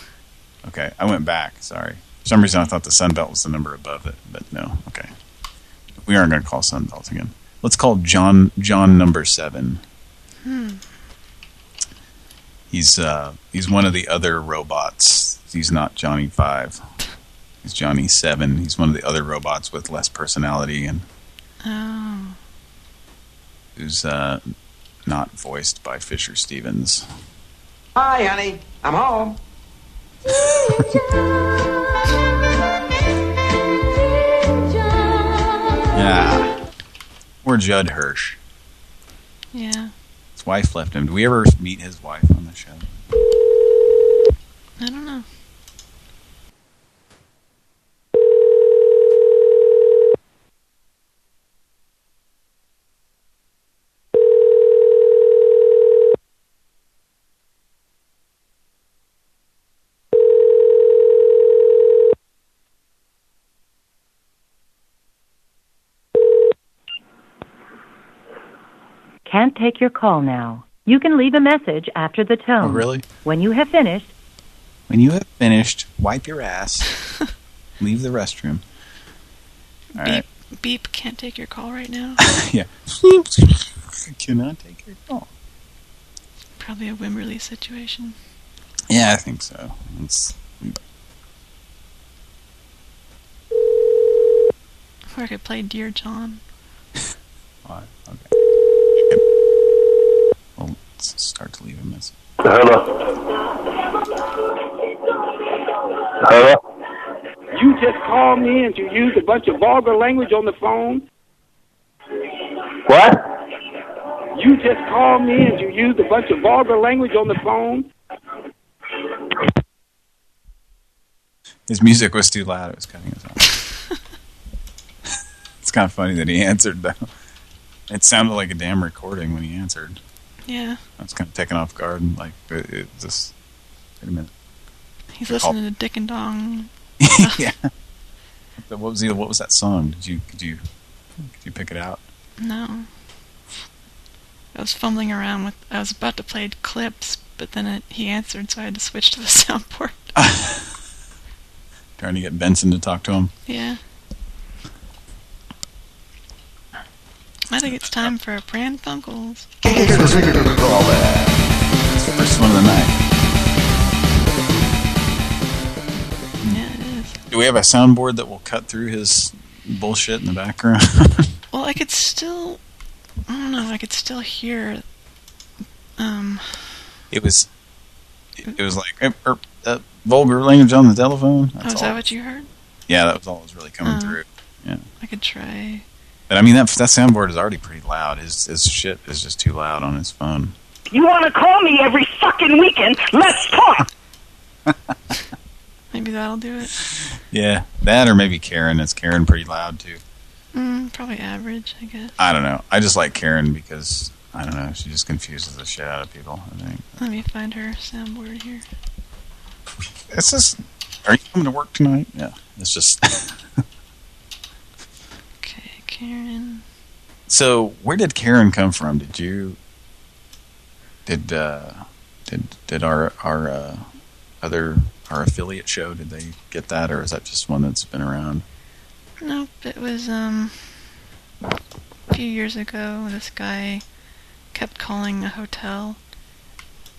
Okay, I went back. Sorry. For some reason, I thought the Sunbelt was the number above it, but no. Okay, we aren't going to call Sunbelt again. Let's call John John number seven. Hmm. He's uh, he's one of the other robots. He's not Johnny Five. He's Johnny Seven. He's one of the other robots with less personality and Oh. who's uh, not voiced by Fisher Stevens. Hi, honey. I'm home. Yeah. Or Judd Hirsch. Yeah. His wife left him. Do we ever meet his wife on the show? I don't know. Can't take your call now. You can leave a message after the tone. Oh, really? When you have finished, When you have finished, wipe your ass. leave the restroom. All right. Beep, beep, can't take your call right now. yeah. Cannot take your call. Probably a Wimberley situation. Yeah, I think so. It's Or I could play Dear John. fine. Okay. Well, let's start to leave a message. Hello. Hello. You just called me and you used a bunch of vulgar language on the phone. What? You just called me and you used a bunch of vulgar language on the phone. His music was too loud. It was cutting us off. it's kind of funny that he answered, though. It sounded like a damn recording when he answered. Yeah. I was kind of taken off guard. and Like, it, it just... Wait a minute. He's They're listening to Dick and Dong. yeah. What was the, What was that song? Did you could you could you pick it out? No. I was fumbling around with. I was about to play clips, but then it, he answered, so I had to switch to the soundboard. Trying to get Benson to talk to him. Yeah. I think it's time for Pran Funkels. First one of the night. Yeah, it is. Do we have a soundboard that will cut through his bullshit in the background? Well, I could still. I don't know. I could still hear. Um. it was. It was like er, er, uh, vulgar language on the telephone. Oh, is all. that what you heard? Yeah, that was all that was really coming Oh. through. Yeah, I could try. But I mean that that soundboard is already pretty loud. His his shit is just too loud on his phone. You want to call me every fucking weekend? Let's talk. Maybe that'll do it. Yeah, that or maybe Karen. Is Karen pretty loud too? Mm, probably average, I guess. I don't know. I just like Karen because I don't know. She just confuses the shit out of people. I think. Let me find her soundboard here. It's just. Are you coming to work tonight? Yeah. It's just. Karen. so where did Karen come from? Did you? Did uh, did did our our uh, other our affiliate show? Did they get that, or is that just one that's been around? Nope, it was um a few years ago. This guy kept calling a hotel,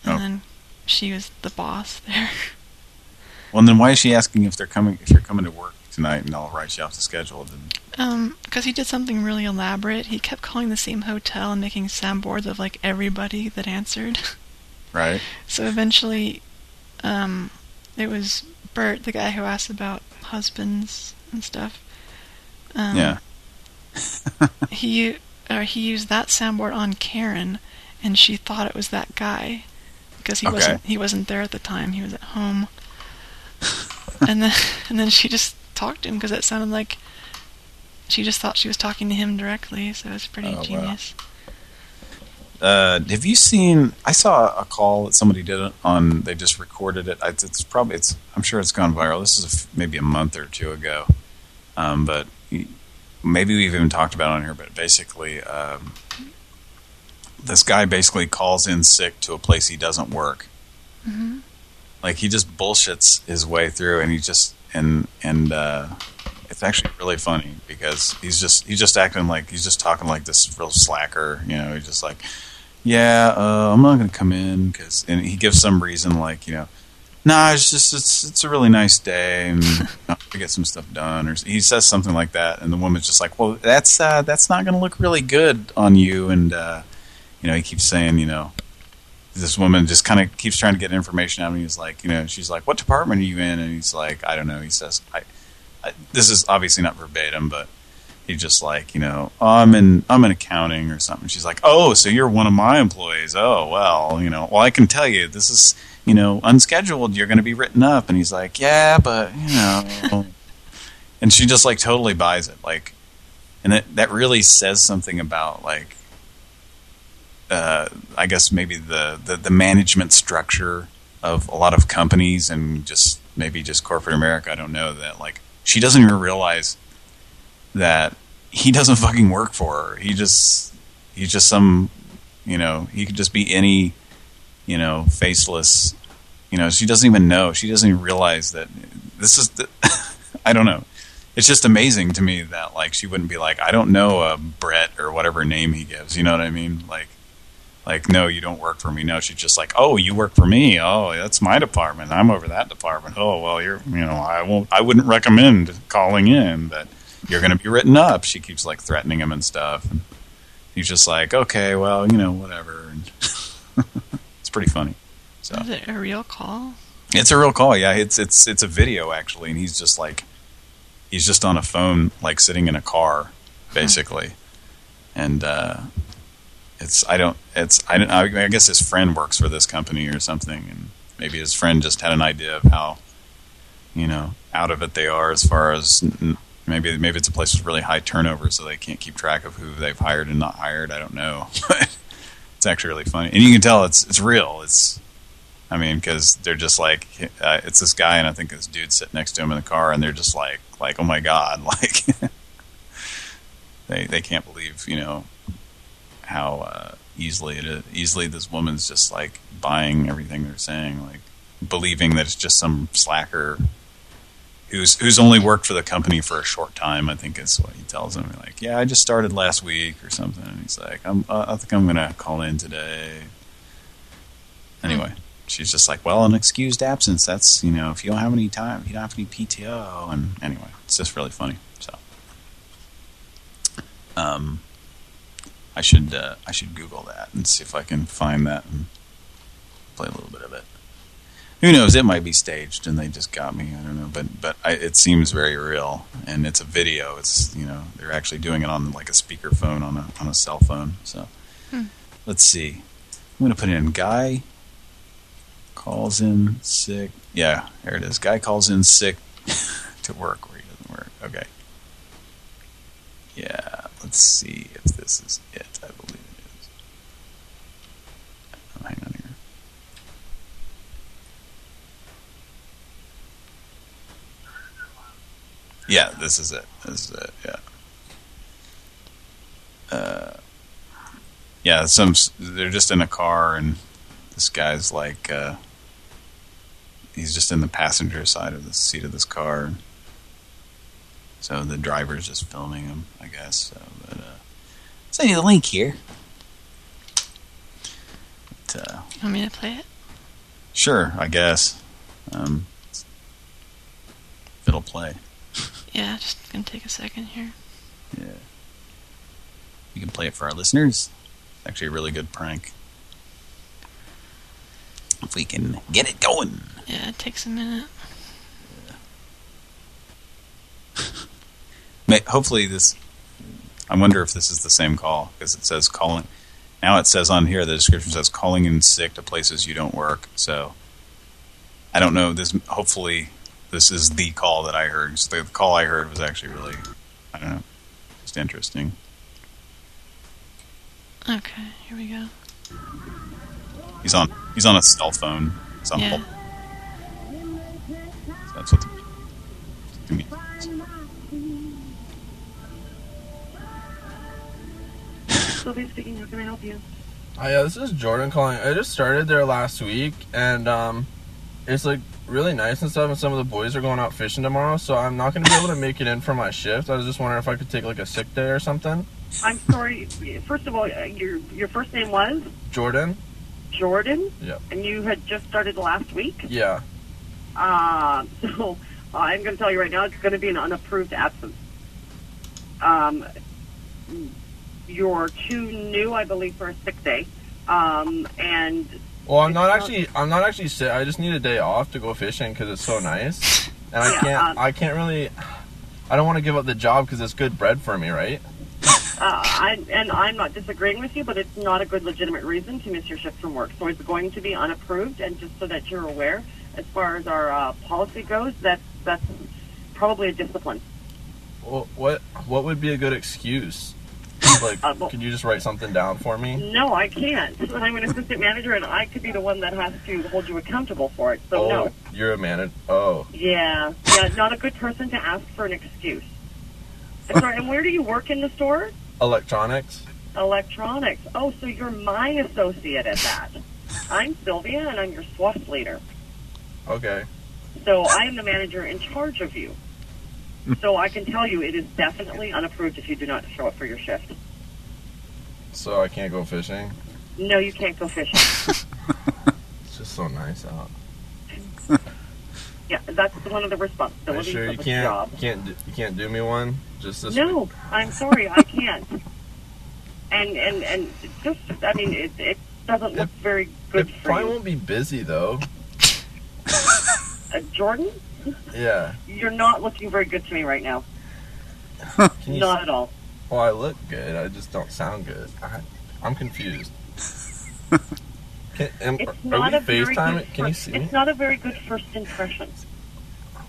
and Oh. then she was the boss there. Well, then why is she asking if they're coming if you're coming to work tonight, and I'll write you off the schedule? Then Um, because he did something really elaborate. He kept calling the same hotel and making soundboards of like everybody that answered. right? So eventually, um, it was Bert, the guy who asked about husbands and stuff. Um, Yeah. he or he used that soundboard on Karen, and she thought it was that guy because he Okay. wasn't he wasn't there at the time. He was at home. and then and then she just talked to him because it sounded like she just thought she was talking to him directly. So it was pretty Oh, wow. genius. Uh, have you seen? I saw a call that somebody did on. They just recorded it. I- It's probably. It's. I'm sure it's gone viral. This is a f maybe a month or two ago. Um, but maybe we've even talked about it on here. But basically, um, this guy basically calls in sick to a place he doesn't work. hmm Like he just bullshits his way through, and he just and and uh, it's actually really funny because he's just he's just acting like he's just talking like this real slacker. You know, he's just like, yeah, uh, I'm not going to come in because, and he gives some reason like you know, nah, it's just it's it's a really nice day and to get some stuff done, or he says something like that, and the woman's just like, well, that's uh, that's not going to look really good on you, and uh, you know, he keeps saying, you know, this woman just kind of keeps trying to get information out of him. He's like, you know, she's like, what department are you in? And he's like, I don't know. He says, I this is obviously not verbatim, but he's just like, you know, oh, I'm in, I'm in accounting or something. She's like, oh, so you're one of my employees. Oh, well, you know, well, I can tell you this is, you know, unscheduled. You're going to be written up. And he's like, yeah, but, you know, and she just like totally buys it. Like, and that, that really says something about like, uh, I guess maybe the, the, the management structure of a lot of companies and just maybe just corporate America. I don't know that like she doesn't even realize that he doesn't fucking work for her. He just he's just some you know he could just be any you know faceless. You know she doesn't even know. She doesn't even realize that this is the I don't know. It's just amazing to me that like she wouldn't be like I don't know uh, Brett or whatever name he gives. You know what I mean? Like like no you don't work for me. No she's just like oh you work for me? Oh that's my department. I'm over that department. Oh well you're you know I won't I wouldn't recommend calling in but you're going to be written up. She keeps like threatening him and stuff and he's just like okay well you know whatever. And it's pretty funny. So Is it a real call? it's a real call yeah. It's it's it's a video actually and he's just like he's just on a phone like sitting in a car basically. And uh it's I don't it's I don't I guess his friend works for this company or something and maybe his friend just had an idea of how you know out of it they are as far as maybe maybe it's a place with really high turnover so they can't keep track of who they've hired and not hired I don't know but it's actually really funny. And you can tell it's it's real it's I mean because they're just like uh, it's this guy and I think this dude sitting next to him in the car and they're just like like oh my god like they they can't believe you know how uh, easily it is. Easily, this woman's just like buying everything they're saying, like believing that it's just some slacker who's who's only worked for the company for a short time. I think is what he tells them. Like, yeah, I just started last week or something. And he's like, I'm, uh, I think I'm gonna call in today. Anyway, she's just like, well, an excused absence. That's you know, if you don't have any time, you don't have any PTO. And anyway, it's just really funny. So, um. I should uh, I should Google that and see if I can find that and play a little bit of it. Who knows? It might be staged and they just got me. I don't know, but but I, it seems very real and it's a video. It's you know they're actually doing it on like a speakerphone on a on a cell phone. So Hmm. let's see. I'm gonna put in guy calls in sick. Yeah, there it is. Guy calls in sick to work where he doesn't work. Okay. Yeah, let's see if this is it. I believe it is. Oh, hang on here. Yeah, this is it. This is it. Yeah. Uh, yeah, some they're just in a car and this guy's like uh, he's just in the passenger side of the seat of this car. So the driver's just filming him, I guess. So, but, uh, send you the link here. But, uh, You want me to play it? sure, I guess. Um, it'll play. Yeah, just gonna take a second here. Yeah. You can play it for our listeners. It's actually a really good prank. If we can get it going. Yeah, it takes a minute. May, hopefully this, I wonder if this is the same call, because it says calling, now it says on here, the description says calling in sick to places you don't work, so I don't know, this. hopefully this is the call that I heard. So the call I heard was actually really, I don't know, just interesting. Okay, here we go. He's on, he's on a cell phone. Yeah. So that's what the, Sylvia speaking. How can I help you? Hi, yeah, this is Jordan calling. I just started there last week, and um, it's like really nice and stuff. And some of the boys are going out fishing tomorrow, so I'm not going to be able to make it in for my shift. I was just wondering if I could take like a sick day or something. I'm sorry. First of all, uh, your your first name was Jordan? Jordan, Yep. and you had just started last week. Yeah. Uh, so uh, I'm going to tell you right now, it's going to be an unapproved absence. Um, You're too new, I believe, for a sick day. Um, and Well, I'm not actually. I'm not actually sick. I just need a day off to go fishing because it's so nice, and I Yeah, can't. um, I can't really. I don't want to give up the job because it's good bread for me, right? uh, I, and I'm not disagreeing with you, but it's not a good legitimate reason to miss your shift from work. So it's going to be unapproved, and just so that you're aware, as far as our uh, policy goes, that's that's probably a discipline. Well, what What would be a good excuse? Like, Uh, well- could you just write something down for me? No, I can't. I'm an assistant manager, and I could be the one that has to hold you accountable for it. So oh, no. you're a manager. Oh, Yeah, yeah, not a good person to ask for an excuse. Sorry, and where do you work in the store? electronics. Electronics. Oh, so you're my associate at that. I'm Sylvia, and I'm your SWAT leader. Okay. So I am the manager in charge of you. So I can tell you it is definitely unapproved if you do not show up for your shift. So I can't go fishing. No, you can't go fishing. It's just so nice out. Yeah, that's one of the responsibilities sure you can't? job. You can't. do- You can't do me one. Just this. No, I'm sorry, I can't. And and and just, I mean, it it doesn't look very good It for probably you. won't be busy though. Uh, Jordan, Yeah. you're not looking very good to me right now. You, Not at all. Well, I look good. I just don't sound good. I, I'm confused. Can, am, It's are not we a very FaceTime? good Can you see me? It's not a very good first impression.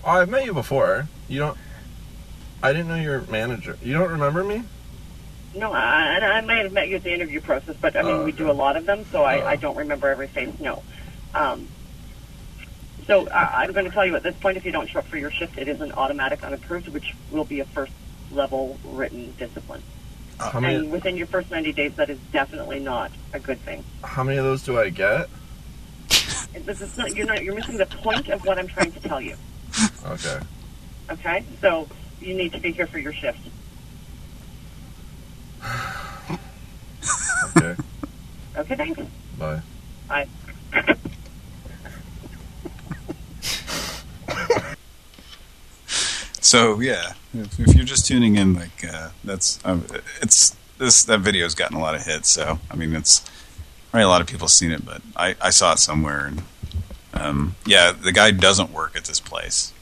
Oh, I've met you before. You don't. I didn't know you're a manager. You don't remember me? No, I, I might have met you at the interview process, but I mean, Oh, we do a lot of them, so I, I don't remember every face. No. Um, so I, I'm going to tell you at this point, if you don't show up for your shift, it is an automatic unapproved, which will be a first level written discipline. Uh, how many? And within your first 90 days, that is definitely not a good thing. How many of those do I get? This is not, you're not, you're missing the point of what I'm trying to tell you. Okay. Okay? So you need to be here for your shift. Okay. Okay, thanks. Bye. Bye. So yeah, if, if you're just tuning in, like uh, that's um, it's this that video's gotten a lot of hits. So I mean, it's probably a lot of people seen it, but I I saw it somewhere, and um, yeah, the guy doesn't work at this place,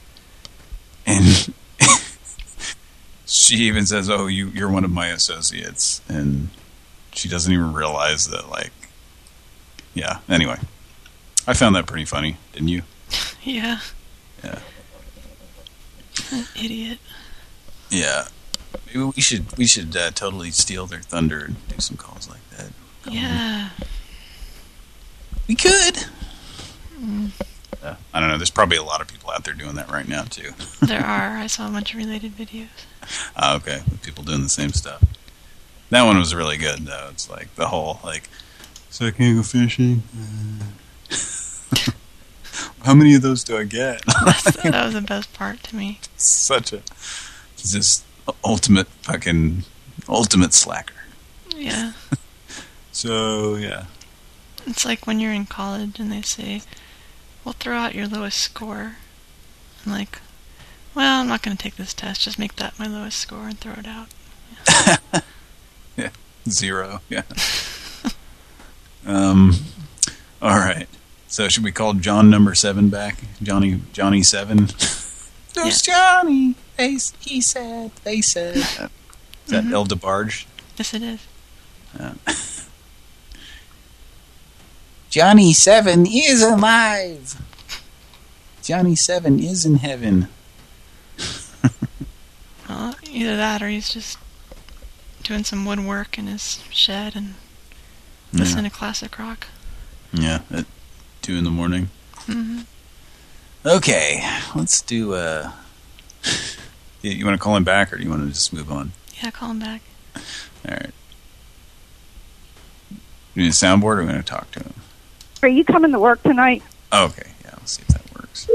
and she even says, "Oh, you you're one of my associates," and she doesn't even realize that. Like, yeah. Anyway, I found that pretty funny, didn't you? Yeah. Yeah. Idiot. Yeah. Maybe we should we should uh, totally steal their thunder and do some calls like that. Yeah. We could. Mm, Uh, I don't know. There's probably a lot of people out there doing that right now too. there are. I saw a bunch of related videos. Ah, okay, with people doing the same stuff. That one was really good though. It's like the whole like, so I can't go fishing. Uh, How many of those do I get? that was the best part to me. Such a just ultimate fucking ultimate slacker. Yeah. So yeah. It's like when you're in college and they say, we'll throw out your lowest score. I'm like, well, I'm not going to take this test. Just make that my lowest score and throw it out. Yeah, zero. Yeah. um. All right. So should we call John number seven back? Johnny Johnny seven. There's Johnny. They, he said. They said. Uh, is that Mhm. El DeBarge? Yes, it is. Yeah. Johnny Seven is alive. Johnny Seven is in heaven. Well, either that or he's just doing some woodwork in his shed and listening to classic rock. Yeah, at two in the morning. hmm Okay, let's do. Uh, you, you want to call him back, or do you want to just move on? Yeah, call him back. All right. You need a soundboard, or are we going to talk to him? Are you coming to work tonight? Oh, okay, yeah, let's see if that works.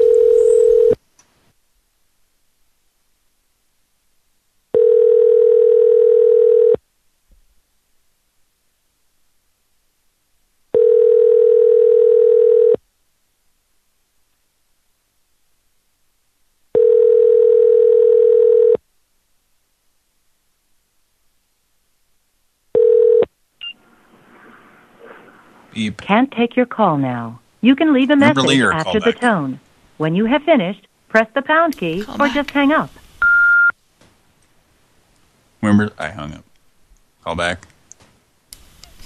Beep. Can't take your call now. You can leave a Remember message Lee after the back? tone. When you have finished, press the pound key or just hang up. Remember, I hung up. Call back.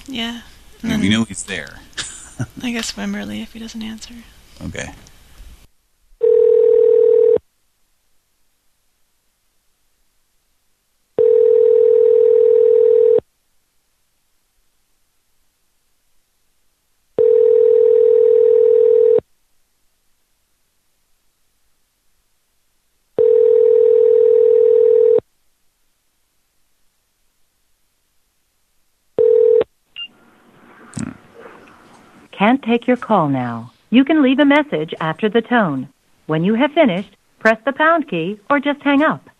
Yeah. I mean, we know he's there. I guess Wimberly if he doesn't answer. Okay. Can't take your call now. You can leave a message after the tone. When you have finished, press the pound key or just hang up.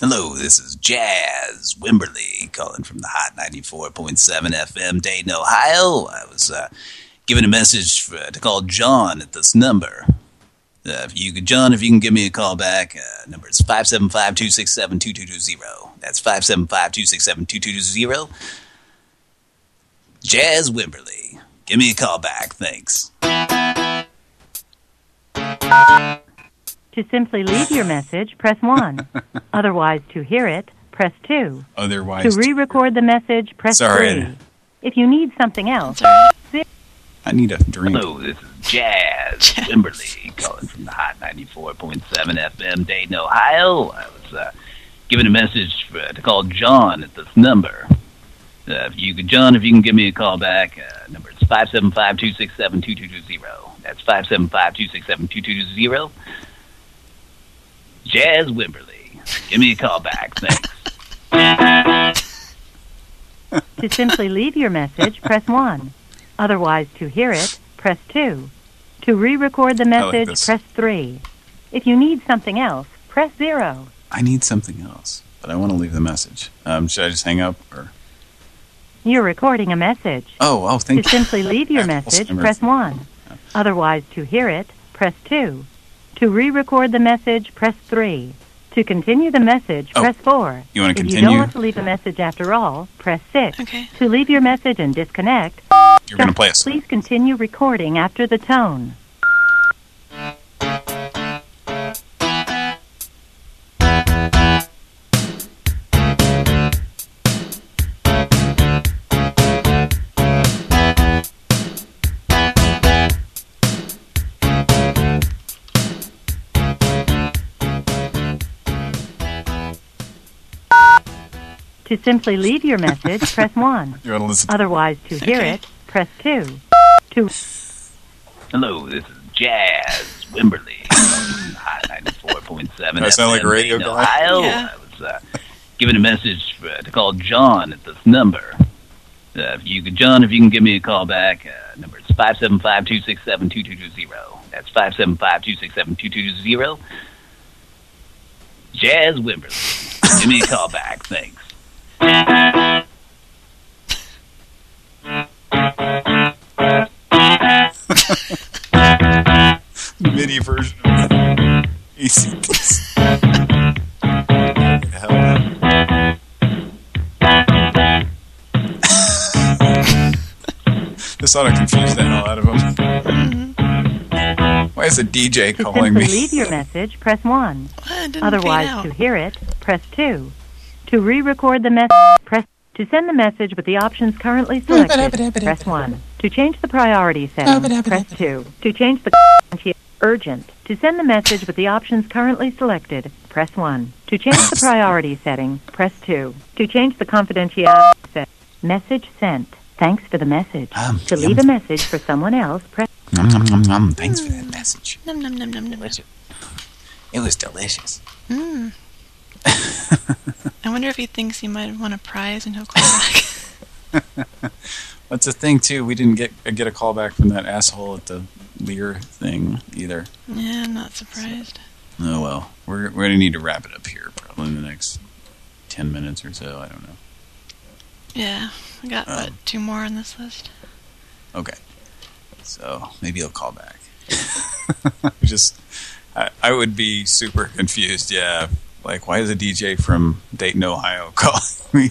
Hello, this is Jazz Wimberly calling from the Hot 94.7 FM Dayton, Ohio. I was uh, given a message for, to call John at this number. Uh, if you could, John, if you can give me a call back, uh, number is 575-267-2220. That's 575-267-2220. Jazz Wimberly. Give me a call back, thanks. To simply leave your message, press 1. Otherwise, to hear it, press 2. Otherwise, To re-record the message, press Sorry. 3. If you need something else, I need a drink. Hello, this is Jazz Wimberly calling from the Hot 94.7 FM Dayton, Ohio. I was uh, given a message for, to call John at this number. Uh, if you could, John, if you can give me a call back, uh, number is 575-267-2220. That's 575-267-2220. Jazz Wimberly. Give me a call back, thanks. to simply leave your message, press 1. Otherwise, to hear it, press 2. To re-record the I like message, press 3. If you need something else, press 0. I need something else, but I want to leave the message. Um, should I just hang up or? You're recording a message. Oh, oh, thank you. to simply leave your message, press 1. Otherwise, to hear it, press 2. To re-record the message, press 3. To continue the message, Oh, press 4. you wanna continue? If you don't want to leave a message after all, press 6. Okay. To leave your message and disconnect, You're going to play a please continue recording after the tone. To simply leave your message, press 1. You want to listen? Otherwise, to hear Okay. it, press 2. To Hello, this is Jazz Wimberly calling Hot 94.7 I sound like a radio Dayton, guy? Ohio. Yeah. I was uh, given a message for, to call John at this number. Uh, if you could, John, if you can give me a call back, uh, number is 575-267-2220. That's 575-267-2220. Jazz Wimberly. give me a call back, thanks. MIDI version of ACDC. This ought to confuse the hell out of him. Why is a DJ calling simply me? leave your message, press 1. Otherwise, to hear it, press 2. To re-record the message, press to send the message with the options currently selected, press 1. To change the priority setting, press 2. To change the urgent. To send the message with the options currently selected, press 1. To change the priority setting, press 2. To change the confidentiality set, message sent. Thanks for the message. Um, to leave a message for someone else, press Nom, nom, nom, nom. Thanks for that message. Num num num num num. It was delicious. Mm. I wonder if he thinks he might have won a prize and he'll call back. That's the thing too. We didn't get get a call back from that asshole at the Lear thing either. yeah, I'm not surprised. Oh well, we're we're gonna need to wrap it up here probably in the next ten minutes or so. I don't know. Yeah, I got Um, what two more on this list. Okay, so maybe he'll call back. Just, I, I would be super confused. Yeah, like why is a DJ from Dayton, Ohio calling me?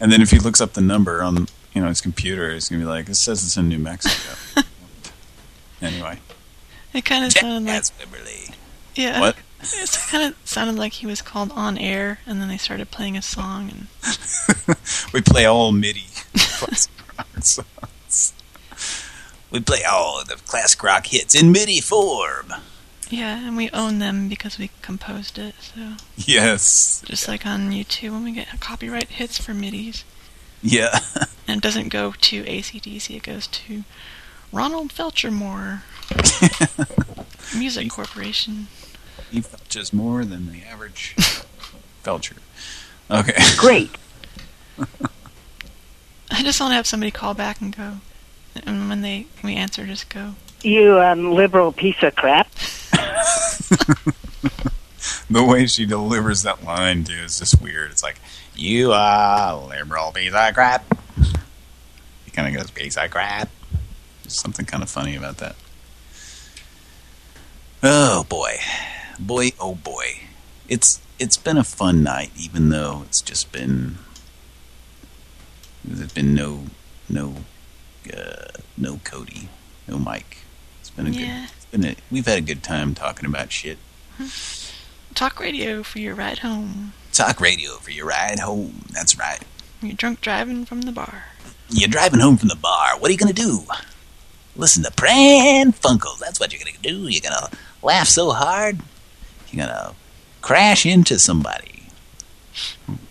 And then if he looks up the number on you know, his computer. He's gonna be like, "It says it's in New Mexico." anyway, It kind of sounded like Beverly. yeah. What? It kind of sounded like he was called on air, and then they started playing a song, and we play all MIDI classic rock songs. We play all the classic rock hits in MIDI form. Yeah, and we own them because we composed it. So Yes. just like on YouTube, when we get copyright hits for MIDI's, Yeah. and it doesn't go to ACDC, it goes to Ronald Felchermore Music Corporation. He felches more than the average felcher. Okay. Great. I just want to have somebody call back and go, and when they we answer, just go. You um, liberal piece of crap. the way she delivers that line, dude, is just weird. It's like, you are liberal piece of crap. He kind of goes, piece of crap. There's something kind of funny about that. Oh boy, boy, oh boy, it's it's been a fun night, even though it's just been there's been no no uh, no Cody, no Mike. It's been a Yeah. good. It's been a, we've had a good time talking about shit. Mm-hmm. Talk radio for your ride home. Talk radio for your ride home. That's right. You're drunk driving from the bar. You're driving home from the bar. What are you gonna do? Listen to Pran Funkels. That's what you're gonna do. You're gonna laugh so hard, you're gonna crash into somebody.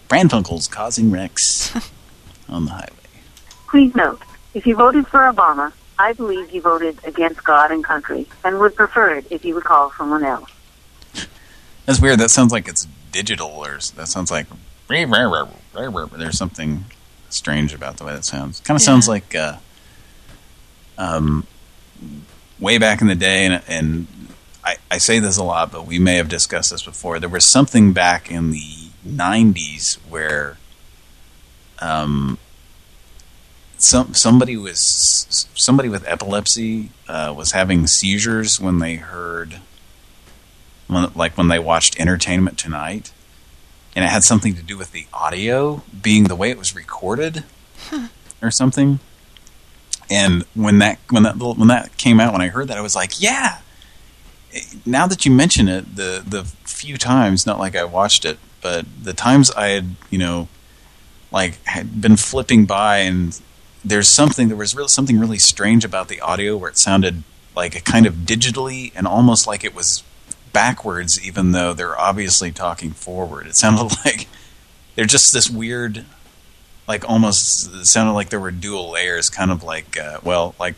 Pran Funkels causing wrecks on the highway. Please note, if you voted for Obama, I believe you voted against God and country and would prefer it if you would call someone else. That's weird. That sounds like it's digital, or that sounds like there's something strange about the way that sounds. Kind of Yeah. sounds like uh, um, way back in the day, and, and I, I say this a lot, but we may have discussed this before. There was something back in the '90s where um, some somebody was somebody with epilepsy uh, was having seizures when they heard when, like when they watched Entertainment Tonight, and it had something to do with the audio being the way it was recorded, or something. And when that when that when that came out, when I heard that, I was like, yeah. Now that you mention it, the the few times, not like I watched it, but the times I had, you know, like had been flipping by, and there's something there was really something really strange about the audio where it sounded like a kind of digitally and almost like it was backwards, even though they're obviously talking forward. It sounded like they're just this weird, like almost sounded like there were dual layers, kind of like, uh, well, like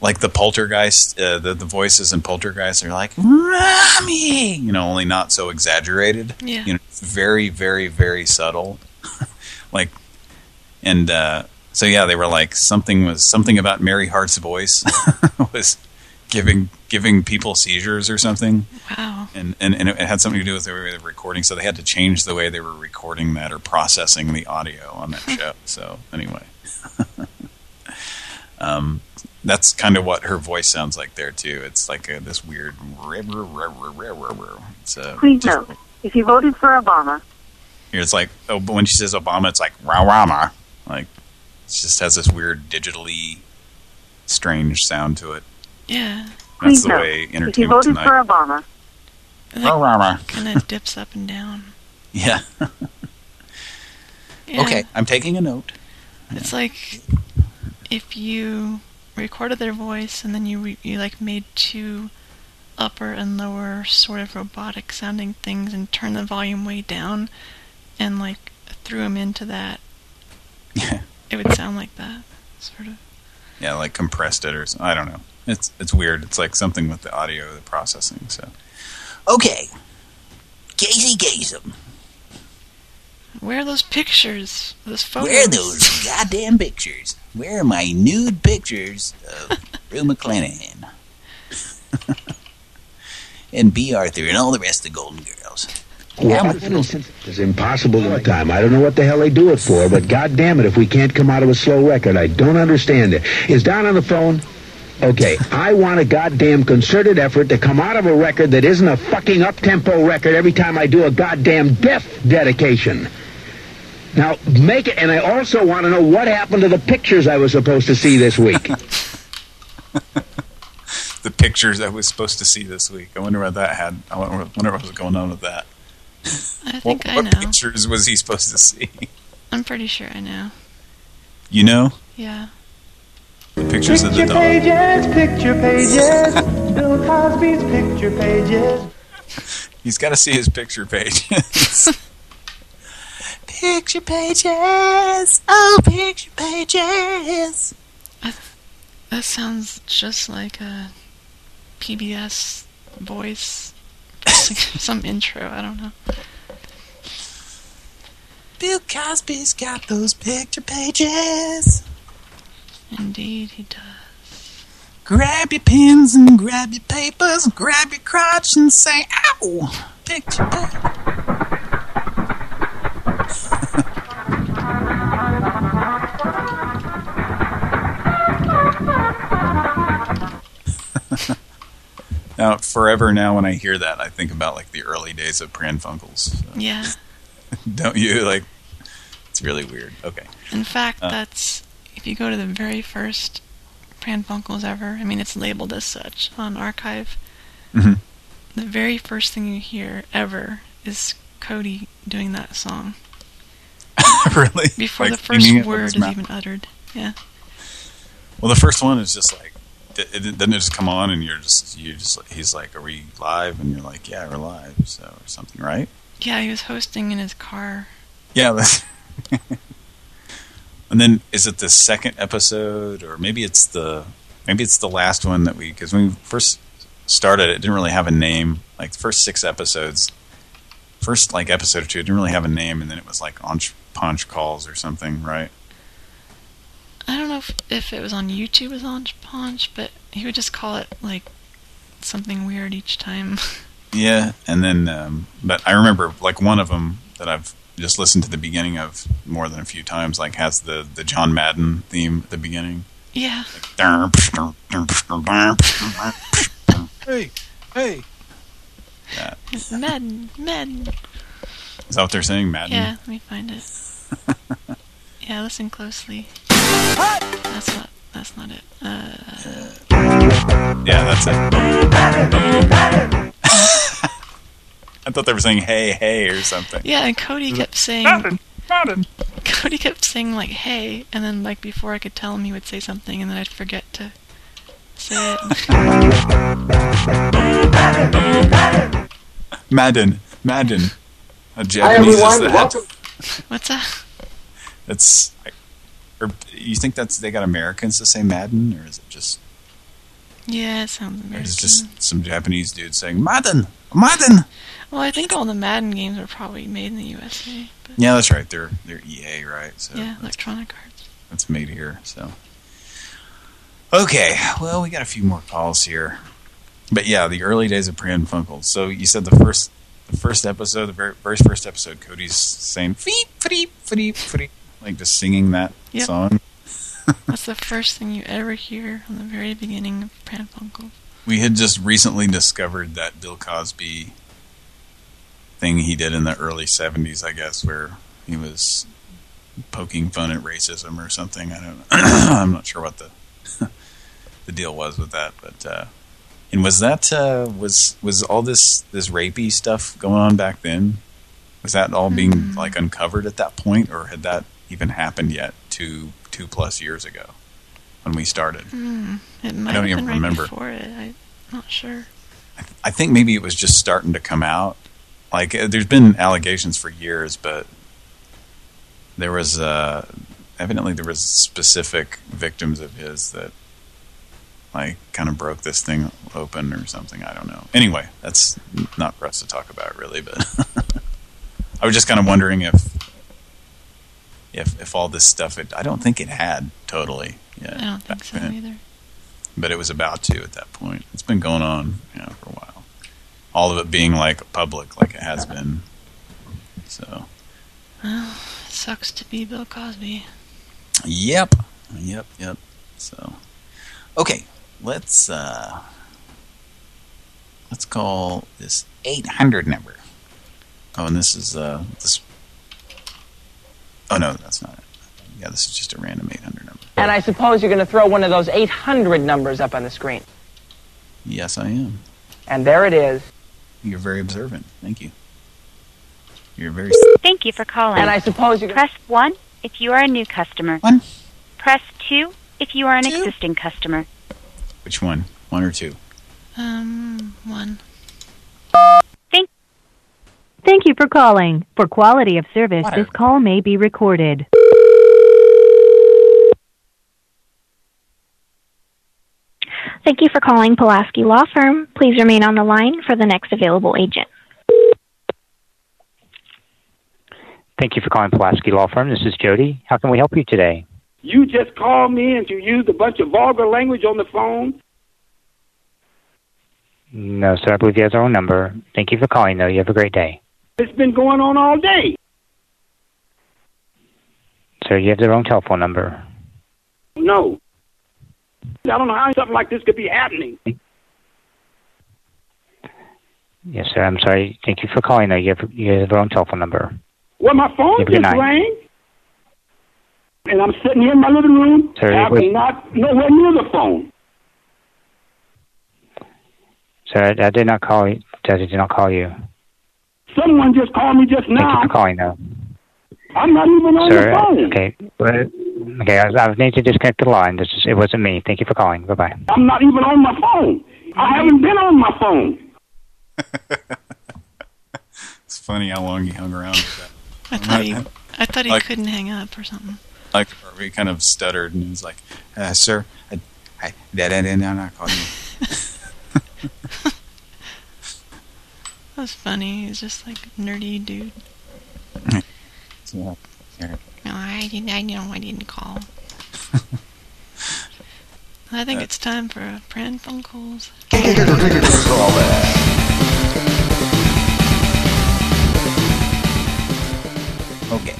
like the poltergeist, uh, the the voices in poltergeist are like, "Mommy," you know, only not so exaggerated. Yeah. you know, very, very, very subtle. like, and uh, so yeah, they were like something was something about Mary Hart's voice was giving giving people seizures or something. Wow. And and, and it had something to do with the way they were recording, so they had to change the way they were recording that or processing the audio on that show. So anyway, um, that's kind of what her voice sounds like there too. It's like a, this weird. It's uh, Please just- note, if you voted for Obama, Here it's like oh, but when she says Obama, it's like Rama. Like it just has this weird digitally strange sound to it. Yeah. That's please the note, way if you Entertainment voted Tonight. for Obama, Rama. Kind of dips up and down. Yeah. Yeah. Okay, I'm taking a note. It's like if you recorded their voice and then you re you like made two upper and lower sort of robotic sounding things and turned the volume way down and like threw them into that. Yeah. It would sound like that, sort of. Yeah, like compressed it or something. I don't know. It's it's weird. It's like something with the audio, the processing. So Okay, Casey Kasem, Where are those pictures? Those photos? where are those goddamn pictures? Where are my nude pictures of Rue McClanahan and Bea Arthur and all the rest of the Golden Girls? Well, it's impossible in time. I don't know what the hell they do it for, but god damn it, if we can't come out of a slow record, I don't understand it. Is Don on the phone? Okay, I want a goddamn concerted effort to come out of a record that isn't a fucking up-tempo record every time I do a goddamn death dedication. Now, make it, and I also want to know what happened to the pictures I was supposed to see this week. the pictures I was supposed to see this week. I wonder what that had. I wonder, wonder what was going on with that. I think what, I what know. pictures was he supposed to see? I'm pretty sure I know. You know? Yeah. The pictures of the Picture dog. pages, picture pages, Bill Cosby's picture pages. He's got to see his picture pages. Picture pages, oh, picture pages. That sounds just like a PBS voice. Some intro, I don't know. Bill Cosby's got those picture pages. Indeed, he does. Grab your pens and grab your papers, grab your crotch and say, ow! Picture page. Now, forever now, when I hear that, I think about like the early days of Pran Funkels. Yeah. Don't you? Like, it's really weird. Okay. In fact, Uh. that's if you go to the very first Pran Funkels ever. I mean, it's labeled as such on Archive. Mhm. The very first thing you hear ever is Cody doing that song really? before Like, the first singing it with word is even uttered. Yeah. Well, the first one is just like, it, it, doesn't it just come on and you're just, you just, he's like, are we live? And you're like, yeah, we're live, so, or something, right? Yeah, he was hosting in his car. Yeah. That's and then, is it the second episode, or maybe it's the, maybe it's the last one that we, because when we first started, it didn't really have a name. Like the first six episodes, first like episode or two, it didn't really have a name, and then it was like Punch Calls or something, right? I don't know if, if it was on YouTube as on Punch, but he would just call it like something weird each time. Yeah, and then, um, but I remember like one of them that I've just listened to the beginning of more than a few times, like has the the John Madden theme at the beginning. yeah. Hey, hey. Yeah. Madden, Madden. Is that what they're saying, Madden? Yeah, let me find it. yeah, listen closely. That's not. That's not it. Uh, Yeah, that's it. I thought they were saying hey, hey, or something. yeah, and Cody kept saying. Madden, Madden. Cody kept saying like "Hey," and then like before I could tell him, he would say something, and then I'd forget to say it. Madden, Madden. A Japanese Hi, is that. What's that? That's. Or you think that's they got Americans to say Madden, or is it just? Yeah, it sounds Or American. is it just some Japanese dude saying Madden, Madden? Well, I think all the Madden games are probably made in the USA. Yeah, that's right. They're they're EA, right? So yeah, Electronic Arts. that's made here. So okay, well we got a few more calls here, but yeah, the early days of Pran Funkels. So you said the first the first episode, the very very first episode, Cody's saying feep feep feep feep, like just singing that Yep. song. That's the first thing you ever hear from the very beginning of Pran Funkels. We had just recently discovered that Bill Cosby thing he did in the early 70s, I guess, where he was poking fun at racism or something. I don't know. I'm not sure what the the deal was with that, but uh and was that uh was was all this this rapey stuff going on back then? Was that all being like uncovered at that point or had that even happened yet 2 2 plus years ago when we started? It might don't even been right remember. before it. I'm not sure. I think maybe it was just starting to come out. Like, uh, there's been allegations for years, but there was uh, evidently there was specific victims of his that like kind of broke this thing open or something. I don't know. Anyway, that's not for us to talk about really, but I was just kind of wondering if if if all this stuff. It, I don't think it had totally. Yeah, I don't think so either. but it was about to at that point. It's been going on, you know, for a while. All of it being like public, like it has been. So, Well, it sucks to be Bill Cosby. yep, yep, yep. So, okay, let's uh, let's call this 800 number. Oh, and this is uh, this Oh, no, that's not it. Yeah, this is just a random 800 number. And I suppose you're going to throw one of those 800 numbers up on the screen. Yes, I am. And there it is. You're very observant. Thank you. You're very... Thank you for calling. And I suppose you press one if you are a new customer. One. Press two if you are an existing customer. Which one? One or two? Um, one. Thank. Thank you for calling. For quality of service, this call may be recorded. Thank you for calling Pulaski Law Firm. Please remain on the line for the next available agent. Thank you for calling Pulaski Law Firm. This is Jody. How can we help you today? You just called me and you used a bunch of vulgar language on the phone. No, sir. I believe you have our own number. Thank you for calling, though. You have a great day. It's been going on all day. Sir, you have their own telephone number. No. I don't know how something like this could be happening. Yes, sir. I'm sorry. Thank you for calling, though. You have, you have their own telephone number. Well, my phone Have a good just night. rang. And I'm sitting here in my living room. Sir, not nowhere near the phone. Sir, I, I did not call you. I did not call you. Someone just called me just Thank now. you for calling, though. I'm not even on Sir, the phone. okay. Well, Okay, I, I need to disconnect the line. This is, it wasn't me. Thank you for calling. Bye-bye. I'm not even on my phone. I haven't been on my phone. It's funny how long he hung around. I thought he, I thought he Like- couldn't hang up or something. Like, or he kind of stuttered and he's like, uh, sir, I, that I, da, da, da, da, da, call you. That was funny. He's just like a nerdy dude. So, here. No, I didn't. I know I didn't call. I think Uh, it's time for a phone calls. Okay.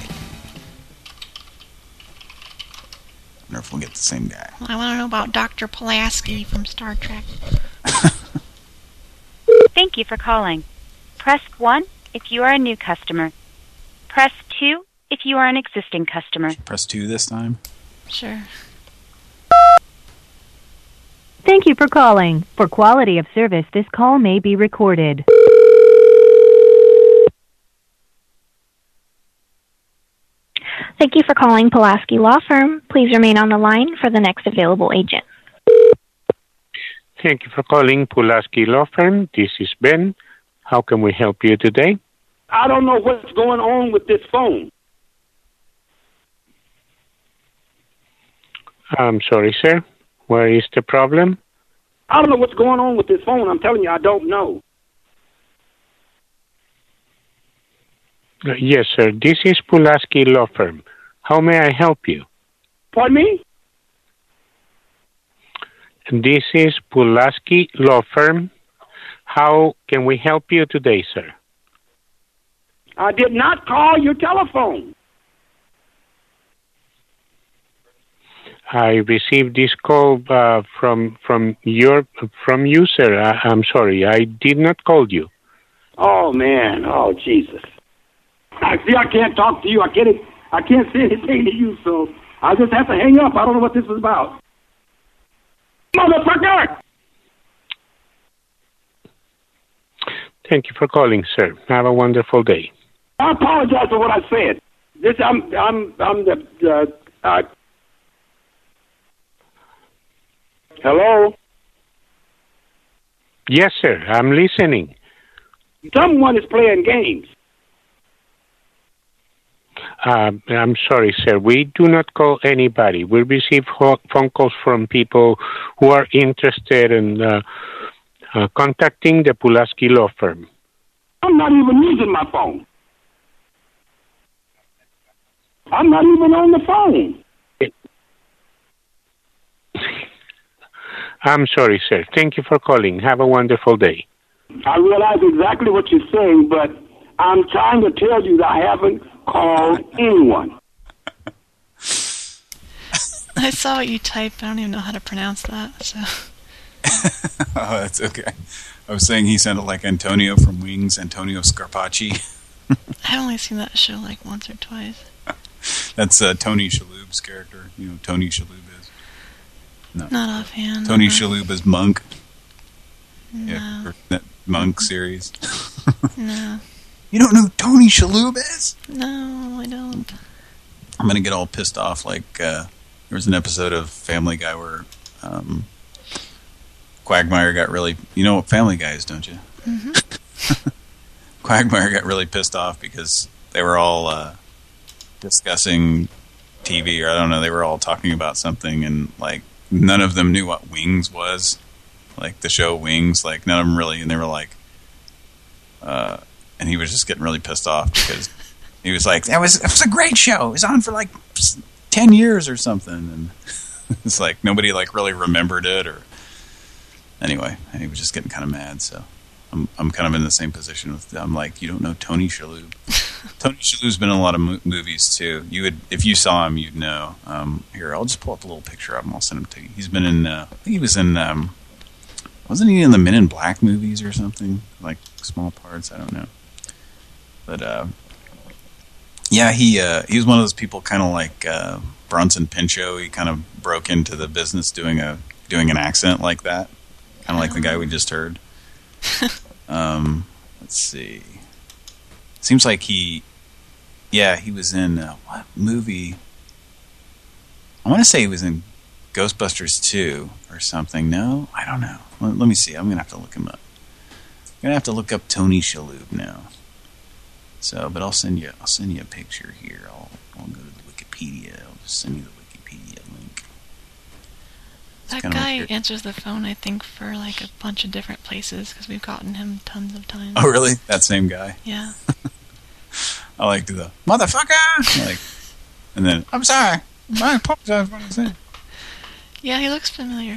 wonder if we'll get the same guy. I want to know about Dr. Pulaski from Star Trek. Thank you for calling. Press 1 if you are a new customer. Press 2 if you are an existing customer. Press two this time. Sure. Thank you for calling. For quality of service, this call may be recorded. Thank you for calling Pulaski Law Firm. Please remain on the line for the next available agent. Thank you for calling Pulaski Law Firm. This is Ben. How can we help you today? I don't know what's going on with this phone. I'm sorry, sir. Where is the problem? I don't know what's going on with this phone. I'm telling you, I don't know. Uh, yes, sir. This is Pulaski Law Firm. How may I help you? Pardon me? This is Pulaski Law Firm. How can we help you today, sir? I did not call your telephone. I received this call uh, from from your from you, sir. I, I'm sorry. I did not call you. Oh man! Oh Jesus! I see. I can't talk to you. I can't. I can't say anything to you. So I just have to hang up. I don't know what this is about. Motherfucker! Thank you for calling, sir. Have a wonderful day. I apologize for what I said. This. I'm. I'm. I'm the. uh, hello. Yes, sir. I'm listening. Someone is playing games. Uh, I'm sorry, sir. We do not call anybody. We receive ho- phone calls from people who are interested in uh, uh, contacting the Pulaski Law Firm. I'm not even using my phone. I'm not even on the phone. I'm sorry, sir. Thank you for calling. Have a wonderful day. I realize exactly what you're saying, but I'm trying to tell you that I haven't called anyone. I saw what you typed. I don't even know how to pronounce that. So oh, that's okay. I was saying he sounded like Antonio from Wings, Antonio Scarpacci. I've only seen that show like once or twice. That's uh, Tony Shalhoub's character. You know who Tony Shalhoub is? No. Not offhand. Tony uh-uh. Shalhoub is Monk. No. Yeah, that Monk series. No. You don't know who Tony Shalhoub is? No, I don't. I'm gonna get all pissed off. Like uh, there was an episode of Family Guy where um, Quagmire got really. You know what Family Guy is, don't you? hmm Quagmire got really pissed off because they were all uh, discussing TV, or I don't know, they were all talking about something, and like none of them knew what Wings was, like the show Wings. Like none of them really, and they were like, uh, and he was just getting really pissed off because he was like, "That was it was a great show. It was on for like ten years or something," and it's like nobody like really remembered it, or anyway, he was just getting kind of mad, so. I'm I'm kind of in the same position with I'm like you don't know Tony Shalhoub. Tony Shalhoub's been in a lot of mo movies too. You would if you saw him you'd know. Um, here I'll just pull up a little picture of him. I'll send him to you. He's been in uh, I think he was in um, wasn't he in the Men in Black movies or something like small parts? I don't know. But uh, yeah, he uh, he was one of those people kind of like uh, Bronson Pinchot. He kind of broke into the business doing a doing an accent like that, kind of like the guy we just heard. um, let's see. Seems like he, yeah, he was in uh, what movie? I want to say he was in Ghostbusters 2 or something. No, I don't know. Let, let me see. I'm gonna have to look him up. I'm gonna have to look up Tony Shalhoub now. So, but I'll send you. I'll send you a picture here. I'll I'll go to the Wikipedia. I'll just send you the Wikipedia link. It's That guy weird. answers the phone, I think, for like a bunch of different places because we've gotten him tons of times. Oh, really? That same guy? Yeah. I like the motherfucker. Like, and then I'm sorry. I apologize for what I said. Yeah, he looks familiar.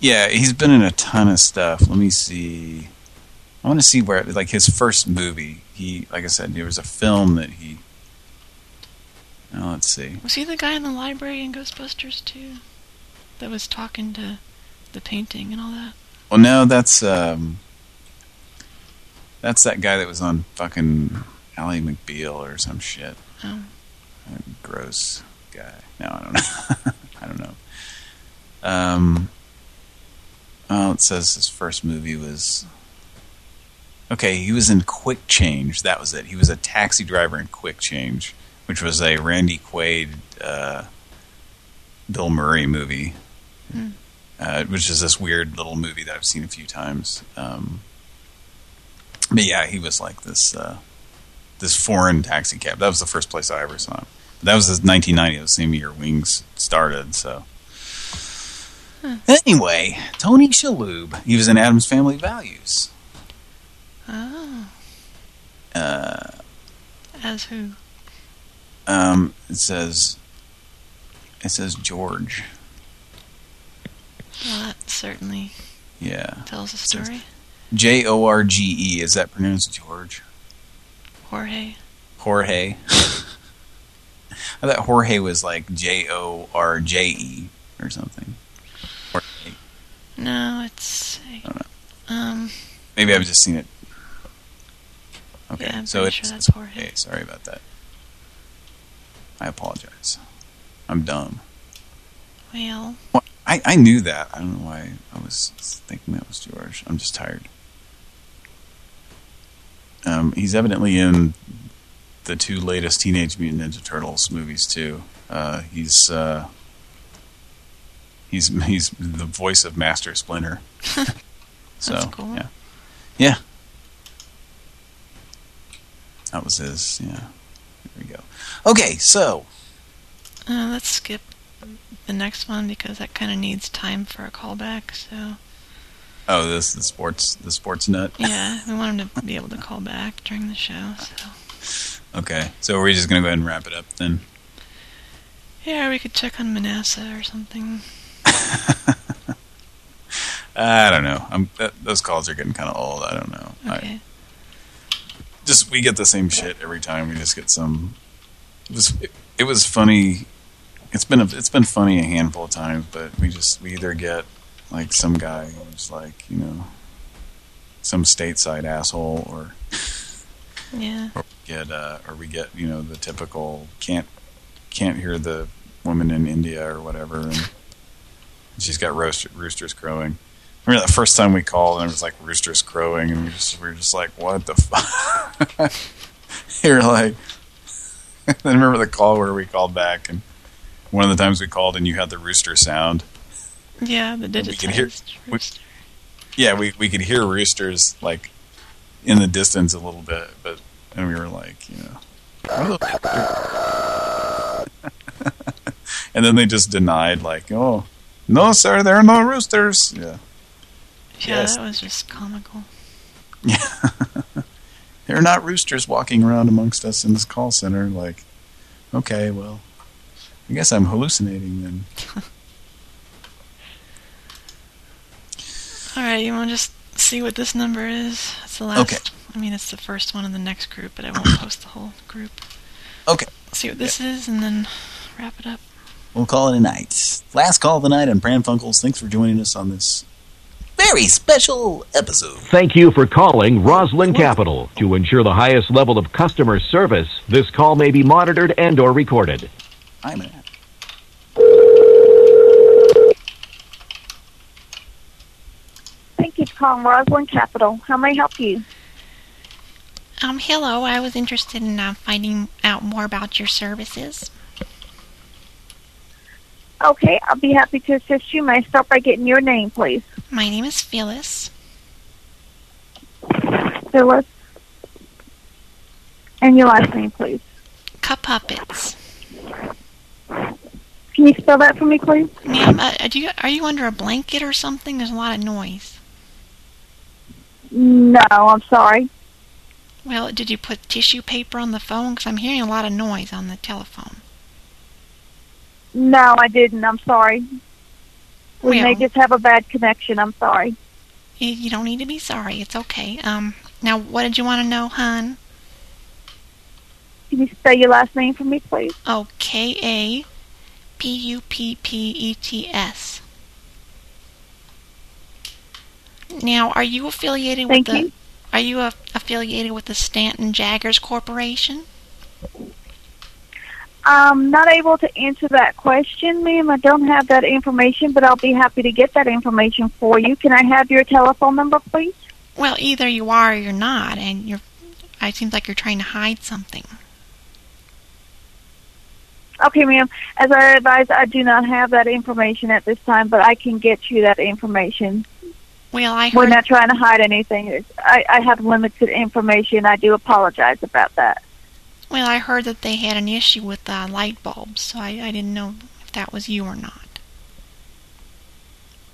Yeah, he's been in a ton of stuff. Let me see. I want to see where, like, his first movie. He, like I said, there was a film that he. Oh, let's see. Was he the guy in the library in Ghostbusters too? That was talking to the painting and all that? Well, no, that's um, that's that guy that was on fucking Ally McBeal or some shit. Oh. Gross guy. No, I don't know. I don't know. Um. Oh, it says his first movie was. Okay, he was in Quick Change. That was it. He was a taxi driver in Quick Change, which was a Randy Quaid, uh, Bill Murray movie. Hmm. Uh, which is this weird little movie that I've seen a few times. Um, but yeah, he was like this uh, this foreign taxi cab. That was the first place I ever saw him. That was 1990, the same year Wings started. So anyway, Tony Shalhoub. He was in Addams Family Values. Oh. Uh, As who? um, it says it says George. Well, that certainly Yeah, tells a story. J O R G E. Is that pronounced George? Jorge. Jorge. I thought Jorge was like J O R J E or something. Jorge. No, it's. I don't Um. Maybe I've just seen it. Okay, Yeah, I'm so it's, sure that's Jorge. okay. Sorry about that. I apologize. I'm dumb. Well. I I knew that. I don't know why I was thinking that was George. I'm just tired. Um, he's evidently in the two latest Teenage Mutant Ninja Turtles movies too. Uh, he's uh, he's he's the voice of Master Splinter. so That's cool. yeah, yeah. That was his. Yeah. There we go. Okay, so Uh, let's skip the next one because that kind of needs time for a callback. So oh, this the sports the sports nut. yeah, we want him to be able to call back during the show. So Okay, so are we're just gonna go ahead and wrap it up then. yeah, we could check on Manasseh or something. I don't know. I'm th those calls are getting kind of old. I don't know. Okay. I, just we get the same shit every time. We just get some. It was it, it was funny. It's been a, it's been funny a handful of times, but we just we either get like some guy who's like you know some stateside asshole, or Yeah. or we get uh, or we get you know the typical can't can't hear the woman in India or whatever, and she's got roosters crowing. I remember the first time we called and it was like roosters crowing, and we just we were just like, what the fuck? You're like, I remember the call where we called back, and one of the times we called and you had the rooster sound. Yeah, the We could hear, digitized. we, yeah, we we could hear roosters like in the distance a little bit, but and we were like, you know, what are those- and then they just denied, like, oh, no, sir, there are no roosters. Yeah, Yeah, Yes. that was just comical. Yeah. there are not roosters walking around amongst us in this call center. Like, okay, well, I guess I'm hallucinating then. All right, you want to just see what this number is? It's the last. Okay. I mean, it's the first one in the next group, but I won't post the whole group. Okay. See what this is, and then wrap it up. We'll call it a night. Last call of the night on Pran Funkels. Thanks for joining us on this very special episode. Thank you for calling Rosland Capital. To ensure the highest level of customer service, this call may be monitored and or recorded. I'm an For calling Rosland Capital. How may I help you? Um, hello. I was interested in uh, finding out more about your services. Okay, I'll be happy to assist you. May I start by getting your name, please? My name is Phyllis. Phyllis. And your last name, please. Cup puppets. Can you spell that for me, please? Ma'am, uh, do you, are you under a blanket or something? There's a lot of noise. No, I'm sorry. Well, did you put tissue paper on the phone? Because I'm hearing a lot of noise on the telephone. No, I didn't. I'm sorry. We may just have a bad connection. I'm sorry. You, you don't need to be sorry. It's okay. Um, now, what did you want to know, hon? Can you spell your last name for me, please? Oh, K Now, are you affiliated Thank with the? you. Are you a, affiliated with the Stanton Jaggers Corporation? I'm not able to answer that question, ma'am. I don't have that information, but I'll be happy to get that information for you. Can I have your telephone number, please? Well, either you are or you're not, and you're. It seems like you're trying to hide something. Okay, ma'am. As I advised, I do not have that information at this time, but I can get you that information. Well, I We're not trying to hide anything. I, I have limited information. I do apologize about that. Well, I heard that they had an issue with uh, light bulbs, so I, I didn't know if that was you or not.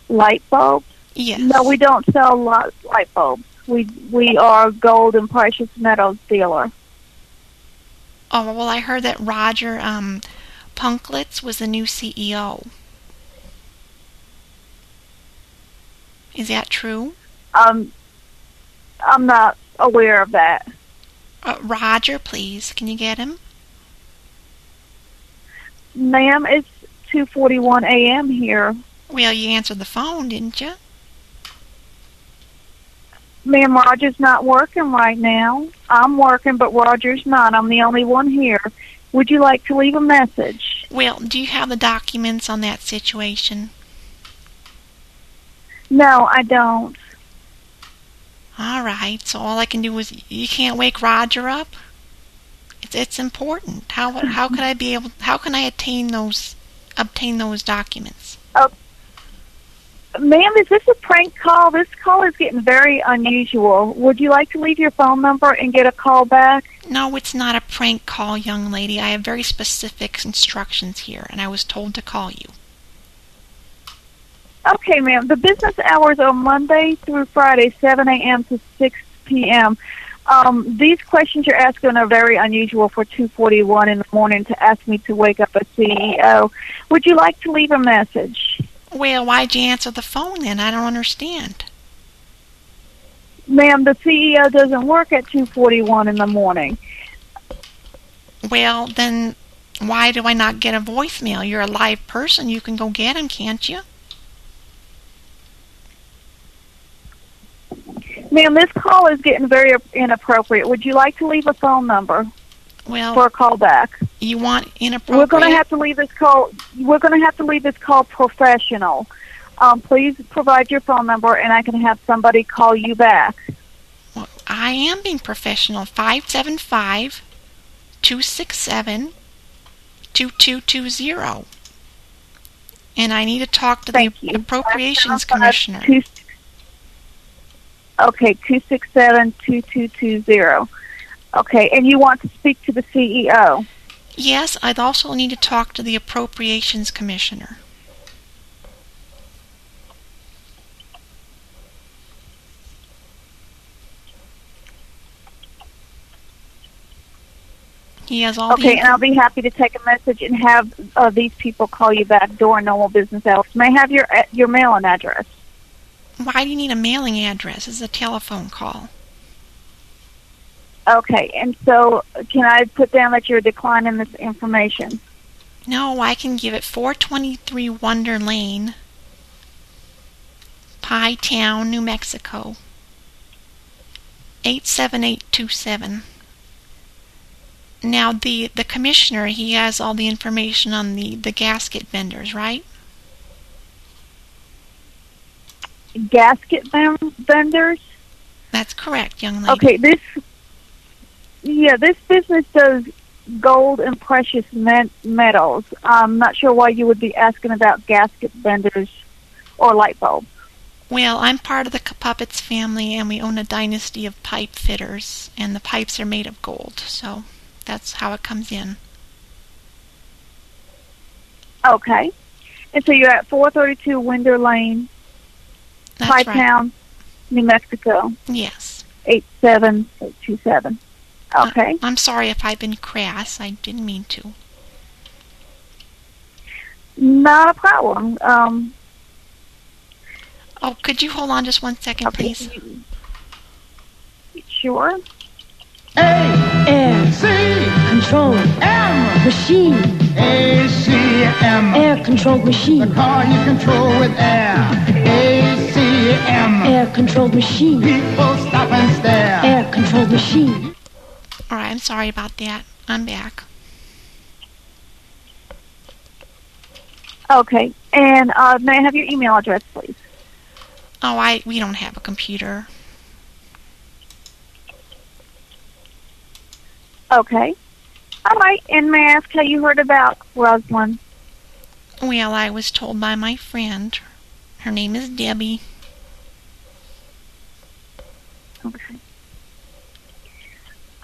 Light bulbs? Yes. No, we don't sell light bulbs. We we are gold and precious metals dealer. Oh well, I heard that Roger um, Punklitz was the new CEO. Is that true? Um, I'm not aware of that. Uh, Roger, please, can you get him? Ma'am, it's 2:41 a.m. here. Well, you answered the phone, didn't you? Ma'am, Roger's not working right now. I'm working, but Roger's not. I'm the only one here. Would you like to leave a message? Well, do you have the documents on that situation? No, I don't. All right. So all I can do is you can't wake Roger up. It's it's important. How how could I be able? How can I attain those obtain those documents? Oh, ma'am, is this a prank call? This call is getting very unusual. Would you like to leave your phone number and get a call back? No, it's not a prank call, young lady. I have very specific instructions here, and I was told to call you. Okay, ma'am. The business hours are Monday through Friday, 7 a.m. to 6 p.m. Um, these questions you're asking are very unusual for 2:41 in the morning to ask me to wake up a CEO. Would you like to leave a message? Well, why'd you answer the phone then? I don't understand. Ma'am, the CEO doesn't work at 2:41 in the morning. Well, then why do I not get a voicemail? You're a live person. You can go get him, can't you? Ma'am, this call is getting very inappropriate. Would you like to leave a phone number? Well, for a call back. You want inappropriate? We're going to have to leave this call. We're going to have to leave this call professional. Um, please provide your phone number, and I can have somebody call you back. Well, I am being professional. Five seven five two six seven two two two zero. And I need to talk to Thank the you. Appropriations Commissioner. two- Okay, two six seven two two two zero. Okay, and you want to speak to the CEO. Yes, I'd also need to talk to the Appropriations Commissioner. He has all Okay, and I'll be happy to take a message and have uh, these people call you back during normal business hours. May I have your uh, your mailing address? Why do you need a mailing address? It's a telephone call. Okay, and so can I put down that you're declining this information? No, I can give it 423 Wonder Lane, Pie Town, New Mexico. 87827. Now the the commissioner, he has all the information on the the gasket vendors, right? Gasket vend- vendors. That's correct, young lady. Okay, this yeah, this business does gold and precious met- metals. I'm not sure why you would be asking about gasket vendors or light bulbs. Well, I'm part of the Puppets family, and we own a dynasty of pipe fitters, and the pipes are made of gold, so that's how it comes in. Okay, and so you're at 432 Winder Lane, That's Pie right. Town, New Mexico, Yes. 87827. Okay. I'm sorry if I've been crass. I didn't mean to. Not a problem. Um, Oh, could you hold on just one second, please? sure. Air. C. Control. M. Machine. A. C. M. Air controlled machine. The car you control with air. A. C. M. Air controlled machine. People stop and stare. Air controlled machine. All right, I'm sorry about that. I'm back. Okay, and uh, may I have your email address, please? Oh, I we don't have a computer. Okay. All right, and may I ask how you heard about Rosland? Well, I was told by my friend. Her name is Debbie. Okay.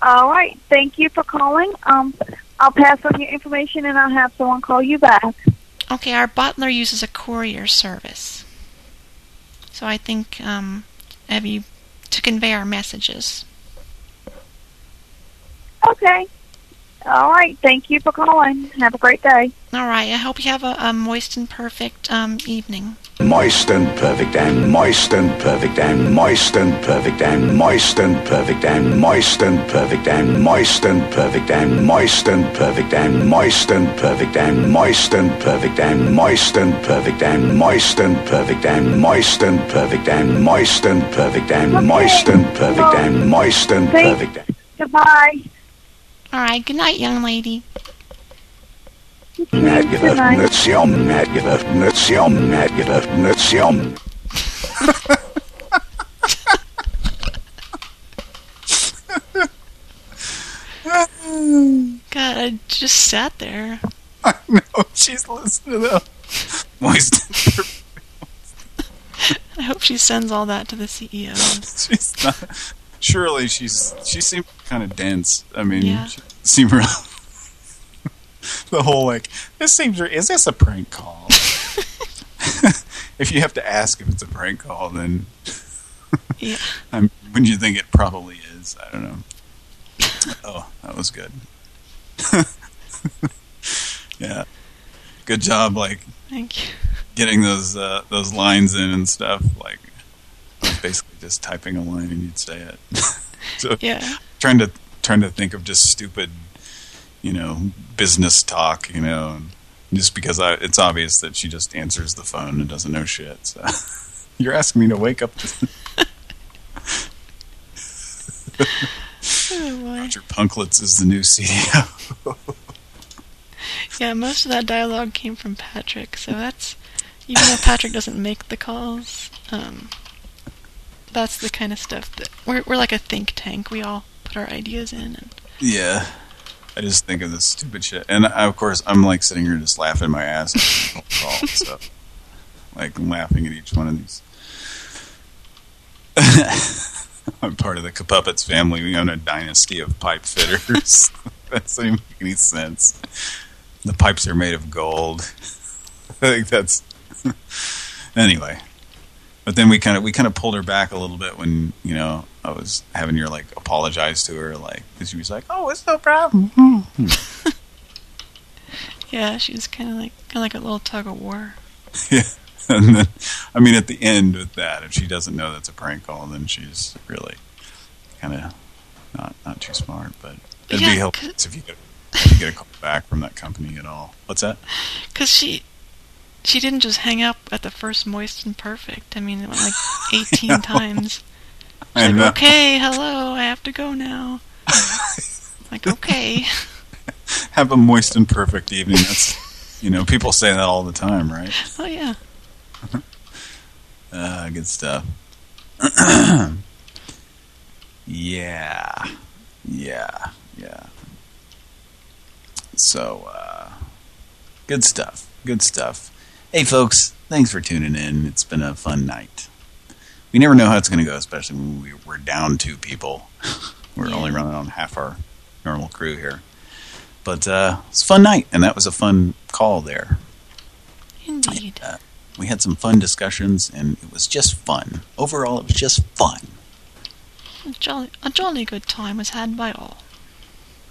All right, thank you for calling. Um, I'll pass on your information and I'll have someone call you back. Okay, our butler uses a courier service. So I think um have you to convey our messages. Okay. All right, thank you for calling. Have a great day. All right, I hope you have a, a moist and perfect um evening. Moist and perfect and moist and perfect and moist and perfect and moist and perfect and moist and perfect and moist and perfect and moist and perfect and moist and perfect and moist and perfect and moist and perfect and moist and perfect and moist and perfect and moist and perfect and moist and perfect and moist and perfect. Goodbye. All right, good night, young lady. Negative nation, negative nation, negative nation. God, I just sat there. I know she's listening to them. Moist. I hope she sends all that to the CEO. she's not. Surely she's she seemed kind of dense. I mean, Yeah. seemed real. the whole like this seems. Is this a prank call? if you have to ask if it's a prank call, then Yeah. I'm, wouldn't you think it probably is? I don't know. Oh, that was good. yeah, good job. Like Thank you. getting those uh, those lines in and stuff. Like basically just typing a line and you'd say it. so Yeah. Trying to trying to think of just stupid, you know, business talk. You know, just because I, it's obvious that she just answers the phone and doesn't know shit. So you're asking me to wake up. To Oh boy. Mr. Punklets is the new CEO. Yeah, most of that dialogue came from Patrick, so that's even though Patrick doesn't make the calls, um, that's the kind of stuff that we're we're like a think tank. We all put our ideas in, and yeah. I just think of this stupid shit. And I, of course, I'm like sitting here just laughing my ass off. at the whole call, like laughing at each one of these. I'm part of the Kapuppets family. We own a dynasty of pipe fitters. that doesn't even make any sense. The pipes are made of gold. I think that's anyway. But then we kind of we kind of pulled her back a little bit when you know I was having her like apologize to her, like because she was like, "Oh, it's no problem." Hmm. yeah, she was kind of like kind of like a little tug of war. yeah, and then I mean at the end with that, if she doesn't know that's a prank call, then she's really kind of not not too smart. But it'd Yeah, be helpful if you get if you get a call back from that company at all. What's that? Cause she she didn't just hang up at the first moist and perfect. I mean, it went like 18 times. Know. like, okay, hello, I have to go now. like, okay. Have a moist and perfect evening. That's you know people say that all the time, right? Oh yeah. Uh, good stuff. yeah. Yeah. Yeah. So, uh, good stuff. Good stuff. Hey, folks, thanks for tuning in. It's been a fun night. We never know how it's going to go, especially when we, we're down two people. we're only running on half our normal crew here. But uh, it's a fun night, and that was a fun call there. Indeed. Uh, we had some fun discussions, and it was just fun. Overall, it was just fun. A jolly, a jolly good time was had by all.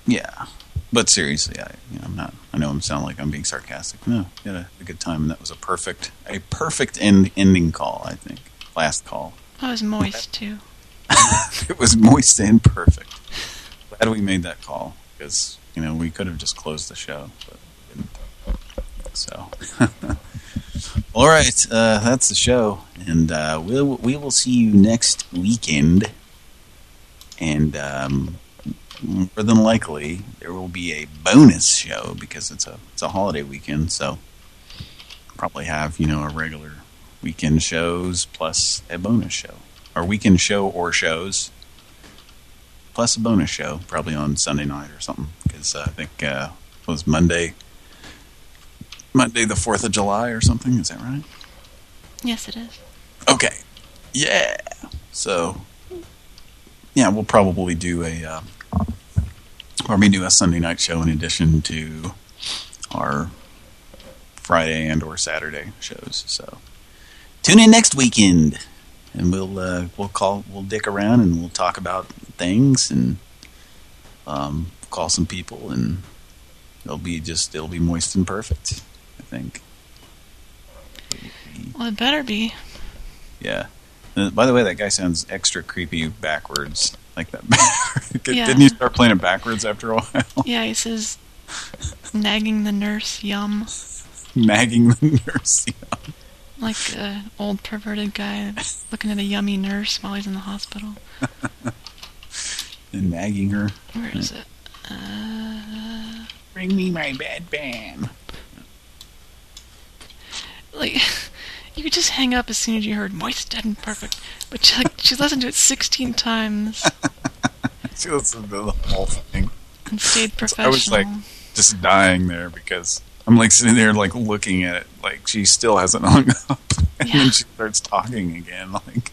Yeah. But seriously, I, you know, I'm not. I know I'm sound like I'm being sarcastic. No, we had a, a good time, and that was a perfect, a perfect end ending call. I think last call. I was moist too. it was moist and perfect. Glad we made that call because you know we could have just closed the show, but we didn't. So, all right, uh, that's the show, and uh, we'll we will see you next weekend. And um, more than likely, there will be a bonus show because it's a it's a holiday weekend, so probably have you know a regular weekend shows plus a bonus show, or weekend show or shows plus a bonus show, probably on Sunday night or something. Because uh, I think uh, it was Monday, Monday the Fourth of July or something. Is that right? Yes, it is. Okay. Yeah. So, yeah, we'll probably do a, uh, or maybe do a Sunday night show in addition to our Friday and or Saturday shows. So, tune in next weekend, and we'll uh, we'll call we'll dick around and we'll talk about things and um, call some people, and it'll be just it'll be moist and perfect. I think. Well, it better be. Yeah. Uh, by the way, that guy sounds extra creepy backwards. Like that. Yeah. Didn't you start playing it backwards after a while? Yeah, he says, nagging the nurse, yum. Nagging the nurse. Yeah. Like an old perverted guy looking at a yummy nurse while he's in the hospital. And nagging her. Where is it? Uh, Bring me my bad bam. like, you could just hang up as soon as you heard moist, dead, and perfect. But she, like, she listened to it 16 times She listened to the whole thing. and stayed So. I was like just dying there because I'm like sitting there like looking at it like she still hasn't hung up. And then she starts talking again like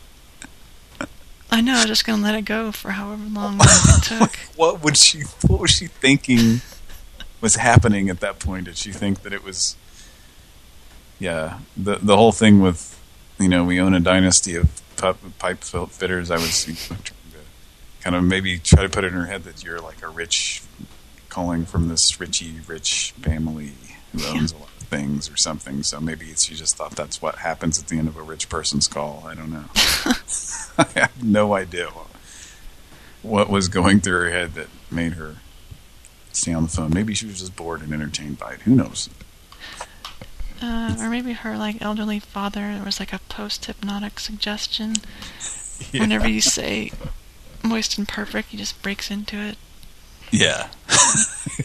I know, I was just gonna let it go for however long it took. what would she what was she thinking was happening at that point? Did she think that it was yeah, the the whole thing with you know, we own a dynasty of pipe, pipe fitters. I was you know, trying to kind of maybe try to put it in her head that you're like a rich calling from this richy rich family who owns a lot of things or something. So maybe she just thought that's what happens at the end of a rich person's call. I don't know. I have no idea what, what was going through her head that made her stay on the phone. Maybe she was just bored and entertained by it. Who knows? Uh, or maybe her like elderly father. There was like a post-hypnotic suggestion. Yeah. Whenever you say "moist and perfect," he just breaks into it. Yeah.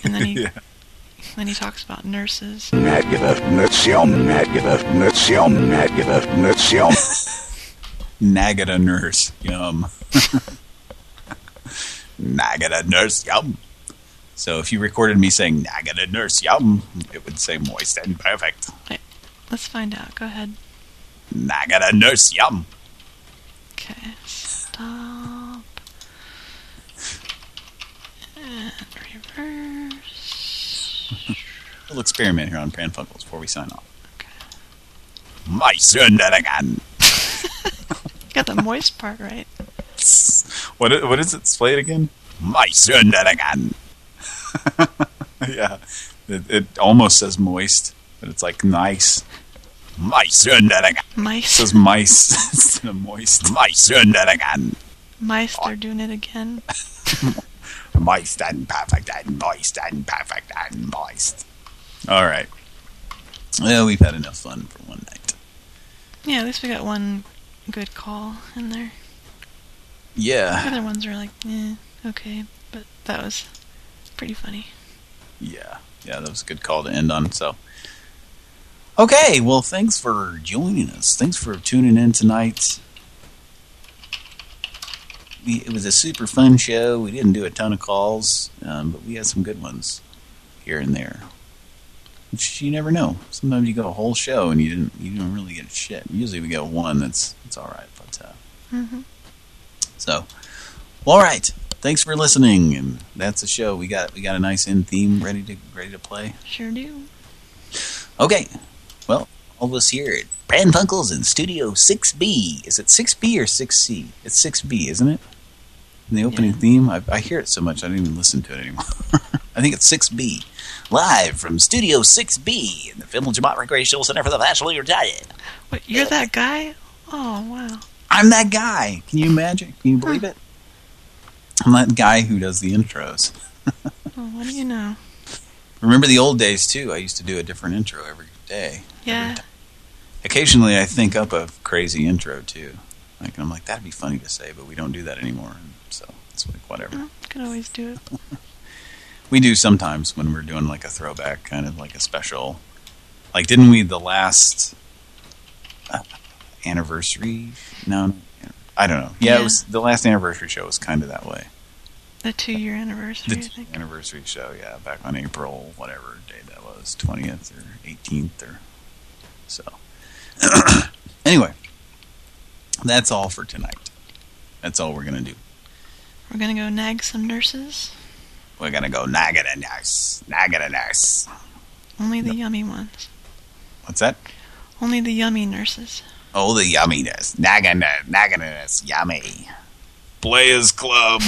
And then he Yeah. Then he talks about nurses. Nagata nurse, yum. Nagata nurse, yum. So if you recorded me saying Nagata nurse, yum, it would say moist and perfect. Let's find out. Go ahead. Nagata nurse, yum. Okay. Stop. And reverse. Little experiment here on Pran Funkels before we sign off. My son again. Got the moist part right. What what is it? Play it again. My son again. yeah, it, it almost says moist, but it's like nice. My again. Mice. It says mice instead of moist. My again. Mice, they're doing it again. Moist and perfect and moist and perfect and moist. All right. Well, we've had enough fun for one night. Yeah, at least we got one good call in there. Yeah. The other ones were like, eh, okay, but that was pretty funny. Yeah. Yeah, that was a good call to end on. So, okay. Well, thanks for joining us. Thanks for tuning in tonight. We, it was a super fun show. We didn't do a ton of calls, um, but we had some good ones here and there. Which you never know. Sometimes you go a whole show and you didn't you didn't really get a shit. Usually we get one that's it's all right. But uh, Mm-hmm. so, all right. Thanks for listening, and that's the show. We got we got a nice end theme ready to ready to play. Sure do. Okay. Well, all of us here at Pran Funkels in Studio 6B. Is it 6B or 6C? It's 6B, isn't it? In the opening theme, I, I hear it so much I don't even listen to it anymore. I think it's 6B. Live from Studio 6B in the Film Jamont Recreational Center for the Nationally Retired. Wait, you're that guy? Oh, wow. I'm that guy. Can you imagine? Can you believe it? I'm that guy who does the intros. Oh, what do you know? Remember the old days, too? I used to do a different intro every day. Yeah. Occasionally, I think up a crazy intro too. Like I'm like that'd be funny to say, but we don't do that anymore. It's like whatever. Could always do it. We do sometimes when we're doing like a throwback, kind of like a special. Like didn't we the last uh, anniversary? No, I don't know. Yeah, Yeah. it was the last anniversary show was kind of that way. The two-year anniversary, The I think. anniversary show, yeah, back on April whatever day that was, 20th or 18th or so. anyway, that's all for tonight. That's all we're gonna do. We're gonna go nag some nurses. We're gonna go nagata nurse, a nurse. Only the yummy ones. What's that? Only the yummy nurses. Oh, the yumminess, nagana, naganess, yummy. Players Club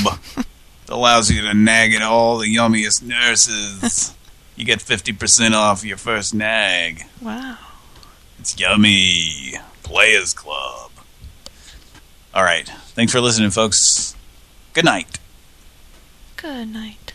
allows you to nag at all the yummiest nurses. You get 50% off your first nag. Wow. It's yummy. Players Club. All right. Thanks for listening, folks. Good night. Good night.